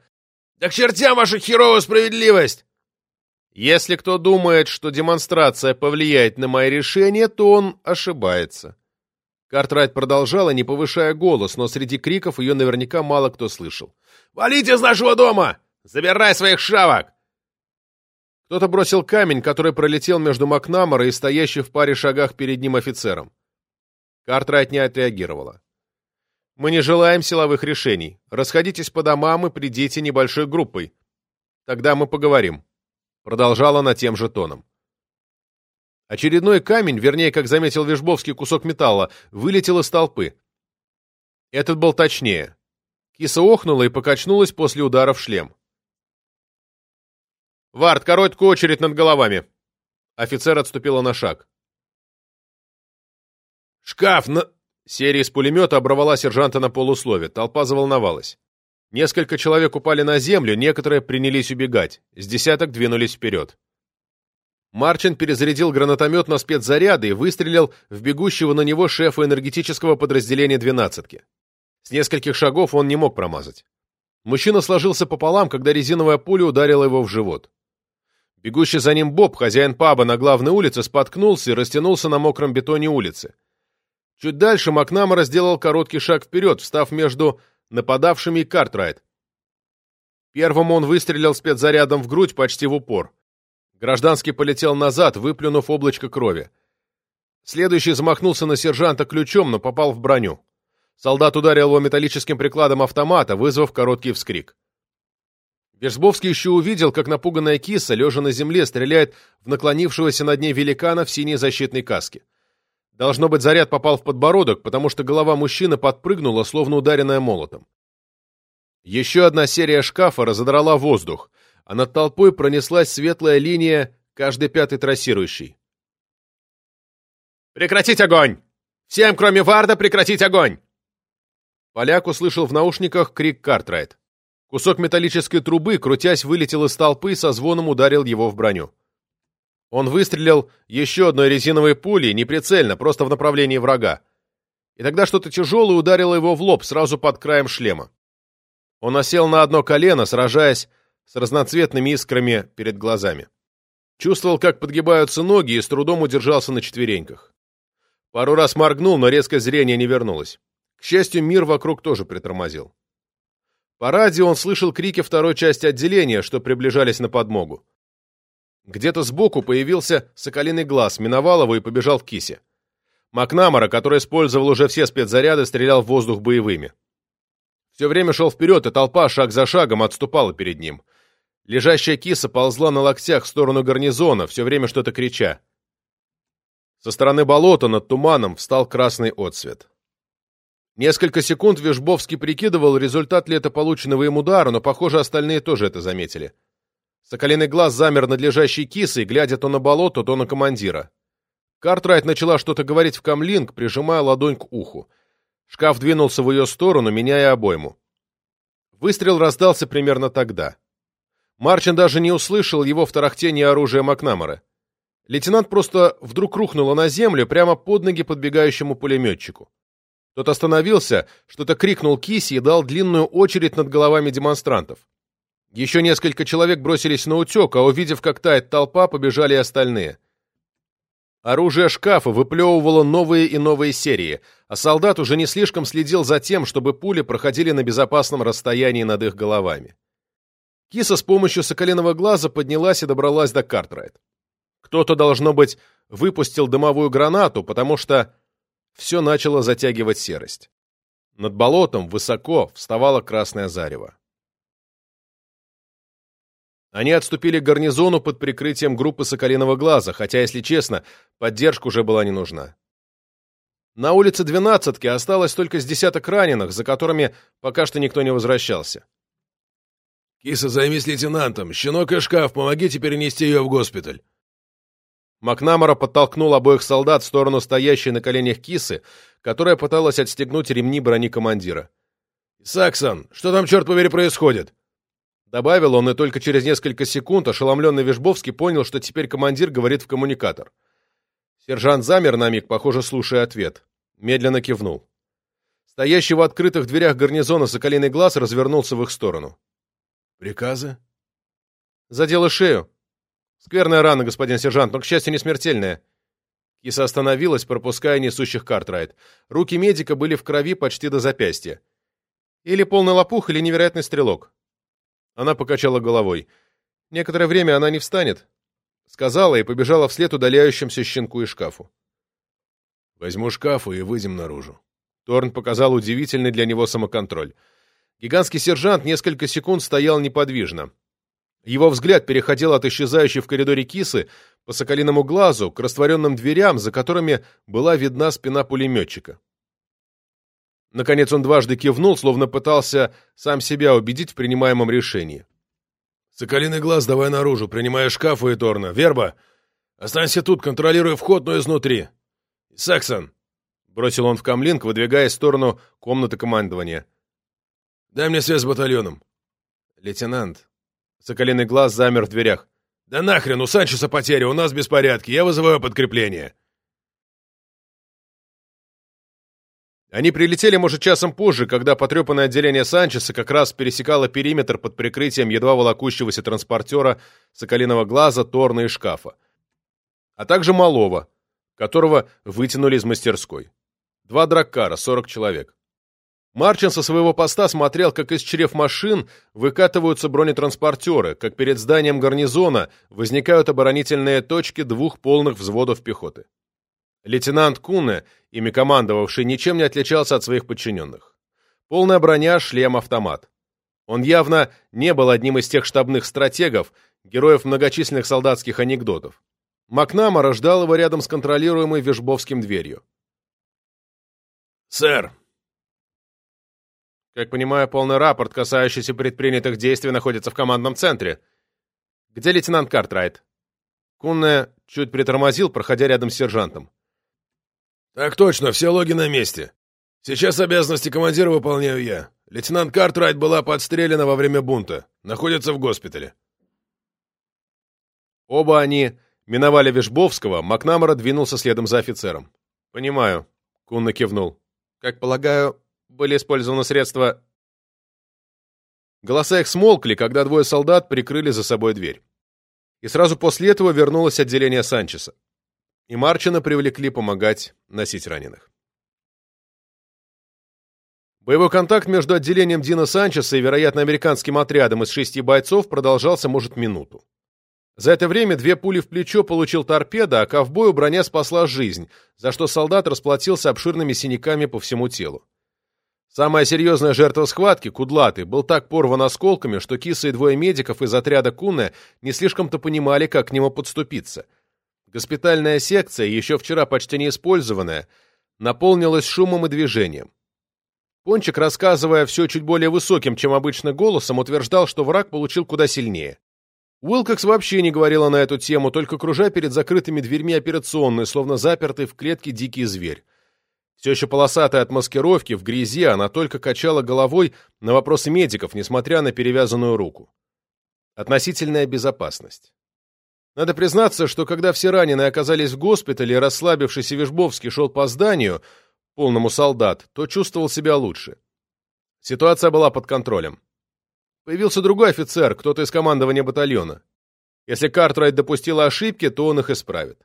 Да к чертям ваша херовая справедливость!» «Если кто думает, что демонстрация повлияет на мои решения, то он ошибается». Картрайт продолжала, не повышая голос, но среди криков ее наверняка мало кто слышал. «Валите из нашего дома! Забирай своих шавок!» Кто-то бросил камень, который пролетел между Макнамора и стоящим в паре шагах перед ним офицером. Картрайт не отреагировала. «Мы не желаем силовых решений. Расходитесь по домам и придите небольшой группой. Тогда мы поговорим», — продолжала она тем же тоном. Очередной камень, вернее, как заметил Вишбовский, кусок металла, вылетел из толпы. Этот был точнее. Киса охнула и покачнулась после удара в шлем. «Вард, короткую очередь над головами!» Офицер отступила на шаг. «Шкаф на...» Серия из пулемета оборвала сержанта на полуслове. Толпа заволновалась. Несколько человек упали на землю, некоторые принялись убегать. С десяток двинулись вперед. Марчин перезарядил гранатомет на спецзаряды и выстрелил в бегущего на него шефа энергетического подразделения «двенадцатки». С нескольких шагов он не мог промазать. Мужчина сложился пополам, когда резиновая пуля ударила его в живот. Бегущий за ним Боб, хозяин паба на главной улице, споткнулся и растянулся на мокром бетоне улицы. Чуть дальше Макнамара сделал короткий шаг вперед, встав между нападавшими и Картрайт. Первым он выстрелил спецзарядом в грудь почти в упор. Гражданский полетел назад, выплюнув облачко крови. Следующий замахнулся на сержанта ключом, но попал в броню. Солдат ударил его металлическим прикладом автомата, вызвав короткий вскрик. Вержбовский еще увидел, как напуганная киса, лежа на земле, стреляет в наклонившегося над ней великана в синей защитной каске. Должно быть, заряд попал в подбородок, потому что голова мужчины подпрыгнула, словно ударенная молотом. Еще одна серия шкафа разодрала воздух, а над толпой пронеслась светлая линия каждый пятый трассирующий. «Прекратить огонь! Всем, кроме Варда, прекратить огонь!» Поляк услышал в наушниках крик Картрайт. Кусок металлической трубы, крутясь, вылетел из толпы со звоном ударил его в броню. Он выстрелил еще одной резиновой пулей, неприцельно, просто в направлении врага. И тогда что-то тяжелое ударило его в лоб, сразу под краем шлема. Он осел на одно колено, сражаясь с разноцветными искрами перед глазами. Чувствовал, как подгибаются ноги, и с трудом удержался на четвереньках. Пару раз моргнул, но резкое зрение не вернулось. К счастью, мир вокруг тоже притормозил. По радио он слышал крики второй части отделения, что приближались на подмогу. Где-то сбоку появился соколиный глаз, миновал его и побежал в кисе. Макнамара, который использовал уже все спецзаряды, стрелял в воздух боевыми. Все время шел вперед, и толпа шаг за шагом отступала перед ним. Лежащая киса ползла на локтях в сторону гарнизона, все время что-то крича. Со стороны болота над туманом встал красный отсвет. Несколько секунд Вишбовский прикидывал, результат ли это полученного им удара, но, похоже, остальные тоже это заметили. Соколиный глаз замер над лежащей кисой, глядя то на болото, то на командира. Картрайт начала что-то говорить в камлинг, прижимая ладонь к уху. Шкаф двинулся в ее сторону, меняя обойму. Выстрел раздался примерно тогда. Марчин даже не услышал его в тарахтении оружия Макнамара. Лейтенант просто вдруг рухнула на землю прямо под ноги подбегающему пулеметчику. Тот остановился, что-то крикнул Киси и дал длинную очередь над головами демонстрантов. Еще несколько человек бросились на утек, а увидев, как тает толпа, побежали и остальные. Оружие шкафа выплевывало новые и новые серии, а солдат уже не слишком следил за тем, чтобы пули проходили на безопасном расстоянии над их головами. Киса с помощью соколиного глаза поднялась и добралась до Картрайт. Кто-то, должно быть, выпустил дымовую гранату, потому что все начало затягивать серость. Над болотом высоко вставало красное зарево. Они отступили к гарнизону под прикрытием группы Соколиного Глаза, хотя, если честно, поддержка уже была не нужна. На улице Двенадцатки осталось только с десяток раненых, за которыми пока что никто не возвращался. «Киса, займись лейтенантом. Щенок и шкаф, помогите перенести ее в госпиталь». Макнамара подтолкнул обоих солдат в сторону стоящей на коленях кисы, которая пыталась отстегнуть ремни брони командира. «Саксон, что там, черт побери, происходит?» Добавил он, и только через несколько секунд ошеломленный Вишбовский понял, что теперь командир говорит в коммуникатор. Сержант замер на миг, похоже, слушая ответ. Медленно кивнул. Стоящий в открытых дверях гарнизона Соколиный глаз развернулся в их сторону. «Приказы?» «Задела шею. Скверная рана, господин сержант, но, к счастью, не смертельная». Киса остановилась, пропуская несущих Картрайт. Руки медика были в крови почти до запястья. Или полный лопух, или невероятный стрелок. Она покачала головой. Некоторое время она не встанет. Сказала и побежала вслед удаляющимся щенку и шкафу. «Возьму шкафу и выйдем наружу». Торн показал удивительный для него самоконтроль. Гигантский сержант несколько секунд стоял неподвижно. Его взгляд переходил от исчезающей в коридоре кисы по соколиному глазу к растворенным дверям, за которыми была видна спина пулеметчика. Наконец он дважды кивнул, словно пытался сам себя убедить в принимаемом решении. «Соколиный глаз давай наружу, принимая шкафу и Торна. Верба, останься тут, контролируй вход, но изнутри. Саксон!» Бросил он в камлинг, выдвигаясь в сторону комнаты командования. «Дай мне связь с батальоном». «Лейтенант». Соколиный глаз замер в дверях. «Да нахрен, у Санчеса потеря, у нас беспорядки, я вызываю подкрепление». Они прилетели, может, часом позже, когда потрепанное отделение Санчеса как раз пересекало периметр под прикрытием едва волокущегося транспортера Соколиного глаза, Торна и шкафа. А также Малова, которого вытянули из мастерской. Два драккара, 40 человек. Марчин со своего поста смотрел, как из чрев машин выкатываются бронетранспортеры, как перед зданием гарнизона возникают оборонительные точки двух полных взводов пехоты. Лейтенант Куне, ими командовавший, ничем не отличался от своих подчиненных. Полная броня, шлем-автомат. Он явно не был одним из тех штабных стратегов, героев многочисленных солдатских анекдотов. Макнамара ждал его рядом с контролируемой Вишбовским дверью. «Сэр!» Как понимаю, полный рапорт, касающийся предпринятых действий, находится в командном центре. Где лейтенант Картрайт? Кунне чуть притормозил, проходя рядом с сержантом. «Так точно, все логи на месте. Сейчас обязанности командира выполняю я. Лейтенант Картрайт была подстрелена во время бунта. Находится в госпитале». Оба они миновали Вишбовского, Макнамара двинулся следом за офицером. «Понимаю», — Кунна кивнул. «Как полагаю, были использованы средства...» Голоса их смолкли, когда двое солдат прикрыли за собой дверь. И сразу после этого вернулось отделение Санчеса и Марчина привлекли помогать носить раненых. Боевой контакт между отделением Дина Санчеса и, вероятно, американским отрядом из шести бойцов продолжался, может, минуту. За это время две пули в плечо получил торпеда, а ковбою броня спасла жизнь, за что солдат расплатился обширными синяками по всему телу. Самая серьезная жертва схватки, Кудлатый, был так порван осколками, что Киса и двое медиков из отряда Куна не слишком-то понимали, как к нему подступиться. Госпитальная секция, еще вчера почти не использованная, наполнилась шумом и движением. Пончик, рассказывая все чуть более высоким, чем обычно голосом, утверждал, что враг получил куда сильнее. Уилкокс вообще не говорила на эту тему, только кружа перед закрытыми дверьми операционной, словно запертый в клетке дикий зверь. Все еще полосатая от маскировки, в грязи, она только качала головой на вопросы медиков, несмотря на перевязанную руку. Относительная безопасность. Надо признаться, что когда все раненые оказались в госпитале, расслабившийся Вишбовский шел по зданию, полному солдат, то чувствовал себя лучше. Ситуация была под контролем. Появился другой офицер, кто-то из командования батальона. Если Картрайт допустила ошибки, то он их исправит.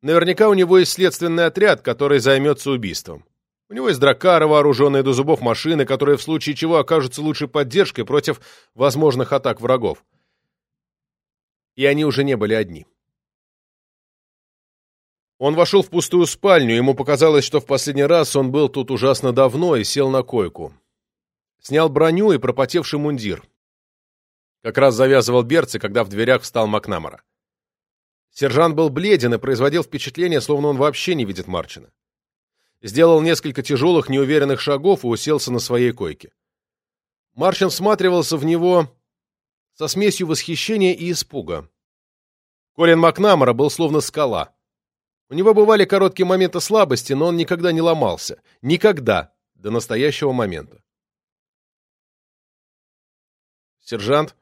Наверняка у него есть следственный отряд, который займется убийством. У него есть дракары, вооруженные до зубов машины, которые в случае чего окажутся лучшей поддержкой против возможных атак врагов. И они уже не были одни. Он вошел в пустую спальню, ему показалось, что в последний раз он был тут ужасно давно и сел на койку. Снял броню и пропотевший мундир. Как раз завязывал берцы, когда в дверях встал Макнамара. Сержант был бледен и производил впечатление, словно он вообще не видит Марчина. Сделал несколько тяжелых, неуверенных шагов и уселся на своей койке. Марчин всматривался в него со смесью восхищения и испуга. Колин Макнамара был словно скала. У него бывали короткие моменты слабости, но он никогда не ломался. Никогда. До настоящего момента. «Сержант?»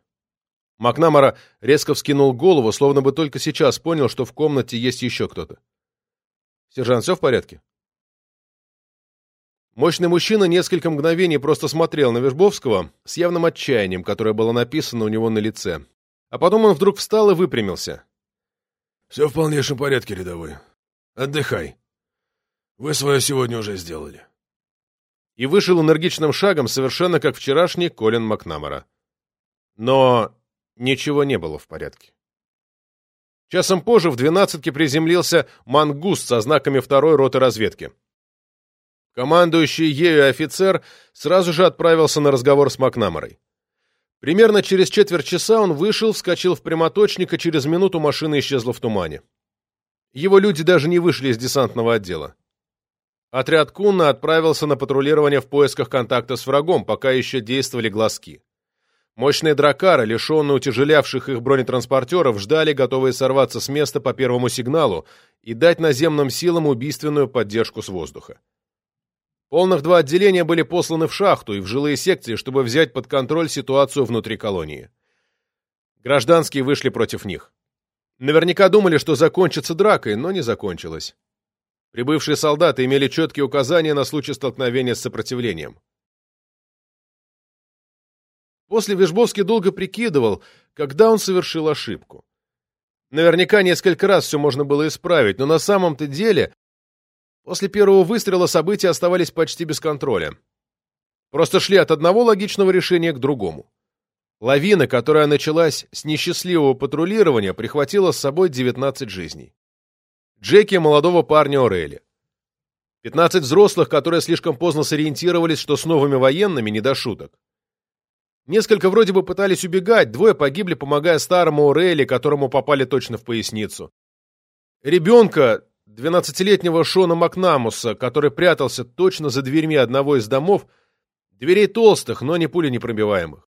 Макнамара резко вскинул голову, словно бы только сейчас понял, что в комнате есть еще кто-то. «Сержант, все в порядке?» Мощный мужчина несколько мгновений просто смотрел на Вежбовского с явным отчаянием, которое было написано у него на лице. А потом он вдруг встал и выпрямился. «Все в полнейшем порядке, рядовой. Отдыхай. Вы свое сегодня уже сделали». И вышел энергичным шагом, совершенно как вчерашний Колин Макнамара. Но ничего не было в порядке. Часом позже в двенадцатке приземлился мангуст со знаками второй роты разведки. Командующий ею офицер сразу же отправился на разговор с Макнамарой. Примерно через четверть часа он вышел, вскочил в прямоточник, и через минуту машина исчезла в тумане. Его люди даже не вышли из десантного отдела. Отряд Кунна отправился на патрулирование в поисках контакта с врагом, пока еще действовали глазки. Мощные дракары, лишенные утяжелявших их бронетранспортеров, ждали, готовые сорваться с места по первому сигналу и дать наземным силам убийственную поддержку с воздуха. Полных два отделения были посланы в шахту и в жилые секции, чтобы взять под контроль ситуацию внутри колонии. Гражданские вышли против них. Наверняка думали, что закончится дракой, но не закончилось. Прибывшие солдаты имели четкие указания на случай столкновения с сопротивлением. После Вежбовский долго прикидывал, когда он совершил ошибку. Наверняка несколько раз все можно было исправить, но на самом-то деле после первого выстрела события оставались почти без контроля. Просто шли от одного логичного решения к другому. Лавина, которая началась с несчастливого патрулирования, прихватила с собой 19 жизней. Джеки молодого парня Орели. 15 взрослых, которые слишком поздно сориентировались, что с новыми военными не до шуток. Несколько вроде бы пытались убегать, двое погибли, помогая старому Орели, которому попали точно в поясницу. Ребенка, 12-летнего Шона Макнамуса, который прятался точно за дверьми одного из домов, дверей толстых, но не пули непробиваемых.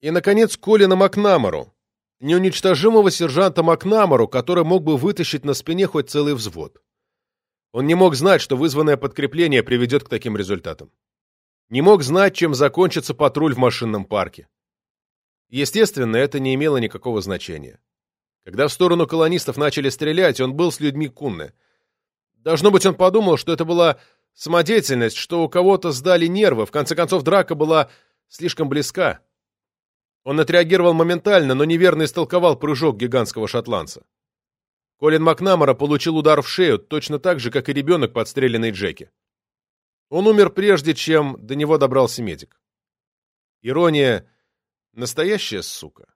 И, наконец, Колина Макнамару, неуничтожимого сержанта Макнамару, который мог бы вытащить на спине хоть целый взвод. Он не мог знать, что вызванное подкрепление приведет к таким результатам не мог знать, чем закончится патруль в машинном парке. Естественно, это не имело никакого значения. Когда в сторону колонистов начали стрелять, он был с людьми Кунны. Должно быть, он подумал, что это была самодеятельность, что у кого-то сдали нервы, в конце концов, драка была слишком близка. Он отреагировал моментально, но неверно истолковал прыжок гигантского шотландца. Колин Макнамара получил удар в шею, точно так же, как и ребенок, подстреленный Джеки. Он умер прежде, чем до него добрался медик. Ирония — настоящая сука.